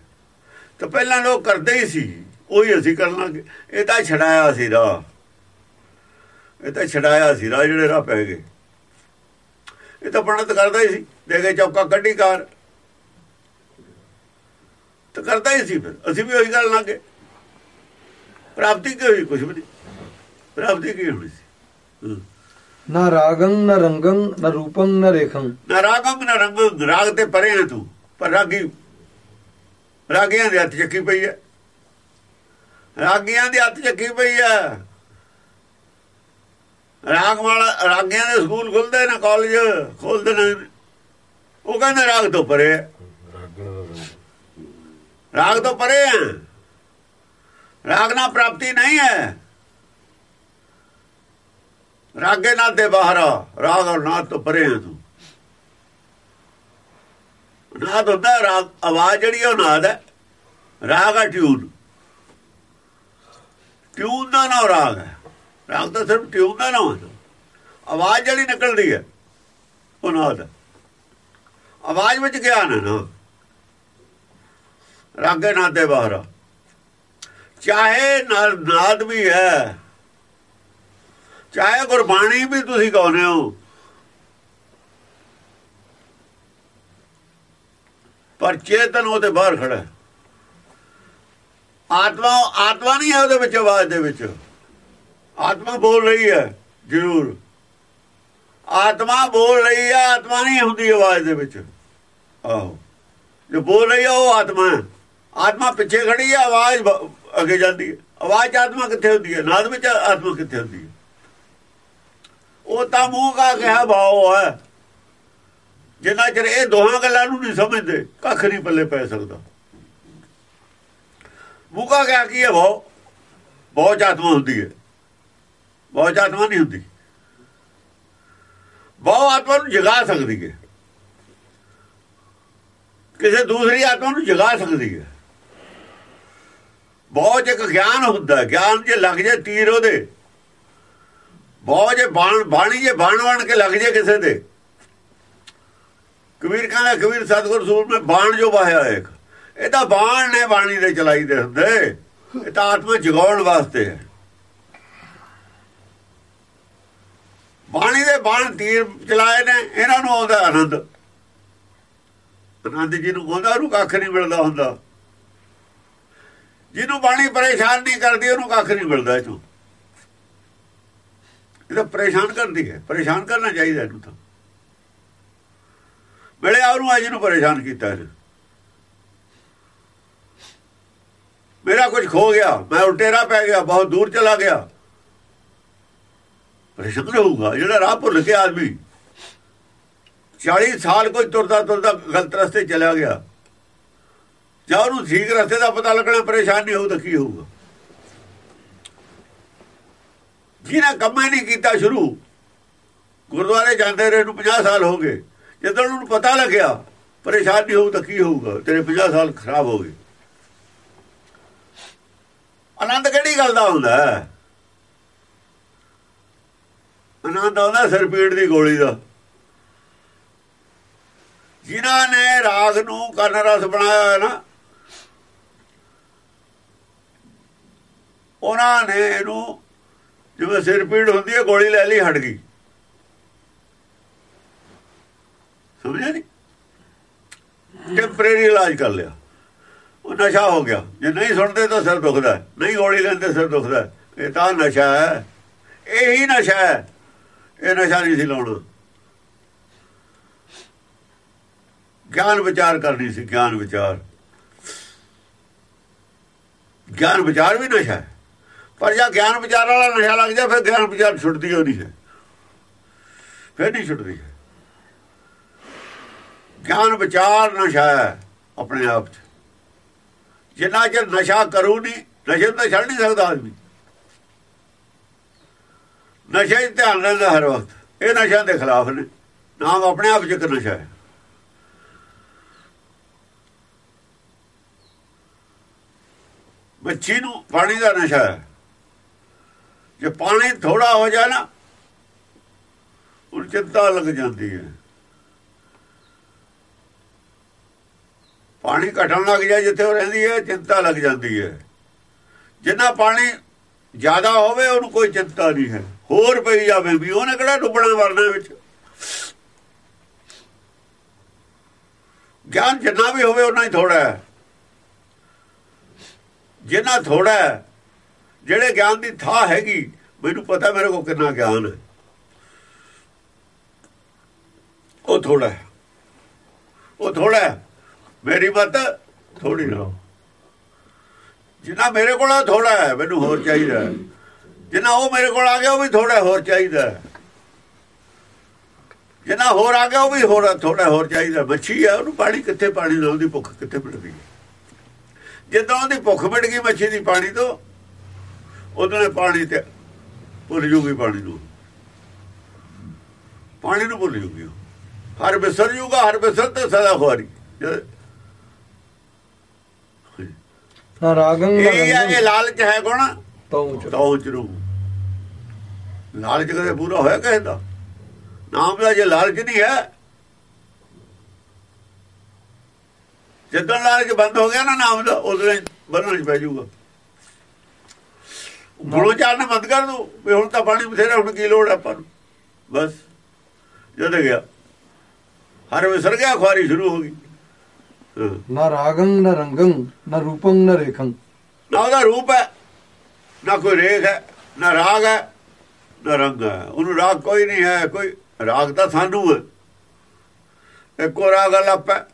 ਤਾਂ ਪਹਿਲਾਂ ਲੋਕ ਕਰਦੇ ਹੀ ਸੀ। ਉਹੀ ਅਸੀਂ ਕਰ ਲਾਂਗੇ ਇਹ ਤਾਂ ਛਡਾਇਆ ਸੀ ਰਾਹ। ਇਹ ਤਾਂ ਛਡਾਇਆ ਸੀ ਰਾਹ ਜਿਹੜੇ ਰਾਹ ਪੈ ਗਏ। ਇਹ ਤਾਂ ਪੰਡਤ ਕਰਦਾ ਹੀ ਸੀ। ਦੇ ਕੇ ਚੌਕਾ ਕੱਢੀ ਕਾਰ। ਤਾਂ ਕਰਦਾ ਹੀ ਸੀ ਫਿਰ। ਅਸੀਂ ਵੀ ਉਹੀ ਕਰਨ ਲੱਗੇ। ਪ੍ਰਾਪਤੀ ਕੀ ਹੋਈ? ਕੁਝ ਵੀ ਨਹੀਂ। ਪ੍ਰਾਪਤੀ ਕੀ ਹੋਣੀ ਸੀ। ਨਾ ਰਾਗੰ ਨਾ ਰੰਗੰ ਨਾ ਰੂਪੰ ਨਾ ਰੇਖੰ। ਨਾ ਰਾਗਮ ਨਾ ਰੰਗ। ਰਾਗ ਤੇ ਪਰੇ ਹੈ ਤੂੰ। ਪਰ ਰਾਗੀ ਰਾਗੀਆਂ ਦੇ ਹੱਥ ਚੱਕੀ ਪਈ ਹੈ ਰਾਗੀਆਂ ਦੇ ਹੱਥ ਚੱਕੀ ਪਈ ਹੈ ਰਾਗ ਵਾਲਾ, ਰਾਗਿਆਂ ਦੇ ਸਕੂਲ ਖੁੱਲਦੇ ਨੇ ਕਾਲਜ ਖੋਲਦੇ ਨੇ। ਉਹ ਕਹਿੰਦੇ ਰਾਗ ਤੋਂ ਪਰੇ ਹੈ ਰਾਗ ਤੋਂ ਪਰੇ ਆ। ਰਾਗ ਨਾਲ ਪ੍ਰਾਪਤੀ ਨਹੀਂ ਹੈ। ਰਾਗੇ ਨਾਲ ਦੇ ਬਾਹਰ ਆ। ਰਾਗ ਔਰ ਨਾਦ ਤੋਂ ਪਰੇ ਆ ਤੂੰ। ਨਾਦ ਹੁੰਦਾ ਰਾਗ, ਆਵਾਜ਼ ਜਿਹੜੀ ਉਹ ਨਾਦ ਹੈ। ਰਾਗ ਆ ਟਿਊਨ। ਟਿਊਨ ਦਾ ਨਾਮ ਰਾਗ ਹੈ। ਰਾਗ ਤਾਂ ਸਿਰਫ ਟਿਊਨ ਦਾ ਨਾਮ ਹੈ ਆਵਾਜ਼ ਜਿਹੜੀ ਨਿਕਲਦੀ ਹੈ, ਉਹ ਨਾਦ ਆਵਾਜ਼ ਵਿੱਚ ਗਿਆਨ ਹੈ ਨਾ? ਰਾਗੇ ਨਾਦ ਬਾਹਰ। ਚਾਹੇ ਨਾ- ਨਾਦ ਵੀ ਹੈ, ਚਾਹੇ ਗੁਰਬਾਣੀ ਵੀ ਤੁਸੀਂ ਗਾਉਂਦੇ ਹੋ। ਪਰ ਚੇਤਨ ਉਹਦੇ ਬਾਹਰ ਖੜਾ ਆਤਮਾ ਆਤਮਾ ਨਹੀਂ ਹੈ ਉਹਦੇ ਵਿੱਚ, ਆਵਾਜ਼ ਦੇ ਵਿੱਚ। ਆਤਮਾ ਬੋਲ ਰਹੀ ਹੈ, ਜ਼ਰੂਰ। ਆਤਮਾ ਬੋਲ ਰਹੀ ਹੈ, ਆਤਮਾ ਨਹੀਂ ਹੁੰਦੀ ਆਵਾਜ਼ ਦੇ ਵਿੱਚ। ਆਹੋ। ਜੋ ਬੋਲ ਰਹੀ ਹੈ, ਉਹ ਆਤਮਾ ਹੈ। ਆਤਮਾ ਪਿੱਛੇ ਖੜੀ ਹੈ, ਆਵਾਜ਼ ਅੱਗੇ ਜਾਂਦੀ ਹੈ। ਆਵਾਜ਼ 'ਚ ਆਤਮਾ ਕਿੱਥੇ ਹੁੰਦੀ ਹੈ? ਨਾਦ ਵਿੱਚ ਆਤਮਾ ਕਿੱਥੇ ਹੁੰਦੀ ਹੈ? ਉਹ ਤਾਂ ਮੂੰਹ ਕਾ ਕਿਹਾ ਭਾਉ ਹੈ। ਜਿੰਨਾ ਚਿਰ ਇਹ ਦੋਹਾਂ ਗੱਲਾਂ ਨੂੰ ਨਹੀਂ ਸਮਝਦੇ, ਕੱਖ ਨਹੀਂ ਪੱਲੇ ਪੈ ਸਕਦਾ। ਮੂੰਹ ਕਾ ਕਿਹਾ ਕੀ ਹੈ, ਭਾਉ? ਬਹੁਤ ਆਤਮਾ ਹੁੰਦੀ ਹੈ। ਬਹੁਤ ਆਤਮਾ ਨਹੀਂ ਹੁੰਦੀ। ਬਹੁਤ ਆਤਮਾ ਨੂੰ ਜਗਾ ਸਕਦੀ ਹੈ। ਕਿਸੇ ਦੂਸਰੀ ਆਤਮਾ ਨੂੰ ਜਗਾ ਸਕਦੀ ਹੈ। ਬਹੁਤ ਇੱਕ ਗਿਆਨ ਹੁੰਦਾ ਗਿਆਨ ਜੇ ਲੱਗ ਜੇ ਤੀਰ ਉਹਦੇ। ਬਹੁਤ ਜੇ ਬਾਣ, ਬਾਣੀ ਜੇ ਬਾਣ ਬਣ ਕੇ ਲੱਗ ਜੇ ਕਿਸੇ ਦੇ। ਕਬੀਰ ਕਹਿੰਦਾ, ਕਬੀਰ ਸਤਗੁਰ ਸੂਰ ਮੈਂ ਬਾਣ ਜੋ ਵਾਹਿਆ ਇੱਕ ਇਹ ਤਾਂ ਬਾਣ ਨੇ ਬਾਣੀ ਦੇ ਚਲਾਈ ਦੇ ਹੁੰਦੇ। ਇਹ ਤਾਂ ਆਤਮਾ ਜਗਾਉਣ ਵਾਸਤੇ ਹੈ। ਬਾਣੀ ਦੇ ਬਾਣ ਤੀਰ ਚਲਾਏ ਨੇ, ਇਹਨਾਂ ਨੂੰ ਆਉਂਦਾ ਆਨੰਦ। ਆਨੰਦ ਜਿਹਨੂੰ ਆਉਂਦਾ ਉਹਨੂੰ ਕੱਖ ਨਹੀਂ ਮਿਲਦਾ ਹੁੰਦਾ। ਜਿਹਨੂੰ ਬਾਣੀ ਪਰੇਸ਼ਾਨ ਨਹੀਂ ਕਰਦੀ, ਉਹਨੂੰ ਕੱਖ ਨਹੀਂ ਮਿਲਦਾ ਇਹ ਇਹ ਤਾਂ ਪਰੇਸ਼ਾਨ ਕਰਦੀ ਹੈ। ਪਰੇਸ਼ਾਨ ਕਰਨਾ ਚਾਹੀਦਾ ਇਹਨੂੰ ਤਾਂ। ਮਿਲਿਆ ਉਹਨੂੰ, ਅੱਜ ਨੂੰ ਪਰੇਸ਼ਾਨ ਕੀਤਾ ਇਹਨੇ। ਮੇਰਾ ਕੁਝ ਖੋ ਗਿਆ, ਮੈਂ ਉਲਟੇਰਾ ਪੈ ਗਿਆ, ਬਹੁਤ ਦੂਰ ਚਲਾ ਗਿਆ। ਪਰੇਸ਼ਾਨ ਹੋਊਗਾ, ਜਿਹੜਾ ਰਾਹ ਭੁੱਲ ਕੇ ਆਦਮੀ। 40 ਸਾਲ ਕੋਈ ਤੁਰਦਾ ਤੁਰਦਾ ਗਲਤ ਰਸਤੇ ਚਲਾ ਗਿਆ। ਜਾਂ ਉਹਨੂੰ ਠੀਕ ਰਸਤੇ ਦਾ ਪਤਾ ਲੱਗਣਾ, ਪਰੇਸ਼ਾਨ ਨਹੀਂ ਹੋਊ ਤਾਂ ਕੀ ਹੋਊਗਾ? ਜਿਹਨਾਂ ਕੰਮ ਹੀ ਨਹੀਂ ਕੀਤਾ ਸ਼ੁਰੂ, ਗੁਰਦੁਆਰੇ ਜਾਂਦੇ ਰਹੇ ਨੂੰ 50 ਸਾਲ ਹੋ ਗਏ। ਜਦੋਂ ਉਹਨੂੰ ਪਤਾ ਲੱਗਿਆ, ਪਰੇਸ਼ਾਨ ਨਹੀਂ ਹੋਊ ਤਾਂ ਕੀ ਹੋਊਗਾ? ਤੇਰੇ 50 ਸਾਲ ਖਰਾਬ ਹੋ ਗਏ। ਆਨੰਦ ਕਿਹੜੀ ਗੱਲ ਦਾ ਹੁੰਦਾ ਹੈ? ਆਨੰਦ ਆਉਂਦਾ ਸਿਰ ਪੀੜ ਦੀ ਗੋਲੀ ਦਾ। ਜਿਨ੍ਹਾਂ ਨੇ ਰਾਗ ਨੂੰ ਕਰਨ ਰਸ ਬਣਾਇਆ ਹੋਇਆ ਨਾ, ਉਹਨਾਂ ਨੇ ਇਹਨੂੰ ਜਿਵੇਂ ਸਿਰ ਪੀੜ ਹੁੰਦੀ ਹੈ, ਗੋਲੀ ਲੈ ਲਈ, ਹਟ ਗਈ। ਸਮਝਿਆ ਨਹੀਂ ਟੈਂਪਰੇਰੀ ਇਲਾਜ ਕਰ ਲਿਆ। ਉਹ ਨਸ਼ਾ ਹੋ ਗਿਆ। ਜੇ ਨਹੀਂ ਸੁਣਦੇ ਤਾਂ ਸਿਰ ਦੁਖਦਾ ਨਹੀਂ ਗੋਲੀ ਲੈਂਦੇ, ਸਿਰ ਦੁਖਦਾ ਇਹ ਤਾਂ ਨਸ਼ਾ ਹੈ। ਇਹੀ ਨਸ਼ਾ ਹੈ। ਇਹ ਨਸ਼ਾ ਨਹੀਂ ਸੀ ਲਾਉਣਾ। ਗਿਆਨ ਵਿਚਾਰ ਕਰਨੀ ਸੀ, ਗਿਆਨ ਵਿਚਾਰ। ਗਿਆਨ ਵਿਚਾਰ ਵੀ ਨਸ਼ਾ ਹੈ। ਪਰ ਜੇ ਗਿਆਨ ਵਿਚਾਰ ਵਾਲਾ ਨਸ਼ਾ ਲੱਗ ਜਾ ਫਿਰ ਗਿਆਨ ਵਿਚਾਰ ਛੁੱਟਦੀ ਹੋ ਨਹੀਂ ਹੈ। ਫਿਰ ਨਹੀਂ ਛੁੱਟਦੀ ਹੈ। ਗਿਆਨ ਵਿਚਾਰ ਨਸ਼ਾ ਹੈ ਆਪਣੇ ਆਪ 'ਚ। ਜਿੰਨਾ ਚਿਰ ਨਸ਼ਾ ਕਰੂ ਨਹੀਂ, ਨਸ਼ੇ ਤਾਂ ਛੱਡ ਨਹੀਂ ਸਕਦਾ ਆਦਮੀ। ਨਸ਼ੇ 'ਚ ਧਿਆਨ ਰਹਿੰਦਾ ਹਰ ਵਕਤ। ਇਹ ਨਸ਼ਿਆਂ ਦੇ ਖਿਲਾਫ ਨੇ। ਨਾਮ ਆਪਣੇ ਆਪ ਚ ਇੱਕ ਨਸ਼ਾ ਹੈ। ਮੱਛੀ ਨੂੰ ਪਾਣੀ ਦਾ ਨਸ਼ਾ ਹੈ। ਜੇ ਪਾਣੀ ਥੋੜਾ ਹੋ ਜਾਏ ਨਾ ਉਹ ਚਿੰਤਾ ਲੱਗ ਜਾਂਦੀ ਹੈ। ਪਾਣੀ ਘਟਣ ਲੱਗ ਜਾਏ ਜਿੱਥੇ ਉਹ ਰਹਿੰਦੀ ਹੈ, ਚਿੰਤਾ ਲੱਗ ਜਾਂਦੀ ਹੈ। ਜਿੰਨਾ ਪਾਣੀ ਜ਼ਿਆਦਾ ਹੋਵੇ, ਉਹਨੂੰ ਕੋਈ ਚਿੰਤਾ ਨਹੀਂ ਹੈ। ਹੋਰ ਪਈ ਜਾਵੇ ਵੀ ਉਹਨੇ ਕਿਹੜਾ ਡੁੱਬਣਾ ਵਰਨਾ ਵਿੱਚ? ਗਿਆਨ ਜਿੰਨਾ ਵੀ ਹੋਵੇ ਉਹਨਾਂ ਹੀ ਥੋੜਾ ਹੈ। ਜਿੰਨਾ ਥੋੜਾ ਹੈ, ਜਿਹੜੇ ਗਿਆਨ ਦੀ ਥਾਂ ਹੈਗੀ, ਮੈਨੂੰ ਪਤਾ ਮੇਰੇ ਕੋਲ ਕਿੰਨਾ ਗਿਆਨ ਹੈ। ਉਹ ਥੋੜਾ ਹੈ। ਉਹ ਥੋੜਾ ਹੈ। ਮੇਰੀ ਮਤ ਥੋੜੀ ਨਾ ਜਿੰਨਾ ਮੇਰੇ ਕੋਲ ਥੋੜਾ ਹੈ, ਮੈਨੂੰ ਹੋਰ ਚਾਹੀਦਾ ਹੈ। ਜਿੰਨਾ ਉਹ ਮੇਰੇ ਕੋਲ ਆ ਗਿਆ ਉਹ ਵੀ ਥੋੜਾ ਹੋਰ ਚਾਹੀਦਾ। ਜਿੰਨਾ ਹੋਰ ਆ ਗਿਆ ਉਹ ਵੀ ਹੋਰ ਥੋੜਾ ਹੋਰ ਚਾਹੀਦਾ। ਮੱਛੀ ਆ ਉਹਨੂੰ ਪਾਣੀ ਕਿੱਥੇ ਪਾਣੀ ਨਾਲ ਉਹਦੀ ਭੁੱਖ ਕਿੱਥੇ ਮਿਟਦੀ ਜਦੋਂ ਉਹਦੀ ਭੁੱਖ ਮਿਟ ਗਈ ਮੱਛੀ ਦੀ ਪਾਣੀ ਤੋਂ ਨੇ ਪਾਣੀ ਤੇ ਭੁੱਲ ਜੂਗੀ ਪਾਣੀ ਨੂੰ। ਪਾਣੀ ਨੂੰ ਭੁੱਲ ਜੂਗੀ। ਹਰ ਬਿਸਰ ਜੂਗਾ ਹਰ ਬਿਸਰ ਤੇ ਸਦਾ ਖੁਆਰੀ। ਰਾਗੰ ਇਹ ਲਾਲਚ ਹੈ ਗੁਣ ਤਉ ਚ ਤਉ ਚ ਰੂ ਲਾਲਚ ਕਦੇ ਪੂਰਾ ਹੋਇਆ ਕਿਸੇ ਦਾ? ਨਾਮ ਦਾ ਜੇ ਲਾਲਚ ਨਹੀਂ ਹੈ ਜਦੋਂ ਲਾਲਚ ਬੰਦ ਹੋ ਗਿਆ ਨਾ ਨਾਮ ਦਾ ਉਦੋਂ ਹੀ ਬੰਨਣ ਚ ਪੈ ਜਾਊਗਾ। ਗੁਰੂ ਚਾਲਣਾ ਬੰਦ ਕਰ ਦੋ ਵੀ ਹੁਣ ਤਾਂ ਪਾਣੀ ਬਥੇਰਾ ਹੁਣ ਕੀ ਲੋੜ ਆਪਾਂ ਨੂੰ? ਬਸ ਜਦ ਗਿਆ। ਹਰ ਵਿਸਰ ਗਿਆ ਖੁਆਰੀ ਸ਼ੁਰੂ ਹੋ ਗਈ। ਨਾ ਰਾਗੰ ਨਾ ਰੰਗੰ ਨਾ ਰੂਪੰ ਨਾ ਰੇਖੰ। ਨਾ ਉਹਦਾ ਰੂਪ ਹੈ ਨਾ ਕੋਈ ਰੇਖ ਹੈ ਨਾ ਰਾਗ ਹੈ। ਨਾ ਰੰਗ ਹੈ। ਉਹਨੂੰ ਰਾਗ ਕੋਈ ਨਹੀਂ ਹੈ ਕੋਈ ਰਾਗ ਤਾਂ ਸਾਨੂੰ ਹੈ। ਇੱਕੋ ਰਾਗ ਅਲੱਪ ਹੈ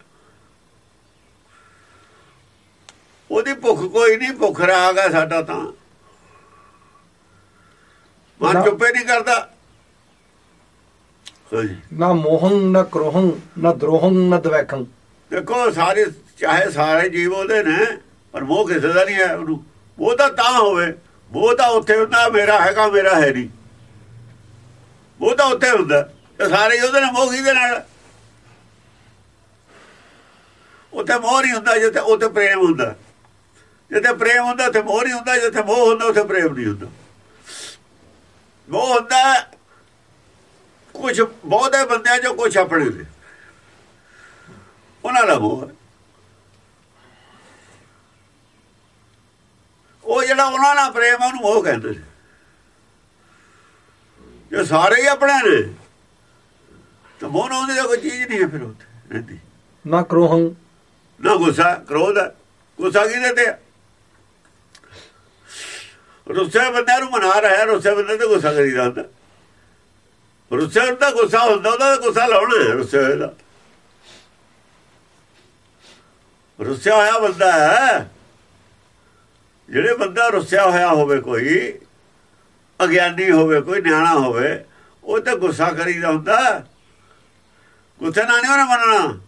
ਉਹਦੀ ਭੁੱਖ ਕੋਈ ਨਹੀਂ ਭੁੱਖ ਰਾਗ ਹੈ ਸਾਡਾ ਤਾਂ। ਮਨ ਚੁੱਪੇ ਨਹੀਂ ਕਰਦਾ। ਨਾ ਮੋਹੰ ਨਾ ਕ੍ਰੋਹੰ ਨਾ ਦ੍ਰੋਹੰ ਨਾ ਦਵੈਖੰ। ਦੇਖੋ ਸਾਰੇ ਚਾਹੇ ਸਾਰੇ ਜੀਵ ਉਹਦੇ ਨੇ ਪਰ ਮੋਹ ਕਿਸੇ ਦਾ ਨਹੀਂ ਹੈ ਉਹਨੂੰ। ਉਹ ਤਾਂ ਤਾਂ ਹੋਵੇ। ਉਹ ਤਾਂ ਉੱਥੇ ਹੁੰਦਾ ਮੇਰਾ ਹੈਗਾ ਮੇਰਾ ਹੈ ਨਹੀਂ। ਉਹ ਤਾਂ ਉੱਥੇ ਹੁੰਦਾ। ਸਾਰੇ ਹੀ ਉਹਦੇ ਨਾਲ ਮੋਹ ਕਿਹਦੇ ਨਾਲ। ਉੱਥੇ ਮੋਹ ਨਹੀਂ ਹੁੰਦਾ ਜਿੱਥੇ ਉੱਥੇ ਪ੍ਰੇਮ ਹੁੰਦਾ। ਜਿੱਥੇ ਪ੍ਰੇਮ ਹੁੰਦਾ, ਉੱਥੇ ਮੋਹ ਨਹੀਂ ਹੁੰਦਾ, ਜਿੱਥੇ ਮੋਹ ਹੁੰਦਾ, ਉੱਥੇ ਪ੍ਰੇਮ ਨਹੀਂ ਹੁੰਦਾ। ਮੋਹ ਹੁੰਦਾ ਕੁਝ ਬਹੁਤੇ ਬੰਦਿਆਂ ਚੋਂ ਕੁਝ ਆਪਣੇ ਦੇ ਉਹਨਾਂ ਦਾ ਮੋਹ ਹੈ। ਉਹ ਜਿਹੜਾ ਉਹਨਾਂ ਨਾਲ ਪ੍ਰੇਮ ਆ, ਉਹਨੂੰ ਮੋਹ ਕਹਿੰਦੇ ਨੇ। ਜੇ ਸਾਰੇ ਹੀ ਆਪਣੇ ਨੇ। ਤਾਂ ਮੋਹ ਨਾਲ ਉਹਦੀ ਕੋਈ ਚੀਜ਼ ਨਹੀਂ ਹੈ ਫਿਰ ਉੱਥੇ ਰਹਿੰਦੀ। ਨਾ ਕ੍ਰੋਹੰ। ਨਾ ਗੁੱਸਾ ਕ੍ਰੋਧ ਗੁੱਸਾ ਕਿਹਦੇ ਤੇ ਆ? ਰੁੱਸੇ ਬੰਦੇ ਨੂੰ ਮਨਾ ਰਿਹਾ ਰੁੱਸੇ ਬੰਦੇ ਤੇ ਗੁੱਸਾ ਕਰੀਦਾ ਹੁੰਦਾ ਰੁੱਸੇ ਹੁੰਦਾ ਗੁੱਸਾ ਹੁੰਦਾ ਉਹਦਾ ਗੁੱਸਾ ਲਾਉਣਾ ਰੁੱਸੇ ਹੋਏ ਦਾ। ਰੁੱਸਿਆ ਹੋਇਆ ਬੰਦਾ ਹੈ। ਜਿਹੜੇ ਬੰਦਾ ਰੁੱਸਿਆ ਹੋਇਆ ਹੋਵੇ ਕੋਈ ਅਗਿਆਨੀ ਹੋਵੇ, ਕੋਈ ਨਿਆਣਾ ਹੋਵੇ, ਉਹ ਤਾਂ ਗੁੱਸਾ ਕਰੀਦਾ ਹੁੰਦਾ। ਗੁੱਸੇ ਨਾਲ ਨਹੀਂ ਉਹਨੇ ਮੰਨਣਾ।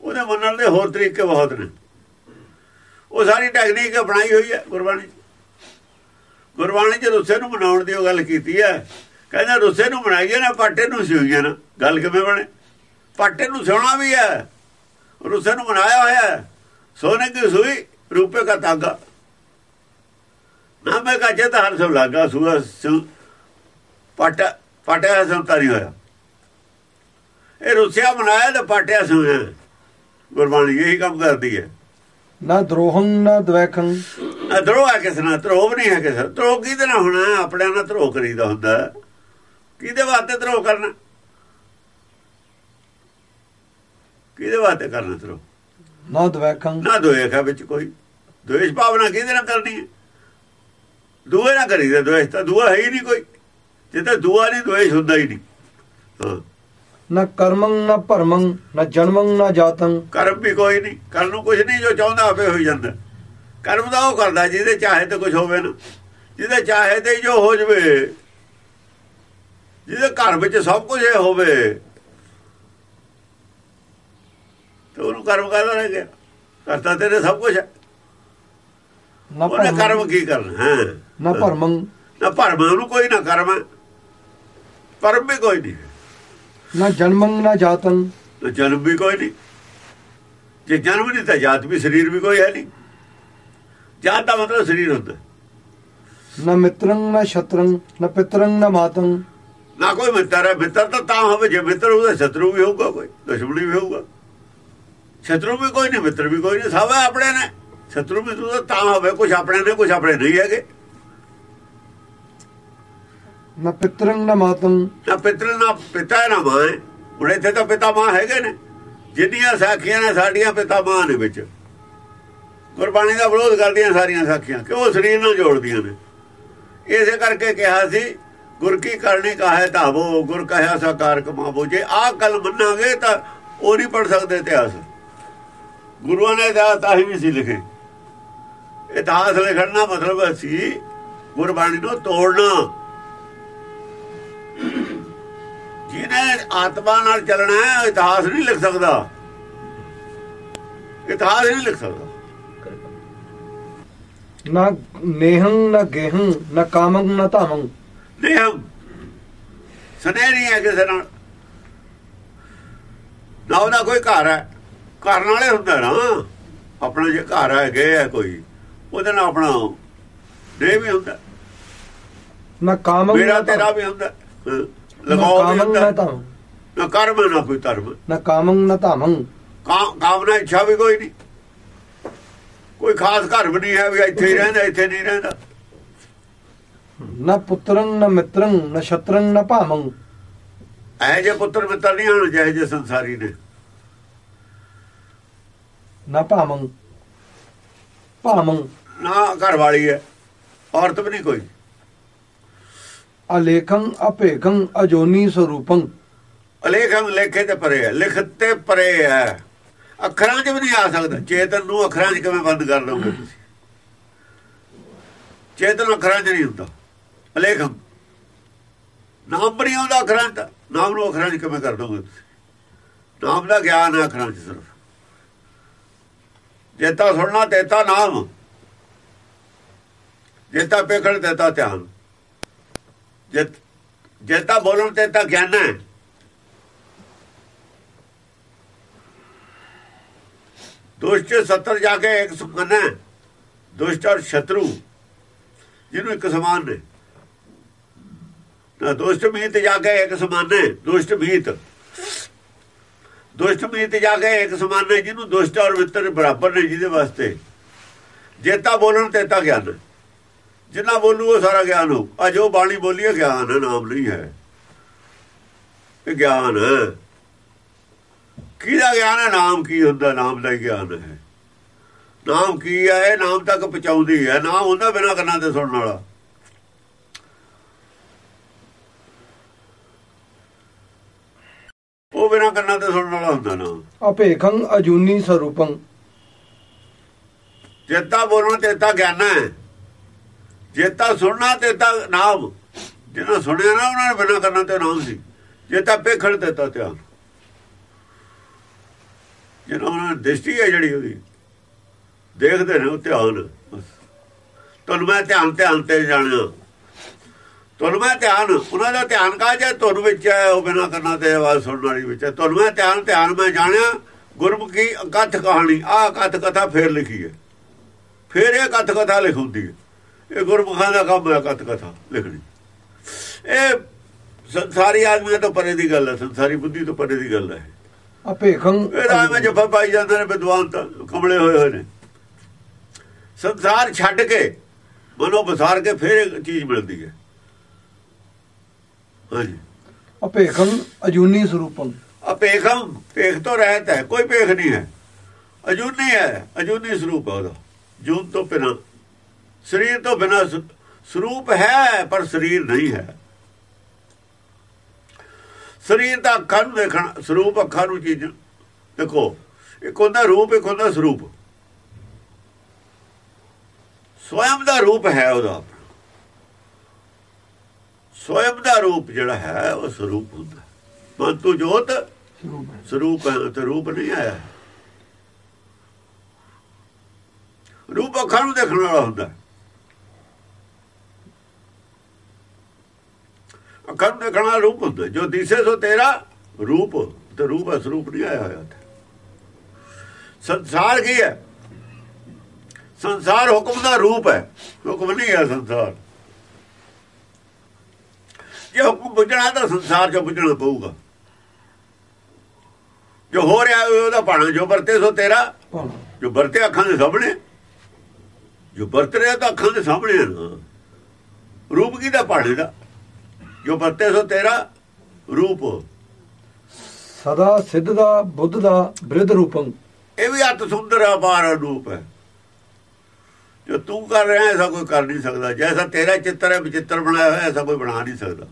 ਉਹਦੇ ਮੰਨਣ ਦੇ ਹੋਰ ਤਰੀਕੇ ਬਹੁਤ ਨੇ। ਉਹ ਸਾਰੀ ਟੈਕਨੀਕ ਬਣਾਈ ਹੋਈ ਹੈ ਗੁਰਬਾਣੀ 'ਚ। ਗੁਰਬਾਣੀ ਚ ਰੁੱਸੇ ਨੂੰ ਮਨਾਉਣ ਦੀ ਉਹ ਗੱਲ ਕੀਤੀ ਹੈ। ਕਹਿੰਦਾ ਰੁੱਸੇ ਨੂੰ ਮਨਾਈਏ ਨਾ, ਪਾਟੇ ਨੂੰ ਸਿਉਈਏ ਨਾ। ਗੱਲ ਕਿਵੇਂ ਬਣੇ? ਪਾਟੇ ਨੂੰ ਸਿਉਣਾ ਵੀ ਹੈ। ਰੁੱਸੇ ਨੂੰ ਮਨਾਇਆ ਹੋਇਆ ਹੈ। ਸੋਨੇ ਦੀ ਸੂਈ ਰੂਪੇ ਦਾ ਧਾਗਾ। ਨਾ ਮੈਂ ਕਾਜੇ ਤਾਂ ਹਰ ਸਭ ਲਾਗਾ ਸੂਆ ਪਾਟਾ ਪਾਟਿਆ ਸੰਤਾ ਨਹੀਂ ਹੋਇਆ। ਇਹ ਰੁੱਸਿਆ ਮਨਾਇਆ ਤੇ ਪਾਟਿਆ ਸੋਇਆ ਗੁਰਬਾਣੀ ਇਹੀ ਕੰਮ ਕਰਦੀ ਹੈ। ਨਾ ਦ੍ਰੋਹੰ ਨਾ ਦਵੈਖੰ ਨਾ ਧਰੋ ਹੈ ਕਿਸ ਨਾਲ ਧਰੋਹ ਨਹੀਂ ਹੈ ਕਿਸ ਧਰੋਹ ਕਿਹਦੇ ਨਾਲ ਹੋਣਾ? ਆਪਣੇ ਨਾਲ ਧਰੋਹ ਕਰੀਦਾ ਹੁੰਦਾ। ਕਿਹਦੇ ਵਾਸਤੇ ਧਰੋਹ ਕਰਨਾ? ਕਿਹਦੇ ਵਾਸਤੇ ਕਰਨਾ ਧਰੋਹ? ਨਾ ਦਵੈਖੰ ਨਾ ਦੋਏਖ ਹੈ ਵਿੱਚ ਕੋਈ। ਦੋਸ਼ ਭਾਵਨਾ ਕਿਹਦੇ ਨਾਲ ਕਰਨੀ ਹੈ? ਦੂਏ ਨਾਲ ਕਰੀਦਾ ਦੋਸ਼ ਤਾਂ ਦੂਆ ਹੈ ਹੀ ਨਹੀਂ ਕੋਈ। ਜਿੱਥੇ ਦੂਆ ਨਹੀਂ ਦੋਸ਼ ਹੁੰਦਾ ਹੀ ਨਹੀਂ। ਹਾਂ। ਨਾ ਕਰਮੰ ਨਾ ਭਰਮੰ ਨਾ ਜਨਮੰ ਨਾ ਜਾਤੰ। ਕਰਮ ਵੀ ਕੋਈ ਨਹੀਂ। ਕਰਨ ਨੂੰ ਕੁਝ ਨਹੀਂ ਜੋ ਚਾਹੁੰਦਾ ਆਪੇ ਹੋਈ ਜਾਂਦਾ। ਕਰਮ ਦਾ ਉਹ ਕਰਦਾ ਜਿਹਦੇ ਚਾਹੇ ਤੇ ਕੁਝ ਹੋਵੇ ਨਾ। ਜਿਹਦੇ ਚਾਹੇ ਤੇ ਹੀ ਜੋ ਹੋ ਜਵੇ। ਜਿਹਦੇ ਘਰ ਵਿੱਚ ਸਭ ਕੁਝ ਇਹ ਹੋਵੇ। ਤੇ ਉਹਨੂੰ ਕਰਮ ਕਰਦਾ ਰਹਿ ਗਿਆ। ਕਰਤਾ ਤੇਰੇ ਸਭ ਕੁਝ ਹੈ। ਨਾ ਉਹਨੇ ਕਰਮ ਕੀ ਕਰਨਾ? ਹੈ। ਨਾ ਭਰਮੰ। ਨਾ ਭਰਮ ਉਹਨੂੰ ਕੋਈ ਨਾ ਕਰਮ। ਹੈ ਪਰਮ ਵੀ ਕੋਈ ਨਹੀਂ। ਨਾ ਜਨਮੰ ਨਾ ਜਾਤੰ। ਤੇ ਜਨਮ ਵੀ ਕੋਈ ਨਹੀਂ। ਜੇ ਜਨਮ ਨਹੀਂ ਤਾਂ ਜਾਤ ਵੀ ਸਰੀਰ ਵੀ ਕੋਈ ਹੈ ਨਹੀਂ। ਜਾਤ ਦਾ ਮਤਲਬ ਸਰੀਰ ਹੁੰਦਾ। ਨਾ ਮਿੱਤਰੰ ਨਾ ਸ਼ਤਰੰ ਨਾ ਪਿਤਰੰ ਨਾ ਮਾਤੰ। ਨਾ ਕੋਈ ਮਿੱਤਰ ਹੈ। ਮਿੱਤਰ ਤਾਂ ਤਾਂ ਹੋਵੇ। ਜੇ ਮਿੱਤਰ ਉਹਦਾ ਸ਼ਤਰੂ ਵੀ ਹੋਊਗਾ ਕੋਈ। ਦੁਸ਼ਮਣੀ ਵੀ ਹੋਊਗਾ। ਸ਼ਤਰੂ ਵੀ ਕੋਈ ਨਹੀਂ ਮਿੱਤਰ ਵੀ ਕੋਈ ਨਹੀਂ। ਸਭ ਆਪਣੇ ਨੇ। ਸ਼ਤਰੂ ਵੀ ਤਾਂ ਤਾਂ ਹੋਵੇ ਕੁਝ ਆਪਣੇ ਨੇ ਕੁਝ ਆਪਣੇ ਨਹੀਂ ਹੈਗੇ। ਨਾ ਪਿਤਰੰ ਨਾ ਮਾਤੰ। ਨਾ ਪਿਤਰ ਨਾ ਪਿਤਾ ਨਾ ਮਾਂ। ਹੁਣ ਇੱਥੇ ਤਾਂ ਪਿਤਾ ਮਾਂ ਹੈਗੇ ਨੇ। ਜਿੰਨੀਆਂ ਸਾਖੀਆਂ ਨੇ ਸਾਡੀਆਂ ਪਿਤਾ ਮਾਂ ਦੇ ਵਿੱਚ। ਗੁਰਬਾਣੀ ਦਾ ਵਿਰੋਧ ਕਰਦੀਆਂ ਸਾਰੀਆਂ ਸਾਖੀਆਂ। ਕਿਉਂ ਸਰੀਰ ਨਾਲ ਜੋੜਦੀਆਂ ਨੇ? ਇਸੇ ਕਰਕੇ ਕਿਹਾ ਸੀ ਗੁਰ ਕੀ ਕਰਨੀ ਕਾਹੇ ਧਾਵੋ ਗੁਰ ਕਹਿਆ ਸਾਕਾਰ ਕਮਾਵੋ। ਜੇ ਆਹ ਕਲ ਮੰਨਾਂਗੇ ਤਾਂ ਉਹ ਨਹੀਂ ਪੜ ਸਕਦੇ ਇਤਿਹਾਸ। ਗੁਰੂਆਂ ਨੇ ਤਾਂ ਹੀ ਸੀ ਲਿਖੇ। ਇਤਿਹਾਸ ਲਿਖਣ ਦਾ ਮਤਲਬ ਸੀ ਗੁਰਬਾਣੀ ਨੂੰ ਤੋੜਨਾ। ਜਿਹਨੇ ਆਤਮਾ ਨਾਲ ਚੱਲਣਾ ਹੈ ਇਤਿਹਾਸ ਨਹੀਂ ਲਿਖ ਸਕਦਾ। ਇਤਿਹਾਸ ਨਹੀਂ ਲਿਖ ਸਕਦਾ। ਨਾ ਨੇਹੰ ਨਾ ਗੇਹੰ ਨਾ ਕਾਮੰ ਨਾ ਧਾਮੰ। ਨਹੀਂ। ਸਨੇ ਨਹੀਂ ਹੈ ਕਿਸੇ ਨਾਲ। ਨਾ ਉਹਦਾ ਕੋਈ ਘਰ ਹੈ। ਘਰ ਨਾਲੇ ਹੁੰਦਾ ਨਾ। ਆਪਣਾ ਜੇ ਘਰ ਹੈ ਗਏ ਹੈ ਕੋਈ। ਉਹਦੇ ਨਾਲ ਆਪਣਾ ਦੇ ਵੀ ਹੁੰਦਾ। ਨਾ ਕਾਮੰ ਮੇਰਾ ਤੇਰਾ। ਵੀ ਹੁੰਦਾ। ਲਗਾਓ ਵੀ ਹੁੰਦਾ। ਨਾ ਕਰਮ ਨਾ ਕੋਈ ਧਰਮ। ਨਾ ਕਾਮੰ ਨਾ ਧਾਮੰ ਕਾਮਨਾ ਇੱਛਾ ਵੀ ਕੋਈ ਨਹੀਂ। ਕੋਈ ਖਾਸ ਘਰ ਵੀ ਨਹੀਂ ਹੈ ਵੀ ਇੱਥੇ ਹੀ ਰਹਿੰਦਾ ਇੱਥੇ ਨਹੀਂ ਰਹਿੰਦਾ। ਨਾ ਪੁੱਤਰੰ ਨਾ ਮਿੱਤਰੰ ਨਾ ਸ਼ਤਰੰ ਨਾ ਭਾਮੰ ਐ ਜੇ ਪੁੱਤਰ ਮਿੱਤਰ ਨਹੀਂ ਹੋਣ ਜਿਹੇ ਜੇ ਸੰਸਾਰੀ ਨੇ। ਨਾ ਭਾਮੰ ਭਾਮੰ ਨਾ ਘਰ ਵਾਲੀ ਹੈ। ਔਰਤ ਵੀ ਨਹੀਂ ਕੋਈ। ਅਲੇਖੰ ਅਭੇਖੰ ਅਜੋਨੀ ਸਰੂਪੰ। ਅਲੇਖਮ ਲੇਖੇ ਤੇ ਪਰੇ ਹੈ। ਤੇ ਪਰੇ ਹੈ। ਅੱਖਰਾਂ 'ਚ ਵੀ ਨਹੀਂ ਆ ਸਕਦਾ। ਚੇਤਨ ਨੂੰ ਅੱਖਰਾਂ 'ਚ ਕਿਵੇਂ ਬੰਦ ਕਰ ਲਓਗੇ ਤੁਸੀਂ? ਚੇਤਨ ਅੱਖਰਾਂ 'ਚ ਨਹੀਂ ਹੁੰਦਾ। ਅਲੇਖਮ ਨਾਮ ਨਹੀਂ ਆਉਂਦਾ ਅੱਖਰਾਂ 'ਚ। ਨਾਮ ਨੂੰ ਅੱਖਰਾਂ 'ਚ ਕਿਵੇਂ ਕਰ ਦੋਗੇ ਤੁਸੀਂ? ਨਾਮ ਦਾ ਗਿਆਨ ਹੈ ਅੱਖਰਾਂ 'ਚ ਸਿਰਫ। ਜੇਤਾ ਸੁਣਨਾ ਤੇਤਾ ਨਾਮ। ਜੇਤਾ ਪੇਖਣ ਤੇਤਾ ਧਿਆਨ। ਜੇਤ ਜੇਤਾ ਬੋਲਣ ਤੇ ਤਾਂ ਗਿਆਨ ਹੈ। ਦੁਸ਼ਟ 70 ਜਾ ਕੇ ਇੱਕ ਸਮਾਨ ਹੈ। ਦੁਸ਼ਟ ਔਰ ਸ਼ਤਰੂ, ਜਿਹਨੂੰ ਇੱਕ ਸਮਾਨ ਨੇ। ਨਾ, ਦੁਸ਼ਟ ਮੀਤ ਜਾ ਕੇ ਇੱਕ ਸਮਾਨ ਨੇ ਦੁਸ਼ਟ ਮੀਤ। ਦੁਸ਼ਟ ਮੀਤ ਜਾ ਕੇ ਇੱਕ ਸਮਾਨ ਨੇ ਜਿਹਨੂੰ ਦੁਸ਼ਟ ਔਰ ਮਿੱਤਰ ਬਰਾਬਰ ਨੇ ਜਿਹਦੇ ਵਾਸਤੇ। ਜੇਤਾ ਬੋਲਣ ਤੇ ਤਾਂ ਗਿਆਨ ਜਿੰਨਾ ਬੋਲੂ ਉਹ ਸਾਰਾ ਗਿਆਨ ਹੋ ਆ ਜੋ ਬਾਣੀ ਬੋਲੀ ਹੈ ਗਿਆਨ ਹੈ ਨਾਮ ਨਹੀਂ ਹੈ। ਇਹ ਗਿਆਨ ਹੈ। ਕਿਹਦਾ ਗਿਆਨ ਹੈ? ਨਾਮ ਕੀ ਹੁੰਦਾ? ਨਾਮ ਦਾ ਗਿਆਨ ਹੈ। ਨਾਮ ਕੀ ਹੈ? ਇਹ ਨਾਮ ਤੱਕ ਪਹੁੰਚਾਉਂਦੀ ਹੈ। ਨਾਮ ਹੁੰਦਾ ਬਿਨਾਂ ਕੰਨਾਂ ਤੇ ਸੁਣਨ ਵਾਲਾ। ਉਹ ਬਿਨਾਂ ਕੰਨਾਂ ਤੇ ਸੁਣਨ ਵਾਲਾ ਹੁੰਦਾ ਨਾਮ। ਅਭੇਖੰ ਅਜੂਨੀ ਸਰੂਪੰ। ਚੇਤਾ ਬੋਲਣਾ ਤੇਤਾ ਗਿਆਨ ਹੈ। ਚੇਤਾ ਸੁਣਨਾ ਤੇ ਤਾਂ ਨਾਮ। ਜਿਹਨਾਂ ਸੁਣਿਆ ਨਾ, ਉਹਨਾਂ ਨੇ ਬਿਨਾਂ ਕਰਨਾ ਤੇ ਨਾਮ ਸੀ। ਜੇ ਚੇਤਾ ਪੇਖਣ ਤੇਤਾ ਧਿਆਨ। ਜਿਹਨਾਂ ਉਹਨਾਂ ਦੀ ਦ੍ਰਿਸ਼ਟੀ ਹੈ ਜਿਹੜੀ ਉਹਦੀ। ਦੇਖਦੇ ਨੇ ਉਹ ਧਿਆਨ ਤੁਹਾਨੂੰ ਮੈਂ ਧਿਆਨ ਧਿਆਨ ਤੇ ਜਾਣਿਆ। ਤੁਹਾਨੂੰ ਮੈਂ ਧਿਆਨ, ਉਹਨਾਂ ਦਾ ਧਿਆਨ ਕਾ ਜੇ ਤੁਹਾਨੂੰ ਵਿੱਚ ਹੈ, ਉਹ ਬਿਨਾਂ ਕਰਨਾ ਤੇ ਆਵਾਜ਼ ਸੁਣਨ ਵਾਲੀ ਵਿੱਚ ਤੁਹਾਨੂੰ ਮੈਂ ਧਿਆਨ ਧਿਆਨ ਮੈਂ ਜਾਣਿਆ, ਗੁਰਮੁਖੀ ਅਕਥ ਕਹਾਣੀ, ਆਹ ਅਕਥ ਕਥਾ ਫੇਰ ਲਿਖੀ ਹੈ। ਫਿਰ ਇਹ ਕਥ ਕਥਾ ਲਿਖੁੰਦੀ ਹੈ। ਇਹ ਗੁਰਮੁਖਾਂ ਦਾ ਕੰਮ ਹੈ ਕਥ ਕਥਾ ਲਿਖਣੀ। ਇਹ ਸੰਸਾਰੀ ਆਦਮੀਆਂ ਤੋਂ ਪਰੇ ਦੀ ਗੱਲ ਹੈ ਸੰਸਾਰੀ ਬੁੱਧੀ ਤੋਂ ਪਰੇ ਦੀ ਗੱਲ ਹੈ ਅਭੇਖੰ ਇਹਦਾ ਮੈਂ ਜੱਫਾ ਪਾਈ ਜਾਂਦੇ ਨੇ ਵਿਦਵਾਨ ਤਾਂ ਕਮਲੇ ਹੋਏ ਹੋਏ ਨੇ। ਸੰਸਾਰ ਛੱਡ ਕੇ ਮਨੋਂ ਬਸਾਰ ਕੇ ਫਿਰ ਇੱਕ ਚੀਜ਼ ਮਿਲਦੀ ਹੈ। ਹਾਂਜੀ। ਅਭੇਖੰ ਅਜੂਨੀ ਸਰੂਪੰ ਅਪੇਖਮ ਪੇਖ ਤੋਂ ਰਹਿਤ ਹੈ ਕੋਈ ਪੇਖ ਨਹੀਂ ਹੈ। ਅਜੂਨੀ ਹੈ ਅਜੂਨੀ ਸਰੂਪ ਹੈ ਉਹਦਾ। ਜੂਨ ਤੋਂ ਬਿਨਾ। ਸਰੀਰ ਤੋਂ ਬਿਨਾ ਸਰੂਪ ਹੈ ਪਰ ਸਰੀਰ ਨਹੀਂ ਹੈ। ਸਰੀਰ ਦਾ ਅੱਖਾਂ ਨੂੰ ਦੇਖਣਾ ਸਰੂਪ ਅੱਖਾਂ ਨੂੰ ਚੀਜ਼ ਦੇਖੋ ਇੱਕ ਹੁੰਦਾ ਰੂਪ ਇੱਕ ਹੁੰਦਾ ਸਰੂਪ। ਸਵਯੰ ਦਾ ਰੂਪ ਹੈ ਉਹਦਾ ਸਵਯੰ ਦਾ ਰੂਪ ਜਿਹੜਾ ਹੈ ਉਹ ਸਰੂਪ ਹੁੰਦਾ। ਮਨ ਤੂੰ ਜੋਤ ਸਰੂਪ ਹੈ। ਸਰੂਪ ਹੈ ਤੇ ਰੂਪ ਨਹੀਂ ਆਇਆ। ਰੂਪ ਅੱਖਾਂ ਨੂੰ ਦੇਖਣ ਵਾਲਾ ਹੁੰਦਾ। ਅੱਖਾਂ ਨੂੰ ਦੇਖਣ ਵਾਲਾ ਰੂਪ ਹੁੰਦਾ। ਜੋ ਦਿਸੇ ਸੋ ਤੇਰਾ ਰੂਪ ਤੇ ਰੂਪ ਹੈ ਸਰੂਪ ਨਹੀਂ ਆਇਆ ਹੋਇਆ। ਸੰਸਾਰ ਕੀ ਹੈ? ਸੰਸਾਰ ਹੁਕਮ ਦਾ ਰੂਪ ਹੈ। ਹੁਕਮ ਨਹੀਂ ਹੈ ਸੰਸਾਰ। ਜੇ ਹੁਕਮ ਬੁੱਝਣਾ ਤਾਂ ਸੰਸਾਰ ਚੋਂ ਬੁੱਝਣਾ ਪਊਗਾ। ਜੋ ਹੋ ਰਿਹਾ ਉਹਦਾ ਪਾਣਾ ਜੋ ਵਰਤੇ ਸੋ ਤੇਰਾ ਭਾਣਾ। ਜੋ ਵਰਤੇ ਅੱਖਾਂ ਦੇ ਸਾਹਮਣੇ ਜੋ ਵਰਤ ਰਿਹਾ ਤਾਂ ਅੱਖਾਂ ਦੇ ਸਾਹਮਣੇ ਰੂਪ ਕੀ ਦਾ ਪਾਣੇ ਦਾ? ਜੋ ਵਰਤੇ ਸੋ ਤੇਰਾ ਰੂਪ। ਸਦਾ ਸਿੱਧ ਦਾ ਬੁੱਧ ਦਾ ਬ੍ਰਿਧ ਰੂਪੰ। ਇਹ ਵੀ ਅਤ ਸੁੰਦਰ ਅਪਾਰ ਰੂਪ ਹੈ। ਜੋ ਤੂੰ ਕਰ ਰਿਹਾ ਐਸਾ ਕੋਈ ਕਰ ਨਹੀਂ ਸਕਦਾ। ਜੈਸਾ ਤੇਰਾ ਚਿੱਤਰ ਹੈ ਵਿਚਿੱਤਰ ਬਣਾਇਆ ਹੋਇਆ ਐਸਾ ਕੋਈ ਬਣਾ ਨਹੀਂ ਸਕਦਾ।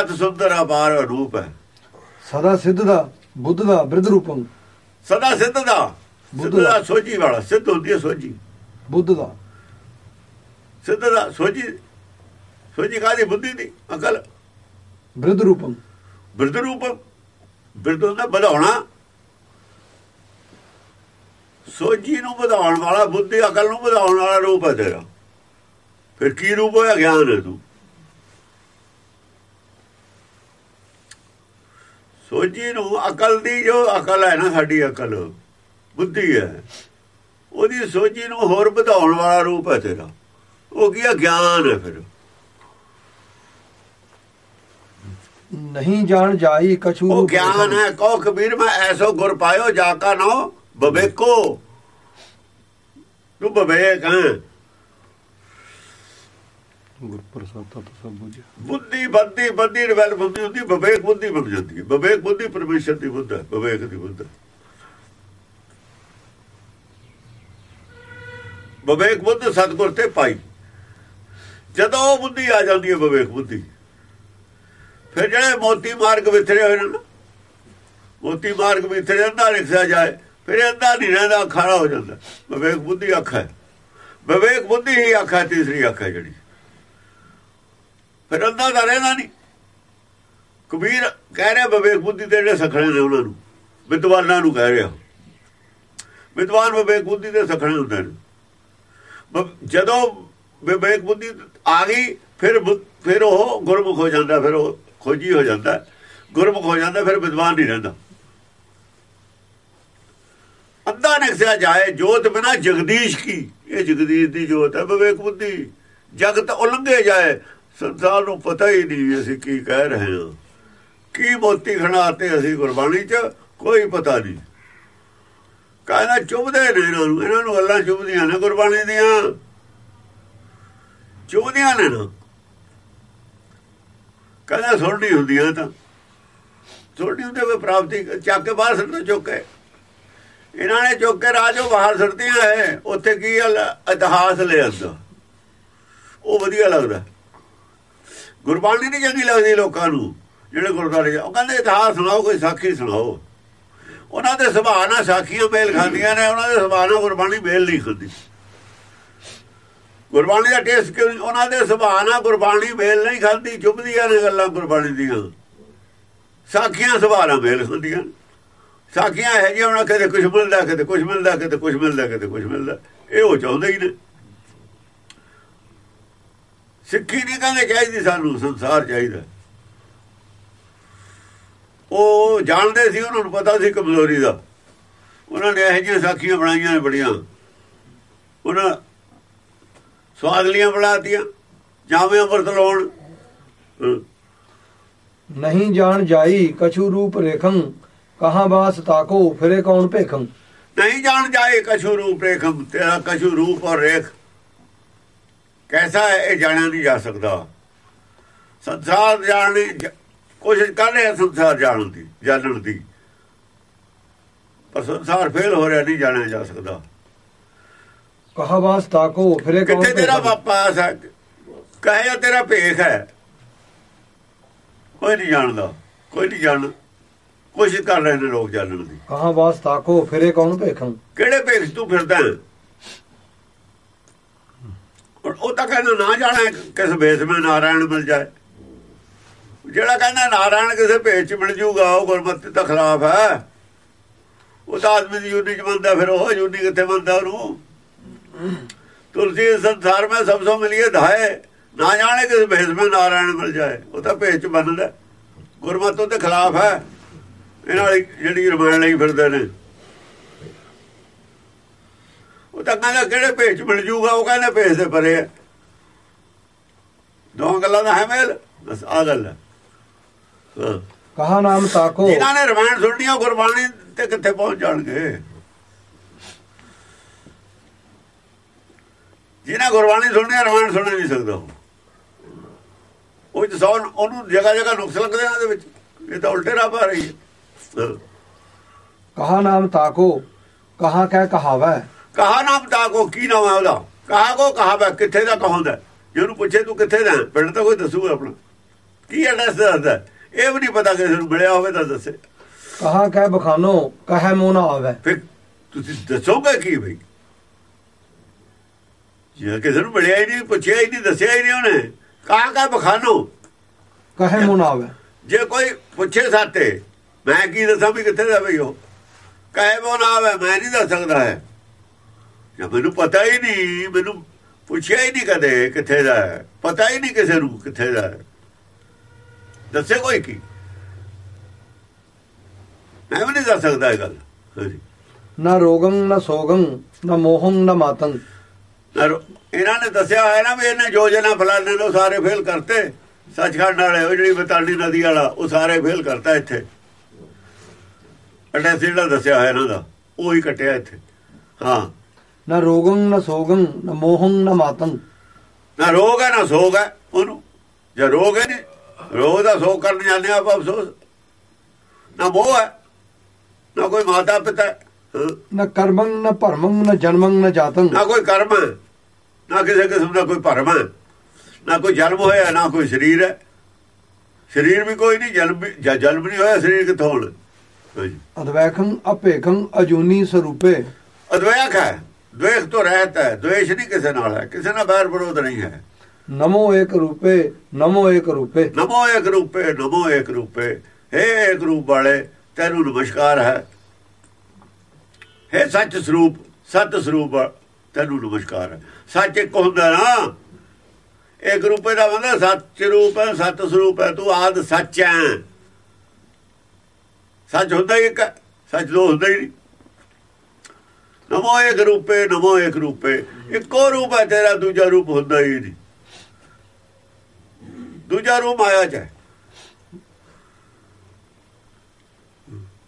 ਅਤ ਸੁੰਦਰ ਅਪਾਰ ਰੂਪ ਹੈ। ਸਦਾ ਸਿੱਧ ਦਾ ਬੁੱਧ ਦਾ ਬ੍ਰਿਧ ਰੂਪੰ। ਸਦਾ ਸਿੱਧ ਦਾ। ਬੁੱਧ ਦਾ। ਸੋਝੀ ਵਾਲਾ। ਸਿੱਧ ਹੁੰਦੀ ਹੈ ਸੋਝੀ। ਬੁੱਧ ਦਾ। ਸਿੱਧ ਦਾ ਸੋਝੀ ਸੋਝੀ ਕਾਦੀ ਬੁੱਧੀ ਦੀ? ਅਕਲ ਬ੍ਰਿਧ ਰੂਪੰ ਬਿਰਧ ਰੂਪ ਬਿਰਧ ਦਾ ਵਧਾਉਣਾ। ਸੋਝੀ ਨੂੰ ਵਧਾਉਣ ਵਾਲਾ ਬੁੱਧੀ ਅਕਲ ਨੂੰ ਵਧਾਉਣ ਵਾਲਾ ਰੂਪ ਹੈ ਤੇਰਾ। ਫਿਰ ਕੀ ਰੂਪ ਹੋਇਆ? ਗਿਆਨ ਹੈ ਤੂੰ। ਸੋਝੀ ਨੂੰ ਅਕਲ ਦੀ ਜੋ ਅਕਲ ਹੈ ਨਾ ਸਾਡੀ ਅਕਲ ਬੁੱਧੀ ਹੈ ਉਹਦੀ ਸੋਝੀ ਨੂੰ ਹੋਰ ਵਧਾਉਣ ਵਾਲਾ ਰੂਪ ਹੈ ਤੇਰਾ। ਉਹ ਕੀ ਹੈ? ਗਿਆਨ ਹੈ ਫਿਰ। ਨਹੀਂ ਜਾਣ ਜਾਈ ਕਛੂ ਉਹ ਗਿਆਨ। ਹੈ ਕਹੋ ਕਬੀਰ ਮੈਂ ਐਸੋ ਗੁਰ ਪਾਇਓ ਜਾ ਕਾ ਨੋ ਬਵੇਕੋ। ਤੂੰ ਬਵੇਕ ਹੈ। ਗੁਰ ਪ੍ਰਸਾਦਾ ਤਾਂ ਸਭ ਬੁਝਿਆ ਬੁੱਧੀ ਬੱਦੀ ਬੱਦੀ ਡਿਵੈਲਪ ਹੁੰਦੀ ਹੁੰਦੀ ਬਵੇਕ ਬੁੱਧੀ ਬਣ ਜਾਂਦੀ ਹੈ। ਬਵੇਕ ਬੁੱਧੀ ਪਰਮੇਸ਼ਰ ਦੀ ਬੁੱਧ ਹੈ ਬਵੇਕ ਦੀ ਬੁੱਧ ਹੈ। ਬਵੇਕ ਬੁੱਧ ਸਤਗੁਰ ਤੇ ਪਾਈ। ਜਦੋਂ ਉਹ ਬੁੱਧੀ ਆ ਜਾਂਦੀ ਹੈ ਬਵੇਕ ਬੁੱਧੀ। ਫਿਰ ਜਿਹੜੇ ਮੋਤੀ ਮਾਰਗ ਵਿਥਰੇ ਹੋਏ ਨੇ ਨਾ, ਮੋਤੀ ਮਾਰਗ ਵਿਥਰੇ ਅੰਦਾ ਰਿਖਿਆ ਜਾਏ ਫਿਰ ਅੰਦਾ ਨਹੀਂ ਰਹਿੰਦਾ ਖਾਰਾ ਹੋ ਜਾਂਦਾ। ਵਿਵੇਕ ਬੁੱਧੀ ਅੱਖ ਹੈ। ਵਿਵੇਕ ਬੁੱਧੀ ਹੀ ਅੱਖ ਹੈ ਤੀਸਰੀ ਅੱਖ ਹੈ ਜਿਹੜੀ। ਫਿਰ ਅੰਦਾ ਦਾ ਰਹਿੰਦਾ ਨਹੀਂ। ਕਬੀਰ ਕਹਿ ਰਿਹਾ ਵਿਵੇਕ ਬੁੱਧੀ ਦੇ ਜਿਹੜੇ ਸਖਣੇ ਨੇ ਉਹਨਾਂ ਨੂੰ ਵਿਦਵਾਨਾਂ ਨੂੰ ਕਹਿ ਰਿਹਾ। ਵਿਦਵਾਨ ਵਿਵੇਕ ਬੁੱਧੀ ਦੇ ਸਖਣੇ ਹੁੰਦੇ ਨੇ। ਜਦੋਂ ਵਿਵੇਕ ਬੁੱਧੀ ਆ ਗਈ ਫਿਰ ਫਿਰ ਉਹ ਗੁਰਮੁਖ ਹੋ ਜਾਂਦਾ ਫਿਰ ਉਹ ਖੋਜੀ ਹੋ ਜਾਂਦਾ, ਗੁਰਮੁਖ ਹੋ ਜਾਂਦਾ, ਫਿਰ ਵਿਦਵਾਨ ਨਹੀਂ ਰਹਿੰਦਾ। ਅੰਦਾ ਨਿਕਸਿਆ ਜਾਏ, ਜੋਤ ਬਿਨਾ ਜਗਦੀਸ਼ ਕੀ? ਇਹ ਜਗਦੀਸ਼ ਦੀ ਜੋਤ ਹੈ, ਵਿਵੇਕ ਬੁੱਧੀ। ਜਗਤ ਉਲੰਘੇ ਜਾਏ, ਸੰਸਾਰ ਨੂੰ ਪਤਾ ਹੀ ਨਹੀਂ ਅਸੀਂ ਕੀ ਕਹਿ ਰਹੇ ਹਾਂ। ਕੀ ਮੋਤੀ ਖਣਾਤੇ ਅਸੀਂ ਗੁਰਬਾਣੀ 'ਚ, ਕੋਈ ਪਤਾ ਨਹੀਂ। ਕਹਿੰਦਾ ਚੁਭਦੇ ਨੇ ਇਹਨਾਂ ਨੂੰ ਇਹਨਾਂ ਨੂੰ ਗੱਲਾਂ ਚੁਭਦੀਆਂ ਨੇ ਗੁਰਬਾਣੀ ਦੀਆਂ। ਚੁਭਦੀਆਂ ਨੇ ਨਾ। ਕਹਿੰਦਾ ਸੁਣਨੀ ਹੁੰਦੀਆਂ ਤਾਂ। ਸੁਣਨੀ ਹੁੰਦੇ ਕੋਈ ਪ੍ਰਾਪਤੀ, ਚੱਕ ਕੇ ਬਾਹਰ ਸੁੱਟੋ ਚੁੱਕ। ਕੇ ਇਹਨਾਂ ਨੇ ਚੁੱਕ ਕੇ ਰਾਜੋ ਬਾਹਰ ਸੁੱਟਦੀਆਂ ਹੈ ਉੱਥੇ ਕੀ ਹੈ ਇਤਿਹਾਸ ਲੈ ਆਂਦਾ ਉਹ ਵਧੀਆ ਲੱਗਦਾ। ਗੁਰਬਾਣੀ ਨਹੀਂ ਚੰਗੀ ਲੱਗਦੀ ਲੋਕਾਂ ਨੂੰ, ਜਿਹੜੇ ਗੁਰਦੁਆਰੇ ਜਾ, ਉਹ ਕਹਿੰਦੇ ਇਤਿਹਾਸ ਸੁਣਾਓ, ਕੋਈ ਸਾਖੀ ਸੁਣਾਓ। ਉਹਨਾਂ ਦੇ ਸੁਭਾਅ ਨਾਲ ਸਾਖੀਆਂ ਮੇਲ ਖਾਂਦੀਆਂ ਨੇ, ਉਹਨਾਂ ਦੇ ਸੁਭਾਅ ਨਾਲ ਗੁਰਬਾਣੀ ਮੇਲ ਨਹੀਂ ਖਾਂਦੀ। ਗੁਰਬਾਣੀ ਦਾ ਟੇਸਟ ਕਿਉਂ ਨਹੀਂ? ਉਹਨਾਂ ਦੇ ਸੁਭਾਅ ਨਾਲ ਗੁਰਬਾਣੀ ਮੇਲ ਨਹੀਂ ਖਾਂਦੀ, ਚੁੱਭਦੀਆਂ ਨੇ ਗੱਲਾਂ ਗੁਰਬਾਣੀ ਦੀਆਂ। ਸਾਖੀਆਂ ਸੁਭਾਅ ਨਾਲ ਮੇਲ ਖਾਂਦੀਆਂ ਸਾਖੀਆਂ ਹੈ ਜੀ ਉਹਨਾਂ ਕਦੇ ਕੁਝ ਮਿਲਦਾ ਕਦੇ ਕੁਝ ਮਿਲਦਾ ਕਦੇ ਕੁਝ ਮਿਲਦਾ ਕਦੇ ਕੁਝ ਮਿਲਦਾ। ਇਹ ਉਹ ਚਾਹੁੰਦੇ ਹੀ ਨੇ। ਸਿੱਖੀ ਨਹੀਂ ਕਹਿੰਦੇ ਚਾਹੀਦੀ ਸਾਨੂੰ, ਸੰਸਾਰ ਚਾਹੀਦਾ। ਉਹ ਜਾਣਦੇ ਸੀ, ਉਹਨਾਂ ਨੂੰ ਪਤਾ ਸੀ ਕਮਜ਼ੋਰੀ ਦਾ। ਉਹਨਾਂ ਨੇ ਇਹੋ ਜਿਹੀਆਂ ਸਾਖੀਆਂ ਬਣਾਈਆਂ ਨੇ ਬੜੀਆਂ। ਉਹਨਾਂ ਸਵਾਦਲੀਆਂ ਬਣਾਤੀਆਂ ਜਾਵੇਂ ਅੰਮ੍ਰਿਤ ਅਹ ਨਹੀਂ ਜਾਣ ਜਾਈ ਕਛੂ ਰੂਪ ਰੇਖੰ ਕਹਾਂ ਬਾਸ ਤਾਕੋ ਫਿਰੇ ਕੌਣ ਭੇਖੰ? ਨਹੀਂ ਜਾਣ ਜਾਏ ਕਛੂ ਰੂਪ ਰੇਖਮ ਤੇਰਾ ਕਛੂ ਰੂਪ ਔਰ ਰੇਖ। ਕੈਸਾ ਹੈ ਇਹ ਜਾਣਿਆ ਨਹੀਂ ਜਾ ਸਕਦਾ। ਸੰਸਾਰ ਜਾਣਨੇ ਕੋਸ਼ਿਸ਼ ਕਰ ਰਹੇ ਸੰਸਾਰ ਜਾਣਨ ਦੀ ਜਾਣਨ ਦੀ। ਪਰ ਸੰਸਾਰ ਫੇਲ ਹੋ ਰਿਹਾ ਨਹੀਂ ਜਾਣਿਆ ਜਾ ਸਕਦਾ। ਕਹਾਂ ਬਾਸ ਤਾਕੋ ਫਿਰੇ ਕੌਣ ਕਿੱਥੇ ਤੇਰਾ ਵਾਪਸ ਹੈ ਕਹੇ ਤੇਰਾ ਭੇਖ ਹੈ। ਕੋਈ ਨਹੀਂ ਜਾਣਦਾ ਕੋਈ ਨਹੀਂ ਜਾਣ ਕੋਸ਼ਿਸ਼ ਕਰ ਰਹੇ ਨੇ ਲੋਕ ਜਾਣਨ ਦੀ। ਕਹਾਂ ਬਾਸ ਤਾਕੋ ਫਿਰੇ ਕੌਣ ਭੇਖੰ ਕਿਹੜੇ ਭੇਖ ਤੂੰ ਫਿਰਦਾ ਉਹ ਤਾਂ ਕਹਿੰਦਾ ਨਾ ਜਾਣਾ ਕਿਸ ਭੇਸ ਵਿੱਚ ਨਾਰਾਇਣ ਮਿਲ ਜਾਏ। ਜਿਹੜਾ ਕਹਿੰਦਾ ਨਾਰਾਇਣ ਕਿਸੇ ਭੇਸ 'ਚ ਮਿਲ ਜੂਗਾ ਉਹ ਗੁਰਮਤਿ ਤਾਂ ਖਿਲਾਫ ਹੈ। ਉਹ ਤਾਂ ਆਦਮੀ ਦੀ ਯੂਨੀ 'ਚ ਮੰਨਦਾ ਫਿਰ ਉਹ ਯੂਨੀ ਕਿੱਥੇ ਮੰਨਦਾ ਉਹਨੂੰ? ਤੁਲਸੀ ਸੰਸਾਰ में ਸਭ ਤੋਂ ਮਿਲੀਏ ਧਾਏ। ਨਾ ਜਾਣੇ ਕਿਸ ਭੇਸ ਵਿੱਚ ਨਾਰਾਇਣ ਮਿਲ ਜਾਏ। ਉਹ ਤਾਂ ਭੇਸ 'ਚ ਮੰਨਦਾ ਗੁਰਮਤੋਂ ਦੇ ਖਿਲਾਫ ਹੈ। ਇਹਨਾਂ ਵਾਲੀ ਜਿਹੜੀ ਰਮਾਇਣ ਲਈ ਫਿਰਦੇ ਨੇ। ਉਹ ਤਾਂ ਕਹਿੰਦਾ ਕਿਹੜੇ ਭੇਜ ਮਿਲ ਜੂਗਾ? ਉਹ ਕਹਿੰਦਾ ਭੇਜ ਦੇ ਪਰੇ ਦੋ ਗੱਲਾਂ ਦਾ ਹੈ ਮੇਲ। ਬਸ ਆ ਗੱਲ ਹੈ। ਕਹਾ ਨਾਮ ਤਾਕੋ। ਜਿਨ੍ਹਾਂ ਨੇ ਰਮਾਇਣ ਸੁਣਨੀ ਉਹ ਗੁਰਬਾਣੀ ਤੇ ਕਿੱਥੇ ਪਹੁੰਚ ਜਾਣਗੇ? ਜਿਨ੍ਹਾਂ ਗੁਰਬਾਣੀ ਸੁਣਨੀ ਹੈ, ਰਮਾਇਣ ਸੁਣ ਨਹੀਂ ਸਕਦਾ ਉਹ। ਉਹ ਜਿ ਸੌ ਉਹਨੂੰ ਜਗ੍ਹਾ ਜਗ੍ਹਾ ਨੁਕਸ ਲੱਗਦੇ ਨੇ ਉਹਦੇ ਵਿੱਚ। ਇਹ ਤਾਂ ਉਲਟੇ ਰਾਹ ਪਾ ਰਹੀ ਹੈ। ਕਹਾ ਨਾਮ ਤਾਕੋ ਕਹਾ ਕਹਿ ਕਹਾਵੈ। ਕਹਾ ਨਾਮ ਤਾਂ ਕੋ ਨਾਮ ਹੈ ਉਹਦਾ? ਕਹਾ ਕੋ ਕਹਾਵਾ ਕਿੱਥੇ ਦਾ ਕਹਾਉਂਦਾ ਜੇ ਉਹਨੂੰ ਪੁੱਛੇ ਤੂੰ ਕਿੱਥੇ ਦਾ? ਪਿੰਡ ਤਾਂ ਕੋਈ ਦੱਸੂਗਾ ਆਪਣਾ। ਕੀ ਐਡਰੈਸ ਦੱਸਦਾ ਇਹ ਵੀ ਨਹੀਂ ਪਤਾ ਕਿਸੇ ਨੂੰ ਮਿਲਿਆ ਹੋਵੇ ਤਾਂ ਦੱਸੇ। ਕਹਾ ਕਹਿ ਬਖਾਨੋ ਕਹੈ ਮੋ ਨਾ ਆਵੈ। ਫਿਰ ਤੁਸੀਂ ਦੱਸੋਗੇ ਕੀ ਬਈ? ਜੇ ਕਿਸੇ ਨੂੰ ਮਿਲਿਆ ਹੀ ਨਹੀਂ ਪੁੱਛਿਆ ਹੀ ਨਹੀਂ ਦੱਸਿਆ ਹੀ ਨਹੀਂ ਉਹਨੇ। ਕਹਾ ਕਾ ਬਖਾਨੋ? ਕਹੈ ਮੋ ਨਾ ਆਵੈ? ਜੇ ਕੋਈ ਪੁੱਛੇ ਸਾਤੇ ਮੈਂ ਕੀ ਦੱਸਾਂ ਵੀ ਕਿੱਥੇ ਦਾ ਬਈ ਉਹ? ਕਹੇ ਆਵੇ? ਮੈਂ ਨਹੀਂ ਦੱਸ ਸਕਦਾ ਹੈ ਜੇ ਮੈਨੂੰ ਪਤਾ ਹੀ ਨਹੀਂ ਮੈਨੂੰ ਪੁੱਛਿਆ ਹੀ ਨਹੀਂ ਕਦੇ ਕਿੱਥੇ ਦਾ ਹੈ। ਪਤਾ ਹੀ ਨਹੀਂ ਕਿਸੇ ਨੂੰ ਕਿੱਥੇ ਦਾ ਹੈ। ਦੱਸੇ ਕੋਈ ਕੀ? ਮੈਂ ਵੀ ਨਹੀਂ ਦੱਸ ਸਕਦਾ ਇਹ ਗੱਲ। ਹਾਂਜੀ। ਨਾ ਰੋਗੰ ਨਾ ਸੋਗੰ ਨਾ ਮੋਹੰ ਨਾ ਮਾਤੰ। ਇਹਨਾਂ ਨੇ ਦੱਸਿਆ ਹੋਇਆ ਨਾ ਵੀ ਇਹਨੇ ਯੋਜਨਾ ਫਲਾਣੇ ਨੂੰ ਸਾਰੇ ਫੇਲ ਕਰਤੇ। ਸੱਚਖੰਡ ਵਾਲੇ ਉਹ ਜਿਹੜੀ ਬਤਾਲੀ ਨਦੀ ਵਾਲਾ ਉਹ ਸਾਰੇ ਫੇਲ ਕਰਤਾ ਇੱਥੇ। ਅਟੈਸ ਜਿਹੜਾ ਦੱਸਿਆ ਹੋਇਆ ਇਹਨਾਂ ਦਾ ਉਹ ਹੀ ਕੱਟਿਆ ਇੱਥੇ। ਹਾਂ। ਨਾ ਰੋਗੰ ਨਾ ਸੋਗੰ ਨਾ ਮੋਹੰ ਨਾ ਮਾਤੰ। ਨਾ ਰੋਗ ਹੈ ਨਾ ਸੋਗ ਹੈ ਉਹਨੂੰ। ਜੇ ਰੋਗ ਹੈ ਨਹੀਂ ਰੋਗ ਦਾ ਸੋਗ ਕਰਨ ਜਾਂਦੇ ਆ ਆਪਾਂ ਅਫਸੋਸ। ਨਾ ਮੋਹ ਹੈ ਨਾ ਕੋਈ ਮਾਤਾ ਪਿਤਾ। ਨਾ ਕਰਮੰ ਨਾ ਭਰਮੰ ਨਾ ਜਨਮੰ ਨਾ ਜਾਤੰ। ਨਾ ਕੋਈ ਕਰਮ ਨਾ ਕਿਸੇ ਕਿਸਮ ਦਾ ਕੋਈ ਭਰਮ ਹੈ ਨਾ ਕੋਈ ਜਨਮ ਹੋਇਆ ਨਾ ਕੋਈ ਸਰੀਰ ਹੈ। ਸਰੀਰ ਵੀ ਕੋਈ ਨਹੀਂ ਜਨਮ ਜਨਮ ਨਹੀਂ ਹੋਇਆ ਸਰੀਰ ਕਿੱਥੋਂ ਹੋਣਾ? ਅਦਵੈਖੰ ਅਪੇਖੰ ਅਜੂਨੀ ਸਰੂਪੇ। ਅਦਵੈਖ ਹੈ ਦਵੇਖ ਤੋਂ ਰਹਿਤ ਹੈ ਦਵੇਸ਼ ਨਹੀਂ ਕਿਸੇ ਨਾਲ ਹੈ ਕਿਸੇ ਨਾਲ ਬੈਰ ਵਿਰੋਧ ਨਹੀਂ ਹੈ। ਨਮੋ ਏਕ ਰੂਪੇ ਨਮੋ ਏਕ ਰੂਪੇ। ਨਮੋ ਏਕ ਰੂਪੇ ਨਮੋ ਏਕ ਰੂਪੇ ਹੇ ਏਕ ਰੂਪ ਵਾਲੇ ਤੈਨੂੰ ਨਮਸਕਾਰ ਹੈ। ਹੇ ਸੱਚ ਸਰੂਪ ਸਤ ਸਰੂਪ ਤੈਨੂੰ ਨਮਸਕਾਰ ਹੈ। ਸੱਚ ਇੱਕ ਹੁੰਦਾ ਨਾ। ਏਕ ਰੂਪੇ ਦਾ ਮਤਲਬ ਸੱਚ ਰੂਪ ਹੈ ਸਤ ਸਰੂਪ ਹੈ ਤੂੰ ਆਦ ਸੱਚ ਹੈ। ਸੱਚ ਹੁੰਦਾ ਇੱਕ ਸੱਚ ਦੋ ਹੁੰਦਾ ਹੀ ਨਹੀਂ। ਨਮੋ ਏਕ ਰੂਪੇ ਨਮੋ ਏਕ ਰੂਪੇ। ਇੱਕੋ ਰੂਪ ਹੈ ਤੇਰਾ ਦੂਜਾ ਰੂਪ ਹੁੰਦਾ ਹੀ ਨਹੀਂ। ਦੂਜਾ ਰੂਪ ਮਾਇਆ ਚ ਹੈ।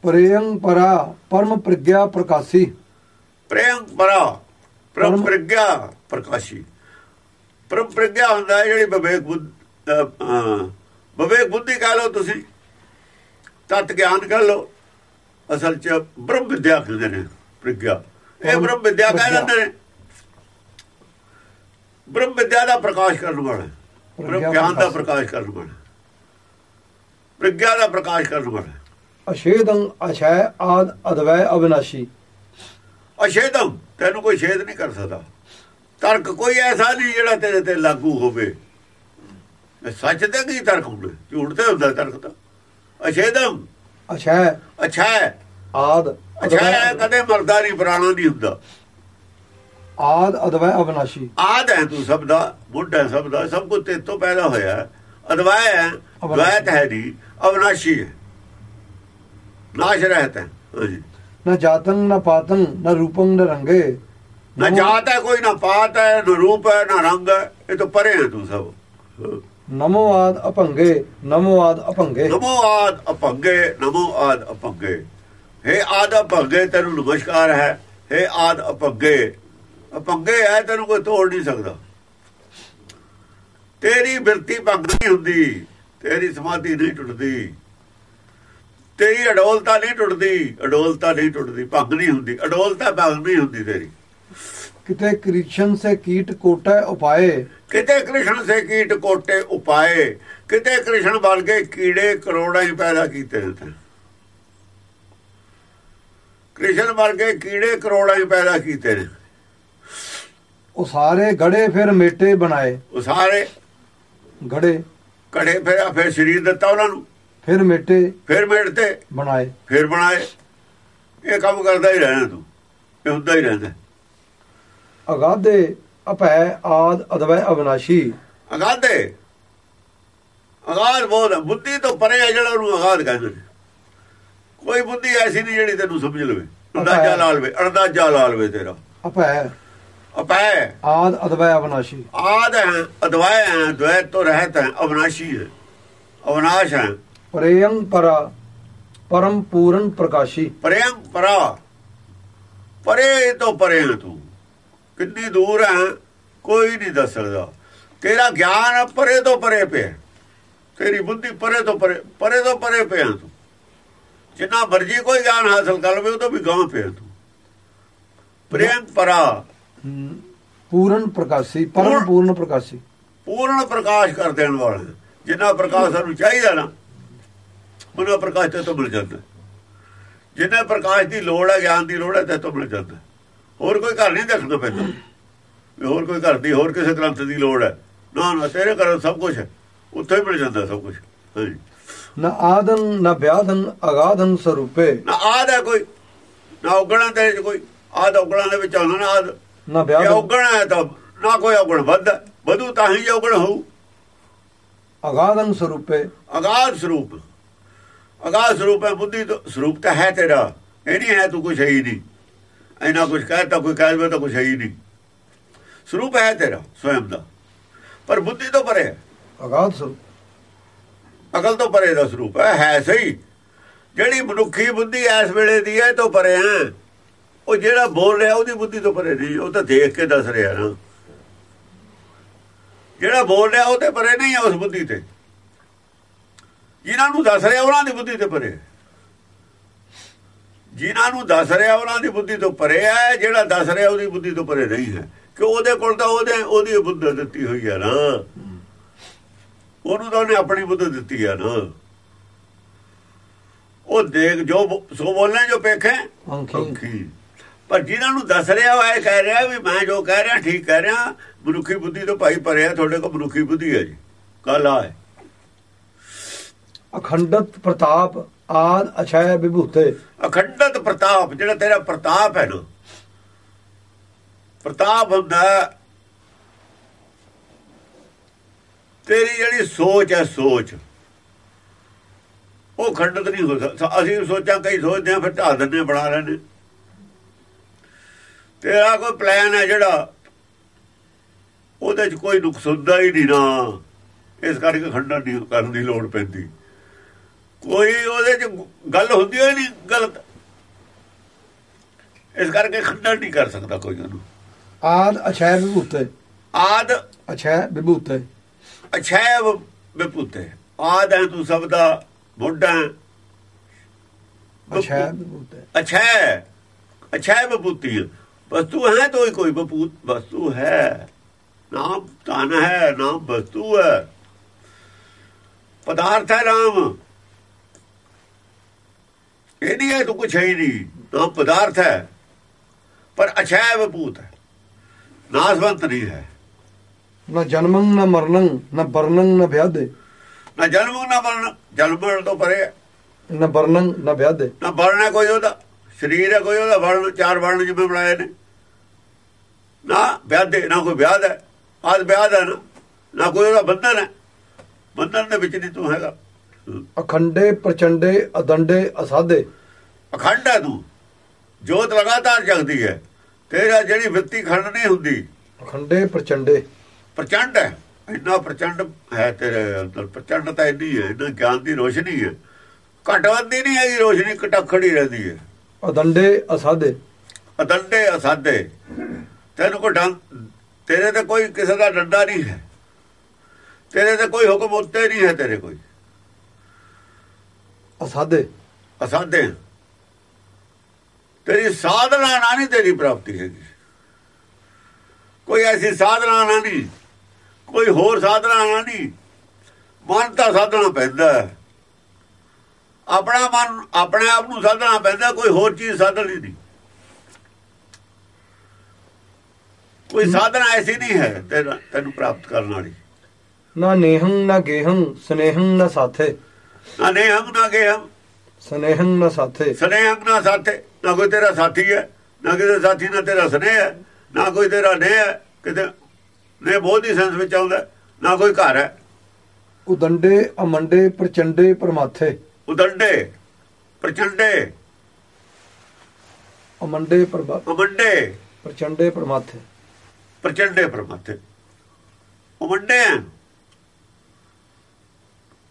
ਪ੍ਰੇਯੰ ਪਰਾ ਪਰਮ ਪ੍ਰਗਿਆ ਪ੍ਰਕਾਸ਼ੀ। ਪ੍ਰੇਮ ਪਰਾ ਪ੍ਰਮ ਪਰਮ- ਪ੍ਰਗਿਆ। ਪ੍ਰਕਾਸ਼ੀ ਪ੍ਰਮ ਪ੍ਰਗਿਆ ਹੁੰਦਾ ਜਿਹੜੀ ਵਿਵੇਕ ਬੁੱਧ ਵਿਵੇਕ ਬੁੱਧੀ ਕਹ ਲਓ ਤੁਸੀਂ ਤਤ ਗਿਆਨ ਕਹ ਲਓ ਅਸਲ ਚ ਬ੍ਰਹਮ ਵਿਦਿਆ ਕਹਿੰਦੇ ਨੇ ਪ੍ਰਗਿਆ ਇਹ ਬ੍ਰਹਮ ਵਿਦਿਆ ਕਹਿ। ਲੈਂਦੇ ਨੇ ਬ੍ਰਹਮ ਵਿਦਿਆ ਦਾ ਪ੍ਰਕਾਸ਼ ਕਰਨ ਵਾਲਾ। ਬ੍ਰਹਮ ਗਿਆਨ ਦਾ ਪ੍ਰਕਾਸ਼ੀ। ਕਰਨ ਵਾਲਾ। ਪ੍ਰਗਿਆ ਦਾ ਪ੍ਰਕਾਸ਼ ਕਰਨ ਵਾਲਾ। ਅਸ਼ੇਦੰ ਅਛੈ ਆਦ ਅਦਵੈ ਅਵਿਨਾਸ਼ੀ ਅਸ਼ੇਦਮ ਤੈਨੂੰ ਕੋਈ ਛੇਦ ਨਹੀਂ ਕਰ ਸਕਦਾ ਤਰਕ ਕੋਈ ਐਸਾ ਨਹੀਂ ਜਿਹੜਾ ਤੇਰੇ ਤੇ ਲਾਗੂ ਹੋਵੇ। ਸੱਚ ਤੇ ਕੀ ਤਰਕ ਹੁੰਦਾ ਝੂਠ ਤੇ ਹੁੰਦਾ ਤਰਕ ਤਾਂ। ਅਸ਼ੇਦਮ ਅਛੈ ਅੱਛਾ ਆਦ ਅੱਛਾ ਅਦਵੈ ਕਦੇ ਮਰਦਾ ਨਹੀਂ ਪੁਰਾਣਾ ਨਹੀਂ ਹੁੰਦਾ। ਆਦ ਅਦਵੈ ਅਵਿਨਾਸ਼ੀ। ਆਦ ਹੈ ਤੂੰ ਸਭ ਦਾ ਬੁੱਢ ਹੈ ਸਭ ਦਾ ਸਭ ਕੁਝ ਤੇਰੇ ਤੋਂ ਪੈਦਾ ਹੋਇਆ ਹੈ। ਅਦਵਾਇ ਹੈ ਦ્વੈਤ ਹੈ ਨਹੀਂ ਅਵਨਾਸ਼ੀ ਹੈ। ਨਾਸ਼ ਰਹਿਤ ਹੈ। ਨਾ ਜਾਤੰ ਨਾ ਪਾਤੰ ਨਾ ਰੂਪੰ ਨਾ ਰੰਗੇ। ਨਾ ਜਾਤ ਹੈ ਕੋਈ ਨਾ ਪਾਤ ਹੈ ਨਾ ਰੂਪ ਹੈ ਨਾ ਰੰਗ ਹੈ। ਇਹ ਤਾਂ ਪਰੇ ਹੈ ਤੂੰ ਸਭ। ਨਮੋ ਆਦ ਅਭੰਗੇ ਨਮੋ ਆਦ ਅਭੰਗੇ ਨਮੋ ਆਦ ਅਪੰਗੇ ਨਮੋ ਆਦ ਅਪੰਗੇ। ਹੈ ਆਦ ਅਪੰਗੇ ਤੈਨੂੰ ਨਮਸਕਾਰ ਹੈ। ਹੈ ਆਦ ਅਪੰਗੇ। ਅਪੰਗੇ ਹੈ ਤੈਨੂੰ ਕੋਈ ਤੋੜ ਨਹੀਂ ਸਕਦਾ। ਤੇਰੀ ਬਿਰਤੀ ਭੰਗ ਨਹੀਂ ਹੁੰਦੀ ਤੇਰੀ ਸਮਾਧੀ ਨਹੀਂ ਟੁੱਟਦੀ। ਤੇਰੀ ਅਡੋਲਤਾ ਨਹੀਂ ਟੁੱਟਦੀ ਅਡੋਲਤਾ ਨਹੀਂ ਟੁੱਟਦੀ ਭੰਗ ਨਹੀਂ ਹੁੰਦੀ ਅਡੋਲਤਾ ਭੰਗ ਨਹੀਂ ਹੁੰਦੀ ਤੇਰੀ। ਕਿਤੇ ਕ੍ਰਿਸ਼ਨ ਸੇ ਕੀਟ ਕੋਟੈ ਉਪਾਏ? ਕਿਤੇ ਕ੍ਰਿਸ਼ਨ ਸੇ ਕੀਟ ਕੋਟੇ ਉਪਾਏ? ਕਿਤੇ ਕ੍ਰਿਸ਼ਨ ਬਣ ਕੇ ਕੀੜੇ ਕਰੋੜਾਂ ਹੀ ਪੈਦਾ ਕੀਤੇ ਨੇ। ਕ੍ਰਿਸ਼ਨ ਬਣ ਕੇ ਕੀੜੇ ਕਰੋੜਾਂ ਹੀ ਪੈਦਾ ਕੀਤੇ ਨੇ। ਉਹ ਸਾਰੇ ਗੜੇ ਫਿਰ ਮੇਟੇ ਬਣਾਏ। ਉਹ ਸਾਰੇ ਗੜੇ। ਕੜੇ ਫਿਰ ਫਿਰ ਸਰੀਰ ਦਿੱਤਾ ਉਹਨਾਂ ਨੂੰ। ਫਿਰ ਮੇਟੇ ਫਿਰ ਮੇੜਤੇ ਬਣਾਏ। ਫਿਰ ਬਣਾਏ। ਇਹ ਕੰਮ ਕਰਦਾ ਹੀ ਰਹਿਣਾ ਤੂੰ। ਇਹ ਹੁੰਦਾ ਹੀ ਰਹਿੰਦਾ। ਅਗਾਧੇ ਅਭੈ ਆਦ ਅਦਵੈ ਅਵਨਾਸ਼ੀ। ਅਗਾਧੇ? ਅਗਾਧ ਬੋਲ ਬੁੱਧੀ ਤੋਂ ਪਰੇ ਹੈ ਜਿਹੜਾ ਉਹਨੂੰ ਅਗਾਧ ਕਹਿੰਦੇ ਕੋਈ ਬੁੱਧੀ ਐਸੀ ਨਹੀਂ ਜਿਹੜੀ ਤੈਨੂੰ ਸਮਝ ਲਵੇ। ਅੰਦਾਜ਼ਾ ਲਾ ਲਵੇ। ਅੰਦਾਜ਼ਾ ਲਾ ਲਵੇ ਤੇਰਾ। ਅਪੈ ਅਪੈ ਆਦ ਅਦਵੈ ਅਵਨਾਸ਼ੀ। ਆਦ ਹੈ ਅਦਵੈ ਹੈ ਦ્વੈ ਤੋਂ ਰਹਿਤ ਹੈ ਅਬਨਾਸ਼ੀ ਹੈ। ਅਬਨਾਸ਼ ਹੈ। ਪ੍ਰੇਮ ਪਰਾ ਪਰਮ ਪੂਰਨ ਪ੍ਰਕਾਸ਼ੀ। ਪ੍ਰੇਮ ਪਰਾ। ਪਰੇ ਤੋਂ ਪਰੇ ਤੂੰ। ਕਿੰਨੀ ਦੂਰ ਹੈ? ਕੋਈ ਨਹੀਂ ਦੱਸ ਸਕਦਾ। ਤੇਰਾ ਗਿਆਨ ਪਰੇ ਤੋਂ ਪਰੇ ਪਿਆ ਤੇਰੀ ਬੁੱਧੀ ਪਰੇ ਤੋਂ ਪਰੇ ਪਰੇ ਤੋਂ ਪਰੇ ਪਿਆ ਤੂੰ। ਜਿੰਨਾ ਮਰਜ਼ੀ ਕੋਈ ਗਿਆਨ ਹਾਸਲ ਕਰ ਲਵੇ ਉਹ ਤੋਂ ਵੀ ਗਾਂ ਪਿਆ ਤੂੰ। ਪ੍ਰੇਮ ਪਰਾ। ਪੂਰਨ ਪ੍ਰਕਾਸ਼ੀ ਪਰਮ ਪੂਰਨ- ਪੂਰਨ ਪ੍ਰਕਾਸ਼ੀ। ਪੂਰਨ ਪ੍ਰਕਾਸ਼ ਕਰ ਦੇਣ ਵਾਲਾ ਜਿੰਨਾ ਪ੍ਰਕਾਸ਼ ਸਾਨੂੰ ਚਾਹੀਦਾ ਨਾ ਉਹਨਾਂ ਪ੍ਰਕਾਸ਼ ਤੇ ਤੋਂ ਮਿਲ ਜਾਂਦਾ। ਜਿੰਨਾ ਪ੍ਰਕਾਸ਼ ਦੀ ਲੋੜ ਹੈ ਗਿਆਨ ਦੀ ਲੋੜ ਹੈ ਤੇ ਤੋਂ ਮਿਲ ਜਾਂਦਾ। ਹੋਰ ਕੋਈ ਘਰ ਨਹੀਂ ਦੇਖਣਾ ਪੈਂਦਾ। ਹੋਰ ਕੋਈ ਘਰ ਦੀ ਹੋਰ ਕਿਸੇ ਗ੍ਰੰਥ ਦੀ ਲੋੜ ਹੈ। ਨਾ ਨਾ ਤੇਰੇ ਘਰ ਸਭ ਕੁਝ ਹੈ। ਉੱਥੇ ਹੀ ਮਿਲ ਜਾਂਦਾ ਸਭ ਕੁਝ ਹਾਂਜੀ। ਨ ਆਦਨ ਨ ਵਿਆਦਨ ਅਗਾਧਨ ਸਰੂਪੇ। ਨਾ ਆਦ ਹੈ ਕੋਈ। ਨਾ ਉਗਣਾ ਵਿੱਚ ਕੋਈ। ਆਦ ਉਗਣਾ ਦੇ ਵਿੱਚ ਆਉਣਾ ਨਾ ਆਦ। ਨ ਇਹ ਵਿਆਦਨ ਉਗਣਾ ਹੈ ਤਾਂ ਨਾ ਕੋਈ ਉਗਣ ਵੱਧ। ਵਧੂ ਤਾਂ ਹੀ ਉਗਣ ਹੋਊ। ਅਗਾਧਨ ਸਰੂਪੇ। ਅਗਾਧ ਸਰੂਪ। ਅਗਾਧ ਸਰੂਪ ਹੈ ਬੁੱਧੀ ਤੋਂ। ਸਰੂਪ ਤਾਂ ਹੈ ਤੇਰਾ। ਇਹ ਨਹੀਂ ਹੈ ਤੂੰ ਕੁਛ ਹੈ ਹੀ ਨਹੀਂ। ਐਨਾ ਕੁਛ ਕਹਿਤਾ ਕੋਈ ਕਹਿ ਦੇਵੇ ਤਾਂ ਕੁਛ ਹੈ ਹੀ ਨਹੀਂ। ਸਰੂਪ ਹੈ ਤੇਰਾ ਸਵੈਮ ਦਾ। ਪਰ ਬੁੱਧੀ ਤੋਂ ਪਰੇ ਅਗਾਧ ਸਰੂਪ ਅਕਲ ਤੋਂ ਪਰੇ ਦਾ ਸਰੂਪ ਹੈ ਹੈ ਸਹੀ। ਜਿਹੜੀ ਮਨੁੱਖੀ ਬੁੱਧੀ ਇਸ ਵੇਲੇ ਦੀ ਹੈ ਇਹ ਤੋਂ ਪਰੇ ਹੈ। ਉਹ ਜਿਹੜਾ ਬੋਲ ਰਿਹਾ ਉਹਦੀ ਬੁੱਧੀ ਤੋਂ ਪਰੇ ਨਹੀਂ ਉਹ ਤਾਂ ਦੇਖ ਕੇ ਦੱਸ ਰਿਹਾ ਨਾ। ਜਿਹੜਾ ਬੋਲ ਰਿਹਾ ਉਹ ਤੇ ਪਰੇ ਨਹੀਂ ਹੈ ਉਸ ਬੁੱਧੀ ਤੇ। ਜਿਨ੍ਹਾਂ ਨੂੰ ਦੱਸ ਰਿਹਾ ਉਹਨਾਂ ਦੀ ਬੁੱਧੀ ਤੇ ਪਰੇ ਹੈ। ਜਿਨ੍ਹਾਂ ਨੂੰ ਦੱਸ ਰਿਹਾ ਉਹਨਾਂ ਦੀ ਬੁੱਧੀ ਤੋਂ ਪਰੇ ਹੈ ਜਿਹੜਾ ਦੱਸ ਰਿਹਾ ਉਹਦੀ ਬੁੱਧੀ ਤੋਂ ਪਰੇ ਨਹੀਂ ਹੈ। ਕਿ ਉਹਦੇ ਕੋਲ ਤਾਂ ਉਹਦੇ ਉਹਦੀ ਬੁੱਧ ਦਿੱਤੀ ਹੋਈ ਹੈ ਨਾ। ਉਹਨੂੰ ਤਾਂ ਉਹਨੇ ਆਪਣੀ ਬੁੱਧ ਦਿੱਤੀ ਆ ਨਾ। ਉਹ ਦੇਖ ਜੋ ਸੋ ਬੋਲਣਾ ਜੋ ਪੇਖੇ ਅੰਖੀ ਪਰ ਜਿਨ੍ਹਾਂ ਨੂੰ ਦੱਸ ਰਿਹਾ ਉਹ ਇਹ ਕਹਿ ਰਿਹਾ ਵੀ ਮੈਂ ਜੋ ਕਹਿ ਰਿਹਾ ਠੀਕ ਕਹਿ ਰਿਹਾ ਮਨੁੱਖੀ ਬੁੱਧੀ ਤੋਂ ਭਾਈ ਪਰਿਆ ਤੁਹਾਡੇ ਕੋਲ ਮਨੁੱਖੀ ਬੁੱਧੀ ਹੈ ਜੀ। ਕਾਲਾ ਹੈ ਅਖੰਡਤ ਪ੍ਰਤਾਪ ਆਦ ਅਛੈ ਵਿਭੂਤੇ। ਅਖੰਡਤ ਪ੍ਰਤਾਪ ਜਿਹੜਾ ਤੇਰਾ ਪ੍ਰਤਾਪ ਹੈ ਨਾ। ਪ੍ਰਤਾਪ ਹੁੰਦਾ ਤੇਰੀ ਜਿਹੜੀ ਸੋਚ ਹੈ ਸੋਚ। ਉਹ ਖੰਡਤ ਨਹੀਂ ਹੋ ਸਕਦਾ। ਅਸੀਂ ਸੋਚਾਂ ਕਈ ਸੋਚਦੇ ਆ ਫਿਰ ਢਾਲ ਦਿੰਦੇ ਹਾਂ, ਬਣਾ ਲੈਂਦੇ ਤੇਰਾ ਕੋਈ ਪਲਾਨ ਹੈ ਜਿਹੜਾ ਉਹਦੇ 'ਚ ਕੋਈ ਨੁਕਸ ਹੁੰਦਾ ਹੀ ਨਹੀਂ ਨਾ। ਇਸ ਕਰਕੇ ਖੰਡਨ ਨਹੀਂ ਕਰਨ ਦੀ ਲੋੜ ਪੈਂਦੀ। ਕੋਈ ਉਹਦੇ ਚ ਗੱਲ ਹੁੰਦੀ ਹੋਈ ਨਹੀਂ ਗਲਤ ਇਸ ਕਰਕੇ ਖੰਡਨ ਨਹੀਂ ਕਰ ਸਕਦਾ ਕੋਈ ਉਹਨੂੰ। ਆਦ ਅਛੈ ਵਿਭੂਤੇ। ਆਦ ਅਛੈ ਵਿਭੂਤੇ। ਅਛੈ ਵਿਭੂਤੇ। ਆਦ ਹੈ ਤੂੰ ਸਭ ਦਾ ਮੋਢਾ ਅਛੈ ਵਿਭੂਤੇ। ਅਛੈ ਅਛੈ ਵਿਭੂਤੀ ਵਸਤੂ ਹੈ ਤੋ ਕੋਈ ਵਿਭੂਤ ਵਸਤੂ ਹੈ। ਨਾ ਤਨ ਹੈ ਨਾਮ ਵਸਤੂ ਹੈ। ਪਦਾਰਥ ਹੈ ਰਾਮ। ਇਹਦੀ ਇਹ ਤੋਂ ਕੁਛ ਹੈ ਨਹੀਂ। ਨਾ ਪਦਾਰਥ ਹੈ। ਪਰ ਅਛੈਵ ਭੂਤ ਹੈ। ਨਾਸਵੰਤ ਨਹੀਂ ਹੈ। ਨਾ ਜਨਮੰ ਨਾ ਮਰਨੰ ਨਾ ਬਰਨੰ ਨਾ ਵਿਆਦੇ ਨਾ ਜਨਮੰ ਨਾ ਮਰਨ। ਜਨਮਣ ਤੋਂ ਪਰੇ ਨਾ ਬਰਨੰ ਨਾ ਵਿਆਦੇ ਨਾ ਬਰਨਾ ਕੋਈ ਉਹਦਾ। ਸਰੀਰ ਹੈ ਕੋਈ ਉਹਦਾ। ਵਰਣ ਚਾਰ ਵਰਣ ਜਿਵੇਂ ਬਣਾਏ ਨੇ। ਨਾ ਵਿਆਦੇ ਨਾ ਕੋਈ ਵਿਆਦ ਹੈ। ਆਦ ਵਿਆਦ ਹੈ ਨਾ ਕੋਈ ਉਹਦਾ ਬੰਧਨ ਹੈ। ਬੰਧਨ ਦੇ ਵਿੱਚ ਨਹੀਂ ਤੂੰ ਹੈਗਾ। ਅਖੰਡੇ ਪ੍ਰਚੰਡੇ ਅਦੰਡੇ ਅਸਾਧੇ। ਅਖੰਡ ਹੈ ਤੂੰ। ਜੋਤ ਲਗਾਤਾਰ ਜਗਦੀ ਹੈ। ਤੇਰਾ ਜਿਹੜੀ ਵਿੱਤੀ ਖੰਡ ਨਹੀਂ ਹੁੰਦੀ। ਅਖੰਡੇ ਪ੍ਰਚੰਡੇ। ਪ੍ਰਚੰਡ ਹੈ। ਇੰਨਾ ਪ੍ਰਚੰਡ ਹੈ ਤੇਰੇ ਅੰਦਰ। ਪ੍ਰਚੰਡ ਤਾਂ ਇੰਨੀ ਹੈ। ਇੰਨਾ ਗਿਆਨ ਦੀ ਰੋਸ਼ਨੀ ਹੈ। ਘਟਵੰਦੀ ਨਹੀਂ ਹੈਗੀ ਰੋਸ਼ਨੀ ਕਟਖੜੀ ਰਹਿੰਦੀ ਹੈ। ਅਦੰਡੇ ਅਸਾਧੇ। ਅਦੰਡੇ ਅਸਾਧੇ। ਤੈਨੂੰ ਕੋ ਡੰ ਤੇਰੇ ਤੇ ਕੋਈ ਕਿਸੇ ਦਾ ਡੰਡਾ ਨਹੀਂ ਹੈ। ਤੇਰੇ ਤੇ ਕੋਈ ਹੁਕਮ ਉੱਤੇ ਨਹੀਂ ਹੈ ਤੇਰੇ ਕੋਈ। ਅਸਾਧੇ। ਅਸਾਧੇ। ਤੇਰੀ ਸਾਧਨਾ ਨਾਲ ਨਹੀਂ ਤੇਰੀ ਪ੍ਰਾਪਤੀ ਹੈਗੀ। ਕੋਈ ਐਸੀ ਸਾਧਨਾ ਨਾਲ ਨਹੀਂ ਕੋਈ ਹੋਰ ਸਾਧਨਾ ਨਾਲ ਨਹੀਂ ਮਨ ਤਾਂ ਸਾਧਨਾ ਪੈਂਦਾ। ਆਪਣਾ ਮਨ ਆਪਣੇ ਆਪ ਨੂੰ ਸਾਧਨਾ ਪੈਂਦਾ ਕੋਈ ਹੋਰ ਚੀਜ਼ ਸਾਧਨ ਨਹੀਂ ਕੋਈ ਸਾਧਨਾ ਐਸੀ ਨਹੀਂ ਹੈ ਤੇਰਾ ਤੈਨੂੰ ਪ੍ਰਾਪਤ ਕਰਨ ਵਾਲੀ। ਨਾ ਨੇਹੰ ਨਾ ਗੇਹੰ ਸਨੇਹੰ ਨਾ ਸਾਥੇ। ਨਾ ਨੇ ਹਮ ਨਾ ਗਏ ਹਮ ਸਨੇਹੰ ਨਾ ਸਾਥੇ। ਸਨੇਹ ਨਾ ਸਾਥੇ। ਨਾ ਕੋਈ ਤੇਰਾ ਸਾਥੀ ਹੈ ਨਾ ਕਿਸੇ ਸਾਥੀ ਨਾਲ ਤੇਰਾ ਸਨੇਹ ਹੈ ਨਾ ਕੋਈ ਤੇਰਾ ਨੇ ਹੈ। ਕਿਤੇ ਨੇ ਬਹੁਤ ਹੀ ਸੈਂਸ ਵਿੱਚ ਆਉਂਦਾ ਨਾ ਕੋਈ ਘਰ ਹੈ। ਉਦੰਡੇ ਅਮੰਡੇ ਪ੍ਰਚੰਡੇ ਪਰਮਾਥੇ। ਉਦੰਡੇ ਪ੍ਰਚੰਡੇ। ਅਮੰਡੇ ਪ੍ਰਭਾ ਅਮੰਡੇ। ਪ੍ਰਚੰਡੇ ਪਰਮਾਥੇ। ਪ੍ਰਚੰਡੇ ਪਰਮਾਤੇ ਉਮੰਡੇ ਆ।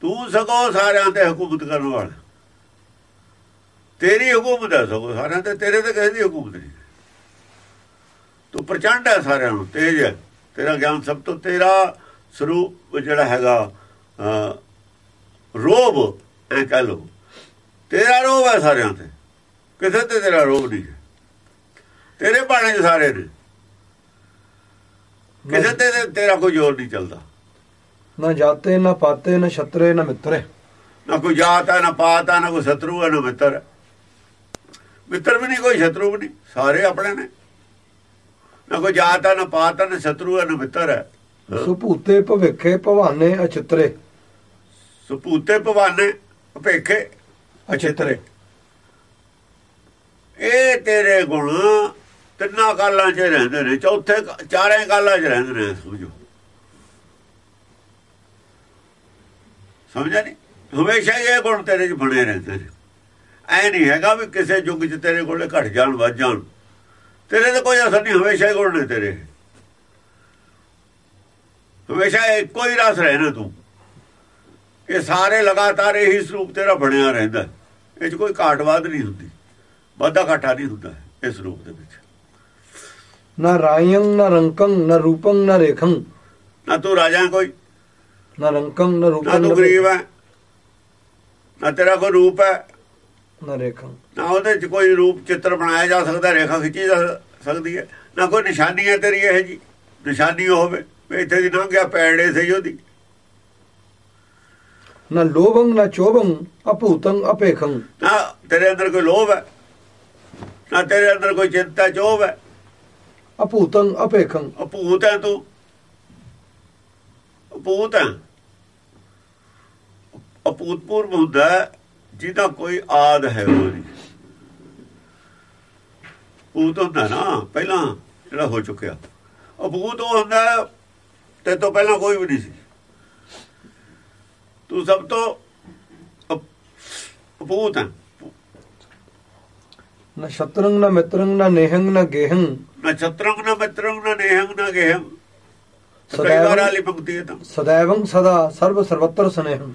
ਤੂੰ ਸਗੋਂ ਸਾਰਿਆਂ ਤੇ ਹਕੂਮਤ ਕਰਨ ਵਾਲਾ। ਤੇਰੀ ਹਕੂਮਤ ਹੈ ਸਗੋਂ ਸਾਰਿਆਂ ਤੇ ਤੇਰੇ ਤੇ ਕਿਸੇ ਦੀ ਹਕੂਮਤ ਨਹੀਂ। ਤੂੰ ਪ੍ਰਚੰਡ ਹੈ ਸਾਰਿਆਂ ਨੂੰ ਤੇਜ ਹੈ। ਤੇਰਾ ਗਿਆਨ ਸਭ ਤੋਂ ਤੇਰਾ ਸਰੂਪ ਜਿਹੜਾ ਹੈਗਾ ਰੋਬ ਐ ਕਹ ਲੋ ਤੇਰਾ ਰੋਬ ਹੈ ਸਾਰਿਆਂ ਤੇ। ਕਿਸੇ ਤੇ ਤੇਰਾ ਰੋਬ ਨਹੀਂ ਹੈ। ਤੇਰੇ ਬਾਣੇ ਸਾਰੇ ਨੇ। ਕਿਸੇ ਤੇ ਤੇਰਾ ਕੋਈ ਜ਼ੋਰ ਨਹੀਂ ਚੱਲਦਾ। ਨਾ ਜਾਤੇ ਨਾ ਪਾਤੇ ਨਾ ਛਤਰੇ ਨਾ ਮਿੱਤਰੇ ਨਾ ਕੋਈ ਜਾਤ ਹੈ ਨਾ ਪਾਤ ਹੈ ਨਾ ਕੋਈ ਸ਼ਤਰੂ ਹੈ ਨਾ ਮਿੱਤਰ ਹੈ। ਮਿੱਤਰ ਵੀ ਨਹੀਂ ਕੋਈ ਸ਼ਤਰੂ ਵੀ ਨਹੀਂ ਸਾਰੇ ਆਪਣੇ ਨੇ ਨਾ ਕੋਈ ਜਾਤ ਹੈ ਨਾ ਪਾਤ ਹੈ ਨਾ ਸ਼ਤਰੂ ਹੈ ਨਾ ਮਿੱਤਰ ਹੈ ਸੁਭੂਤੇ ਭਵਿੱਖੇ ਭਵਾਨੇ ਅਚਿਤਰੇ ਸੁਪੂਤੇ ਭਵਾਨੇ ਭੇਖੇ ਅਚਿਤਰੇ ਇਹ ਤੇਰੇ ਗੁਣ ਤਿੰਨਾਂ ਕਾਲਾਂ 'ਚ ਰਹਿੰਦੇ ਨੇ ਚੌਥੇ ਚਾਰੇ ਕਾਲਾਂ 'ਚ ਰਹਿੰਦੇ ਨੇ ਸਮਝੋ ਸਮਝਿਆ ਨਹੀਂ ਹਮੇਸ਼ਾ ਇਹ ਗੁਣ ਤੇਰੇ 'ਚ ਬਣੇ ਰਹਿੰਦੇ ਨੇ। ਐ ਨਹੀਂ ਹੈਗਾ ਵੀ ਕਿਸੇ ਯੁੱਗ 'ਚ ਤੇਰੇ ਕੋਲੇ ਘਟ ਜਾਣ ਵੱਧ ਜਾਣ। ਤੇਰੇ ਤੇ ਕੋਈ ਅਸਰ ਨਹੀਂ ਹਮੇਸ਼ਾ ਹੀ ਗੁਣ ਨੇ ਤੇਰੇ। ਹਮੇਸ਼ਾ ਇੱਕੋ ਹੀ ਰਸ ਰਹਿਣਾ ਤੂੰ। ਇਹ ਸਾਰੇ ਲਗਾਤਾਰ ਇਹੀ ਸਰੂਪ ਤੇਰਾ ਬਣਿਆ ਰਹਿੰਦਾ। ਇਹ 'ਚ ਕੋਈ ਘਾਟ ਵਾਧ ਨਹੀਂ ਹੁੰਦੀ। ਵਾਧਾ ਘਾਟਾ ਨਹੀਂ ਹੁੰਦਾ ਇਸ ਰੂਪ ਦੇ ਵਿੱਚ। ਨਾ ਰਾਯੰ ਨਾ ਰੰਕੰ ਨਾ ਰੂਪੰ ਨਾ ਰੇਖੰ। ਨਾ ਤੂੰ ਰਾਜਾ ਕੋਈ। ਨਾ ਰੰਕੰ ਨਾ ਨਾ ਰੂਪੰ। ਤੂੰ ਗਰੀਬ ਹੈ ਨਾ ਤੇਰਾ ਕੋਈ ਰੂਪ ਹੈ। ਨਾ ਰੇਖੰ। ਨਾ ਉਹਦੇ ਚ ਕੋਈ ਰੂਪ ਚਿੱਤਰ ਬਣਾਇਆ ਜਾ ਸਕਦਾ ਰੇਖਾ ਖਿੱਚੀ ਜਾ ਸਕਦੀ ਹੈ। ਨਾ ਕੋਈ ਨਿਸ਼ਾਨੀ ਹੈ ਤੇਰੀ ਇਹ ਜੀ ਨਿਸ਼ਾਨੀ ਹੋਵੇ ਵੀ ਇੱਥੇ ਦੀ ਲੰਘ ਗਿਆ ਪੈੜੇ ਸਹੀ ਉਹਦੀ। ਨਾ ਲੋਭੰ ਨਾ ਚੋਭੰ ਅਭੂਤੰ ਅਪੇਖੰ ਨਾ ਤੇਰੇ ਅੰਦਰ ਕੋਈ ਲੋਭ ਹੈ ਨਾ ਤੇਰੇ ਅੰਦਰ ਕੋਈ ਚਿੰਤਾ ਚੋਭ ਹੈ। ਅਭੂਤੰ ਅਪੇਖੰ ਅਪੂਤ ਹੈ ਤੂੰ। ਅਪੂਤ ਹੈ। ਅਪੂਤਪੂਰਵ ਹੁੰਦਾ ਜਿਹਦਾ ਕੋਈ ਆਦ ਹੈ ਉਹ ਨਹੀਂ। ਪੂਤ ਹੁੰਦਾ ਨਾ ਪਹਿਲਾਂ ਜਿਹੜਾ ਹੋ ਚੁੱਕਿਆ। ਅਪੂਤ ਉਹ ਹੁੰਦਾ ਤੇ ਤੋਂ ਪਹਿਲਾਂ ਕੋਈ ਵੀ ਨਹੀਂ ਸੀ। ਤੂੰ ਸਭ ਤੋਂ ਅਪੂਤ ਹੈ। ਨਾ ਸ਼ਤਰੰਗ ਨਾ ਮਿਤਰੰਗ ਨਾ ਨੇਹੰਗ ਨਾ ਗੇਹੰ ਨਾ ਸ਼ਤਰੰਗ ਨਾ ਮਿਤਰੰਗ ਨਾ ਨੇਹੰਗ ਨਾ ਗੇਹੰ ਸਦੈਵੰ ਵਾਲੀ ਪੰਕਤੀ ਹੈ ਸਦਾ ਸਰਵ ਸਰਵਤਰ ਸਨੇਹੰ।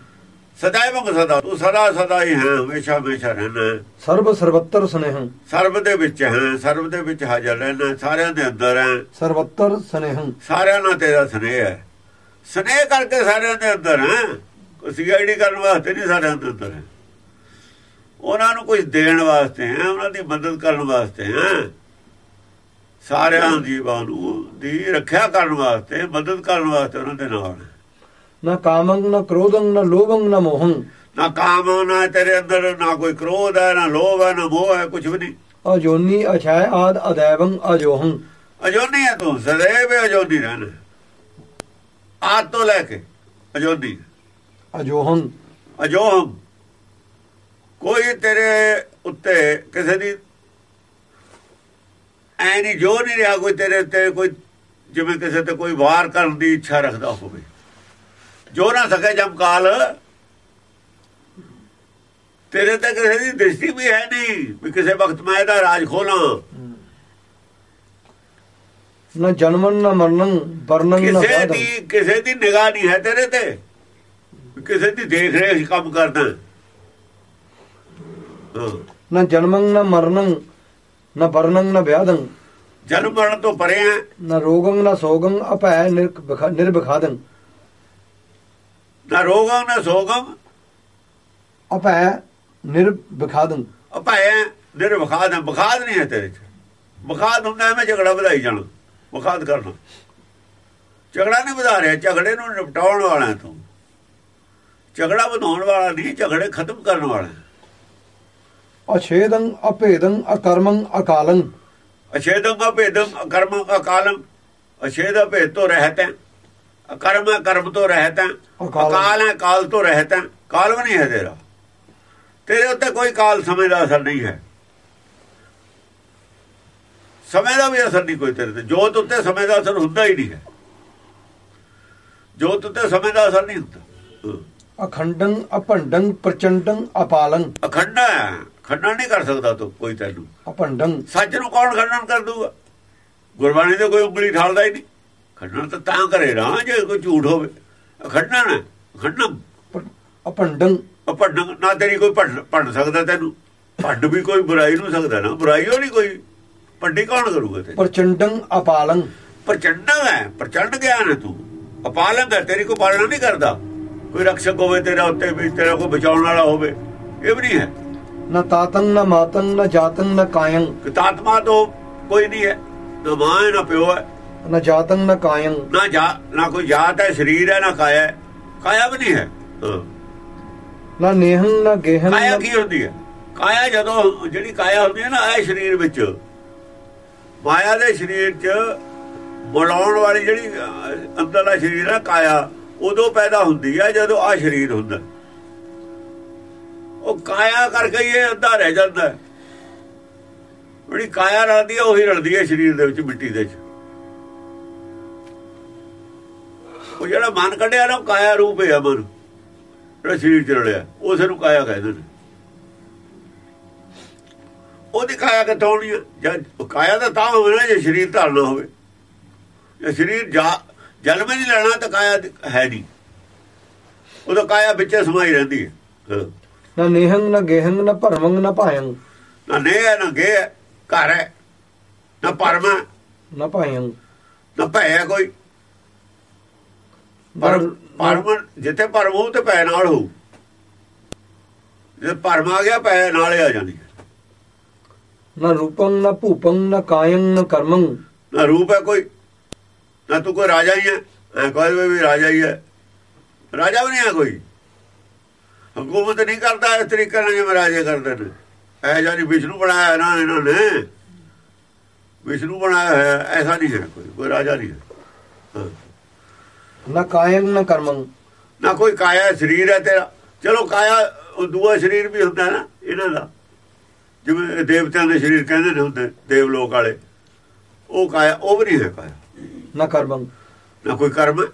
ਸਦਾਇਵ ਸਦਾ ਤੂੰ ਸਦਾ ਸਦਾ ਹੀ ਹੈ ਹਮੇਸ਼ਾ ਹਮੇਸ਼ਾ ਰਹਿਣਾ। ਸਰਬ ਸਰਵਤਰ ਸਨੇਹੰ। ਸਰਬ ਦੇ ਵਿੱਚ ਹੈ ਸਰਬ ਦੇ ਵਿੱਚ ਹਾਜ਼ਰ ਰਹਿਣਾ ਸਾਰਿਆਂ ਦੇ ਅੰਦਰ ਹੈ। ਸਰਵਤਰ ਸਨੇਹੰ। ਸਾਰਿਆਂ ਨਾਲ ਤੇਰਾ ਸਨੇਹ ਹੈ। ਸਨੇਹ ਕਰਕੇ ਸਾਰਿਆਂ ਦੇ ਅੰਦਰ ਹੈ। ਕੋਈ ਸੀਆਈਡੀ ਕਰਨ ਵਾਸਤੇ ਨਹੀਂ ਸਾਰਿਆਂ ਦੇ ਅੰਦਰ ਹੈ। ਉਹਨਾਂ ਨੂੰ ਕੁਝ ਦੇਣ ਵਾਸਤੇ ਹੈ ਉਹਨਾਂ ਦੀ ਮਦਦ ਕਰਨ ਵਾਸਤੇ ਹੈ। ਸਾਰਿਆਂ ਜੀਵਾਂ ਨੂੰ ਦੀ ਰੱਖਿਆ ਕਰਨ ਵਾਸਤੇ ਮਦਦ ਕਰਨ ਵਾਸਤੇ ਉਹਨਾਂ ਦੇ ਨਾਲ ਹੈ। ਨਾ ਕਾਮੰ ਨਾ ਕ੍ਰੋਧੰ ਨਾ ਲੋਭੰ ਨਾ ਮੋਹੰ ਨਾ ਕਾਮ ਨਾ ਤੇਰੇ ਅੰਦਰ ਨਾ ਕੋਈ ਕ੍ਰੋਧ ਹੈ ਨਾ ਲੋਭ ਹੈ ਨਾ ਮੋਹ ਹੈ ਕੁਝ ਵੀ ਨਹੀਂ ਅਜੋਨੀ ਅਛਾਇ ਆਦ ਅਦੈਵੰ ਅਜੋਹੰ ਅਜੋਨੀ ਹੈ ਤੂੰ ਸदैव ਅਜੋਨੀ ਰਹਿਣਾ ਆਦ ਤੋਂ ਲੈ ਕੇ ਅਜੋਨੀ ਅਜੋਹੰ ਅਜੋਹਮ ਕੋਈ ਤੇਰੇ ਉੱਤੇ ਕਿਸੇ ਦੀ ਐ ਨਹੀਂ ਜੋ ਨਹੀਂ ਰਿਹਾ ਕੋਈ ਤੇਰੇ ਉੱਤੇ ਕੋਈ ਜਿਵੇਂ ਕਿਸੇ ਤੇ ਕੋਈ ਵਾਰ ਕਰਨ ਦੀ ਇੱਛਾ ਰੱਖਦਾ ਹੋਵੇ ਜੋ ਨਾ ਸਕੇ ਜਮਕਾਲ ਤੇਰੇ ਤੇ ਕਿਸੇ ਦੀ ਦ੍ਰਿਸ਼ਟੀ ਵੀ ਹੈ ਨਹੀਂ ਵੀ ਕਿਸੇ ਵਕਤ ਮੈਂ ਇਹਦਾ ਰਾਜ ਖੋਲਾਂ। ਨਾ ਜਨਮਨ ਨਾ ਮਰਨੰ ਵਰਨੰ ਨਾ ਕਿਸੇ ਦੀ ਕਿਸੇ ਦੀ ਨਿਗਾਹ ਨਹੀਂ ਹੈ ਤੇਰੇ ਤੇ। ਕਿਸੇ ਦੀ ਦੇਖ ਰੇਖ ਕੰਮ ਕਰਦਾ ਨਾ ਜਨਮੰ ਨਾ ਮਰਨੰ ਨਾ ਵਰਨੰ ਨਾ ਵਿਆਦੰ ਜਨਮ ਮਰਨ ਤੋਂ ਪਰੇ ਹੈ। ਨਾ ਰੋਗੰ ਨਾ ਸੋਗੰ ਅਪੈ ਨਿਰਬਖਾਦੰ ਨਾ ਰੋਗਾਂ ਨਾ ਸੋਗਮ ਅਪੈ ਨਿਰਬਖਾਦੰ ਅਪਾਇ ਨਿਰ ਬਖਾਦ ਬਖਾਦ ਨਹੀਂ ਹੈ ਤੇਰੇ ਚ। ਬਖਾਦ ਹੁੰਦਾ ਐਵੇਂ ਝਗੜਾ ਵਧਾਈ ਜਾਣਾ ਬਖਾਦ ਕਰਨਾ। ਝਗੜਾ ਨਹੀਂ ਵਧਾ ਰਿਹਾ ਝਗੜੇ ਨੂੰ ਨਿਪਟਾਉਣ ਵਾਲਾ ਤੂੰ। ਝਗੜਾ ਵਧਾਉਣ ਵਾਲਾ ਨਹੀਂ ਝਗੜੇ ਖਤਮ ਕਰਨ ਵਾਲਾ। ਅਛੇਦੰ ਅਭੇਦੰ ਅਕਰਮੰ ਅਕਾਲੰ। ਅਛੇਦਮ ਅਭੇਦਮ ਅਕਰਮ ਅਕਾਲਮ ਅਛੇਦ ਅਭੇਦ ਤੋਂ ਰਹਿਤ ਹੈ। ਅਕਰਮ ਕਰਮ ਤੋਂ ਰਹਿਤ ਹੈ। ਅਕਾਲ। ਹੈ ਕਾਲ ਤੋਂ ਰਹਿਤ ਹੈ। ਕਾਲ ਵੀ ਨਹੀਂ ਹੈ ਤੇਰਾ। ਤੇਰੇ ਉੱਤੇ ਕੋਈ ਕਾਲ ਸਮੇਂ ਦਾ ਅਸਰ ਨਹੀਂ ਹੈ। ਸਮੇਂ ਦਾ ਵੀ ਅਸਰ ਨਹੀਂ ਕੋਈ ਤੇਰੇ ਤੇ। ਜੋਤ ਉੱਤੇ ਸਮੇਂ ਦਾ ਅਸਰ ਹੁੰਦਾ ਹੀ ਨਹੀਂ ਹੈ। ਜੋਤ ਉੱਤੇ ਸਮੇਂ ਦਾ ਅਸਰ ਨਹੀਂ ਹੁੰਦਾ। ਹਾਂ। ਅਖੰਡੰ ਅਪੰਡੰ ਪ੍ਰਚੰਡੰ ਅਪਾਲੰ। ਅਖੰਡਾ ਹੈ। ਖੰਡਨ ਨਹੀਂ ਕਰ ਸਕਦਾ ਤੂੰ ਕੋਈ ਤੈਨੂੰ। ਅਪੰਡੰ। ਸੱਚ ਨੂੰ ਕੌਣ ਖੰਡਨ ਕਰ ਦੂਗਾ? ਗੁਰਬਾਣੀ ਤੇ ਕੋਈ ਉਂਗਲੀ ਠਾਲਦਾ ਹੀ ਨਹੀਂ। ਖੰਡਨ ਤਾਂ ਤਾਂ ਕਰੇ ਨਾ ਜੇ ਕੋਈ ਝੂਠ ਹੋਵੇ। ਖੰਡਨ ਹੈ ਖੰਡਨ ਪ- ਅਪੰਡੰ ਪੜਨ ਨਾ ਤੇਰੀ ਕੋਈ ਪੜ ਪੜ ਸਕਦਾ ਤੈਨੂੰ। ਪੱਡ ਵੀ ਕੋਈ ਬੁਰਾਈ ਨੂੰ ਸਕਦਾ ਨਾ ਬੁਰਾਈ ਉਹ ਨਹੀਂ ਕੋਈ। ਪੱਡੀ ਕੌਣ ਕਰੂਗਾ ਤੇ ਪ੍ਰਚੰਡੰ ਅਪਾਲੰ। ਪ੍ਰਚੰਡ ਹੈ ਪ੍ਰਚੰਡ ਗਿਆਨ ਹੈ ਤੂੰ। ਅਪਾਲਨ ਹੈ ਤੇਰੀ ਕੋਈ ਪਾਲਣਾ ਨਹੀਂ ਕਰਦਾ। ਕੋਈ ਰਕਸ਼ਕ ਹੋਵੇ ਤੇਰਾ ਉੱਤੇ ਵੀ ਤੇਰਾ ਕੋਈ ਬਚਾਉਣ ਵਾਲਾ ਹੋਵੇ ਇਹ ਵੀ ਨਹੀਂ ਹੈ। ਨ ਤਾਤੰ ਨ ਮਾਤੰ ਨ ਜਾਤੰ ਨ ਕਾਯੰ। ਕਿਤਾਤਮਾ ਤੋਂ ਕੋਈ ਨਹੀਂ ਹੈ ਨਾ ਮਾਂ ਹੈ ਨਾ ਪਿਓ ਹੈ। ਨ ਜਾਤੰ ਨ ਕਾਯੰ ਨਾ ਜਾ ਨਾ ਕੋਈ ਜਾਤ ਹੈ ਸਰੀਰ ਹੈ ਨਾ ਕਾਇਆ ਹੈ। ਕਾਇਆ ਵੀ ਨਹੀਂ ਹੈ। ਨ ਨੇਹੰ ਨ ਗੇਹੰ ਕਾਇਆ ਕੀ ਹੁੰਦੀ ਹੈ? ਕਾਇਆ ਜਦੋਂ ਜਿਹੜੀ ਕਾਇਆ ਹੁੰਦੀ ਹੈ ਨਾ ਇਹ ਸਰੀਰ ਵਿੱਚ। ਮਾਇਆ ਦੇ ਸਰੀਰ 'ਚ ਬੁਲਾਉਣ ਵਾਲੀ ਜਿਹੜੀ ਅੰਦਰਲਾ ਸਰੀਰ ਹੈ ਕਾਇਆ ਉਦੋਂ ਪੈਦਾ ਹੁੰਦੀ ਹੈ ਜਦੋਂ ਆ ਸਰੀਰ ਹੁੰਦਾ ਉਹ ਕਾਇਆ ਕਰਕੇ ਹੀ ਇਹ ਅੱਧਾ ਰਹਿ ਜਾਂਦਾ ਜਿਹੜੀ ਕਾਇਆ ਰਲਦੀ ਹੈ ਉਹੀ ਰਲਦੀ ਹੈ ਸਰੀਰ ਦੇ ਵਿੱਚ ਮਿੱਟੀ ਦੇ ਵਿੱਚ। ਉਹ ਜਿਹੜਾ ਮਨ ਕੱਢਿਆ ਨਾ ਉਹ ਕਾਇਆ ਰੂਪ ਹੈ ਮਨ ਜਿਹੜਾ ਸਰੀਰ ਚ ਰਲਿਆ ਉਸ ਨੂੰ ਕਾਇਆ ਕਹਿੰਦੇ ਨੇ। ਉਹਦੀ ਕਾਇਆ ਕਿੱਥੋਂ ਹੋਣੀ ਹੈ ਜਦ ਕਾਇਆ ਤਾਂ ਤਾਂ ਹੋਵੇ ਨਾ ਜੇ ਸਰੀਰ ਧਾਰਨਾ ਹੋਵੇ। ਜੇ ਸਰੀਰ ਜਾ ਜਨਮ ਨਹੀਂ ਲੈਣਾ ਤਾਂ ਕਾਇਆ ਹੈ ਨਹੀਂ। ਉਹਦਾ ਕਾਇਆ ਵਿੱਚੇ ਸਮਾਈ ਰਹਿੰਦੀ ਹੈ। ਨ ਨੇਹੰ ਨ ਗੇਹੰ ਨ ਭਰਮੰ ਨ ਭਾਯੰ ਨਾ ਨੇ ਹੈ ਨਾ ਗੇ ਘਰ ਹੈ ਨਾ ਪਰਮ ਨ ਭਾਯੰ ਨਾ ਭੈ ਕੋਈ। ਪਰਮ ਪਰਮ ਜਿੱਥੇ ਪਰਮ ਹੋਊ ਤੇ ਭੈ ਨਾਲ ਹੋਊ। ਜੇ ਪਰਮ ਆ ਗਿਆ ਭੈ ਨਾਲੇ ਆ ਜਾਣੀ ਨ ਰੂਪੰ ਨ ਭੂਪੰ ਨ ਕਾਯੰ ਨ ਕਰਮੰ। ਨਾ ਰੂਪ ਹੈ ਕੋਈ ਨਾ ਤੂੰ ਕੋਈ ਰਾਜਾ ਹੀ ਹੈ। ਐ ਕੋਈ ਵੀ ਰਾਜਾ ਹੀ ਹੈ। ਰਾਜਾ ਵੀ ਨਹੀਂ ਹੈ ਕੋਈ। ਹਕੂਮਤ ਨਹੀਂ ਕਰਦਾ ਇਸ ਤਰੀਕੇ ਨਾਲ ਜਿਵੇਂ ਰਾਜੇ ਕਰਦੇ ਨੇ। ਐ ਜਾਨੀ ਵਿਸ਼ਨੂੰ ਬਣਾਇਆ ਨਾ ਇਹਨਾਂ ਨੇ। ਵਿਸ਼ਨੂੰ ਬਣਾਇਆ ਹੈ ਐਸਾ ਨਹੀਂ ਹੈ ਕੋਈ ਕੋਈ ਰਾਜਾ ਨਹੀਂ ਹੈ। ਹਾਂ। ਨ ਕਾਯੰ ਨ ਕਰਮੰ। ਨਾ ਕੋਈ ਕਾਇਆ ਸਰੀਰ ਹੈ ਤੇਰਾ। ਚਲੋ ਕਾਇਆ ਉਹ ਦੂਆ ਸਰੀਰ ਵੀ ਹੁੰਦਾ ਨਾ ਇਹਨਾਂ ਦਾ। ਜਿਵੇਂ ਦੇਵਤਿਆਂ ਦੇ ਸਰੀਰ ਕਹਿੰਦੇ ਨੇ ਹੁੰਦੇ ਦੇਵ ਲੋਕ ਵਾਲੇ। ਉਹ ਕਾਇਆ ਉਹ ਵੀ ਨਹੀਂ ਹੈ ਕਾਇਆ। ਨ ਕਰਮੰ। ਨਾ ਕੋਈ ਕਰਮ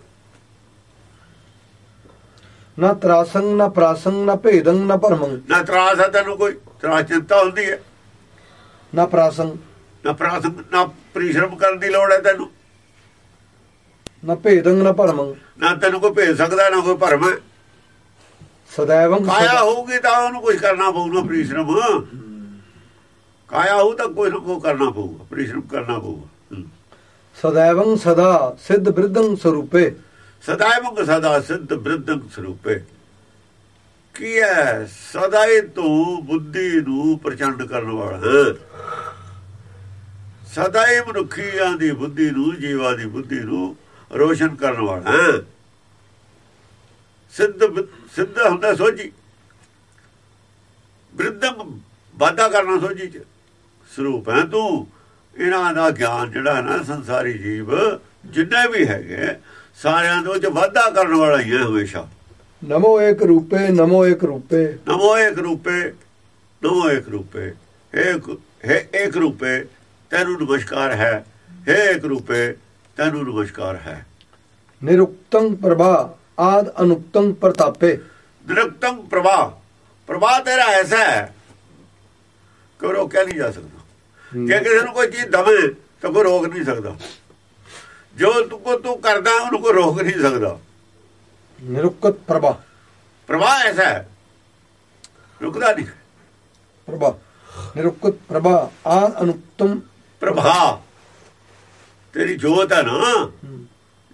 ਨ ਤਰਾਸੰ ਨ ਪ੍ਰਾਸੰ ਨ ਭੇਦੰ ਨ ਭਰਮੰ। ਨਾ ਤਰਾਸ ਹੈ ਤੈਨੂੰ ਕੋਈ ਤਰਾਸ ਚਿੰਤਾ ਹੁੰਦੀ ਹੈ। ਨ ਪ੍ਰਾਸੰ ਨਾ ਪ੍ਰਾਸ ਨਾ ਪਰਿਸ਼ਰਮ ਕਰਨ ਦੀ ਲੋੜ ਹੈ ਤੈਨੂੰ। ਨਾ ਭੇਦੰਗ ਨਾ ਭਰਮੰ ਨਾ ਤੈਨੂੰ ਕੋਈ ਭੇਜ ਸਕਦਾ ਨਾ ਕੋਈ ਭਰਮ ਹੈ। ਕਾਇਆ ਹੋਊਗੀ ਤਾਂ ਉਹਨੂੰ ਕੁਝ ਕਰਨਾ ਪਊਗਾ ਪ੍ਰੀਸ਼ਰਮ। ਕਾਇਆ ਹੋਊ ਤਾਂ ਕੋਈ ਨਾ ਕੋਈ ਕਰਨਾ ਪਊਗਾ ਪ੍ਰੀਸ਼ਰਮ ਕਰਨਾ ਪਊਗਾ ਸਦਾਵੰ ਸਦਾ ਸਿੱਧ ਬ੍ਰਿਧੰ ਸਰੂਪੇ। ਸਦਾਵੰ ਸਦਾ ਸਿੱਧ ਬ੍ਰਿਧੰ ਸਰੂਪੇ। ਕੀ ਹੈ ਸਦਾ ਹੀ ਤੂੰ ਬੁੱਧੀ ਨੂੰ ਪ੍ਰਚੰਡ ਕਰਨ ਵਾਲਾ ਸਦਾ ਹੀ ਮਨੁੱਖੀਆਂ ਦੀ ਬੁੱਧੀ ਨੂੰ ਜੀਵਾਂ ਦੀ ਬੁੱਧੀ ਨੂੰ ਰੋਸ਼ਨ ਕਰਨ ਵਾਲਾ ਹੈ। ਸਿੱਧ ਸਿੱਧ ਹੁੰਦਾ ਸੋਝੀ। ਬ੍ਰਿਧੰ ਵਾਧਾ ਕਰਨਾ ਸੋਝੀ ਚ। ਸਰੂਪ ਹੈ ਤੂੰ। ਇਹਨਾਂ ਦਾ ਗਿਆਨ ਜਿਹੜਾ ਨਾ ਸੰਸਾਰੀ ਜੀਵ ਜਿੰਨੇ ਵੀ ਹੈਗੇ ਸਾਰਿਆਂ ਦੇ ਵਿੱਚ ਵਾਧਾ ਕਰਨ ਵਾਲਾ ਹੀ ਹੈ ਹਮੇਸ਼ਾ। ਨਮੋ ਏਕ ਰੂਪੇ ਨਮੋ ਏਕ ਰੂਪੇ। ਨਮੋ ਏਕ ਰੂਪੇ ਨਮੋ ਏਕ ਰੂਪੇ। ਏਕ ਹੈ ਏਕ ਰੂਪੇ ਤੈਨੂੰ ਨਮਸਕਾਰ ਹੈ। ਹੈ ਏਕ ਰੂਪੇ ਤੈਨੂੰ ਨਮਸਕਾਰ ਹੈ। ਨਿਰੁਕਤੰ ਪ੍ਰਭਾ ਆਦ ਅਨੁਕਤੰ ਪ੍ਰਤਾਪੇ। ਨਿਰੁਕਤਮ ਪ੍ਰਭਾ ਪ੍ਰਭਾ ਤੇਰਾ ਐਸਾ ਹੈ ਕਿ ਰੋਕਿਆ ਨਹੀਂ ਜਾ ਸਕਦਾ। ਜੇ ਕਿਸੇ ਨੂੰ ਕੋਈ ਚੀਜ਼ ਦਵੇ ਤਾਂ ਕੋਈ ਰੋਕ ਨਹੀਂ ਸਕਦਾ। ਜੋ ਤੂੰ ਕੋ ਤੂੰ ਕਰਦਾ ਉਹਨੂੰ ਕੋਈ ਰੋਕ ਨਹੀਂ ਸਕਦਾ। ਨਿਰੁਕਤ ਪ੍ਰਭਾ। ਪ੍ਰਭਾ ਐਸਾ ਹੈ। ਰੁਕਦਾ ਨਹੀਂ। ਪ੍ਰਭਾ। ਨਿਰੁਕਤ ਪ੍ਰਭਾ ਆਦ ਅਨੁਕਤੰ ਪ੍ਰਭਾ। ਤੇਰੀ ਜੋਤ ਹੈ ਨਾ।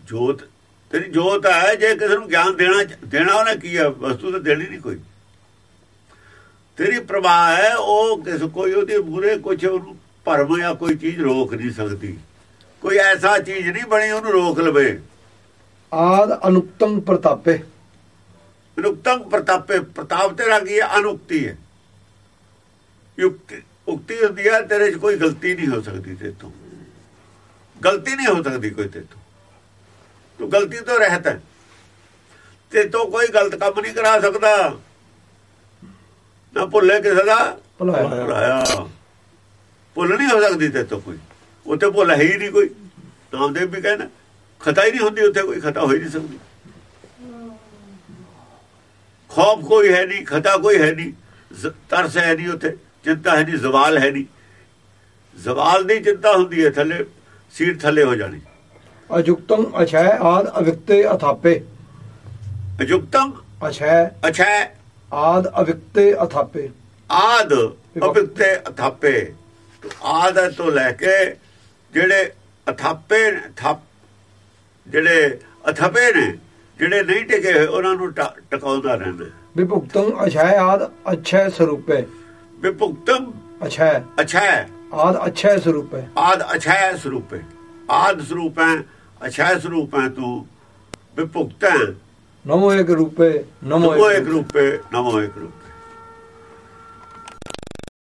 ਜੋਤ ਤੇਰੀ ਜੋਤ ਹੈ ਜੇ ਕਿਸੇ ਨੂੰ ਗਿਆਨ ਦੇਣਾ ਦੇਣਾ ਉਹਨੇ ਕੀ ਹੈ ਵਸਤੂ ਤਾਂ ਦੇਣੀ ਨਹੀਂ ਕੋਈ। ਤੇਰੀ ਪ੍ਰਭਾ ਹੈ ਉਹ ਕਿਸ ਕੋਈ ਉਹਦੇ ਮੂਰੇ ਕੁਝ ਉਹਨੂੰ ਭਰਮ ਜਾਂ ਕੋਈ ਚੀਜ਼ ਰੋਕ ਨਹੀਂ ਸਕਦੀ। ਕੋਈ ਐਸਾ ਚੀਜ਼ ਨਹੀਂ ਬਣੀ ਉਹਨੂੰ ਰੋਕ ਲਵੇ। ਆਦ ਅਨੁਕਤੰ ਪ੍ਰਤਾਪੇ। ਅਨੁਕਤਮ ਪ੍ਰਤਾਪੇ ਪ੍ਰਤਾਪ ਤੇਰਾ ਕੀ ਹੈ? ਅਨੁਕਤੀ ਹੈ। ਯੁਕਤੀ ਉਕਤੀ ਹੁੰਦੀ ਹੈ ਤੇਰੇ 'ਚ ਕੋਈ ਗਲਤੀ ਨਹੀਂ ਹੋ ਸਕਦੀ ਤੇ ਤੋਂ। ਗਲਤੀ ਨਹੀਂ ਹੋ ਸਕਦੀ ਕੋਈ ਤੇ ਤੋਂ। ਤੂੰ ਗਲਤੀ ਤੋਂ ਰਹਿਤ ਹੈ। ਤੇ ਤੋਂ ਕੋਈ ਗਲਤ ਕੰਮ ਨਹੀਂ ਕਰਾ ਸਕਦਾ। ਨਾ ਭੁੱਲੇ ਕਿਸੇ ਦਾ। ਭੁਲਾਇਆ। ਭੁੱਲ ਨਹੀਂ ਹੋ ਸਕਦੀ ਤੇ ਤੋਂ ਕੋਈ। ਉੱਥੇ ਭੁੱਲ ਹੈ ਹੀ ਨਹੀਂ ਕੋਈ। ਨਾਮਦੇਵ ਵੀ ਕਹਿੰਦਾ ਖਤਾ ਹੀ ਨਹੀਂ ਹੁੰਦੀ ਉੱਥੇ ਕੋਈ ਖਤਾ ਹੋ ਹੀ ਨਹੀਂ ਸਕਦੀ। ਖੌਫ ਕੋਈ ਹੈ ਨਹੀਂ ਖਤਾ ਕੋਈ ਹੈ ਨਹੀਂ ਤਰਸ ਹੈ ਨਹੀਂ ਉੱਥੇ ਚਿੰਤਾ ਹੈ ਨਹੀਂ ਜ਼ਵਾਲ ਹੈ ਨਹੀਂ। ਜ਼ਵਾਲ ਦੀ ਚਿੰਤਾ ਹੁੰਦੀ ਹੈ ਥੱਲੇ। ਸੀਟ ਥੱਲੇ ਹੋ ਜਾਣੀ। ਅਜੁਕਤੰ ਅਛੈ ਆਦ ਅਵਿਕਤੇ ਅਥਾਪੇ। ਅਜੁਕਤਮ ਅਛੈ ਅਛੈ ਆਦ ਅਵਿਕਤੇ ਅਥਾਪੇ। ਆਦ ਅਭਿਕਤੇ ਅਥਾਪੇ। ਆਦ ਤੋਂ ਲੈ ਕੇ ਜਿਹੜੇ ਅਥਾਪੇ ਥਾਪ ਜਿਹੜੇ ਅਥਾਪੇ ਨੇ ਜਿਹੜੇ ਨਹੀਂ ਟਿਕੇ ਹੋਏ ਉਹਨਾਂ ਨੂੰ ਟਿਕਾਉਂਦਾ ਰਹਿੰਦਾ ਵਿਭੁਕਤੰ ਅਛੈ ਆਦ ਅਛੈ ਸਰੂਪੇ। ਵਿਭੁਕਤਮ ਅਛੈ ਅਛੈ ਆਦ ਅਛੈ ਸਰੂਪੇ ਆਦ ਅਛੈ ਸਰੂਪੇ ਆਦ ਸਰੂਪ ਹੈ ਅਛੈ ਸਰੂਪ ਹੈ ਤੂੰ ਵਿਭੁਕਤ ਹੈ। ਨਮੋ ਏਕ ਰੂਪੇ ਨਮੋ ਇੱਕ ਰੂਪੇ ਨਮੋ ਇੱਕ ਰੂਪੇ।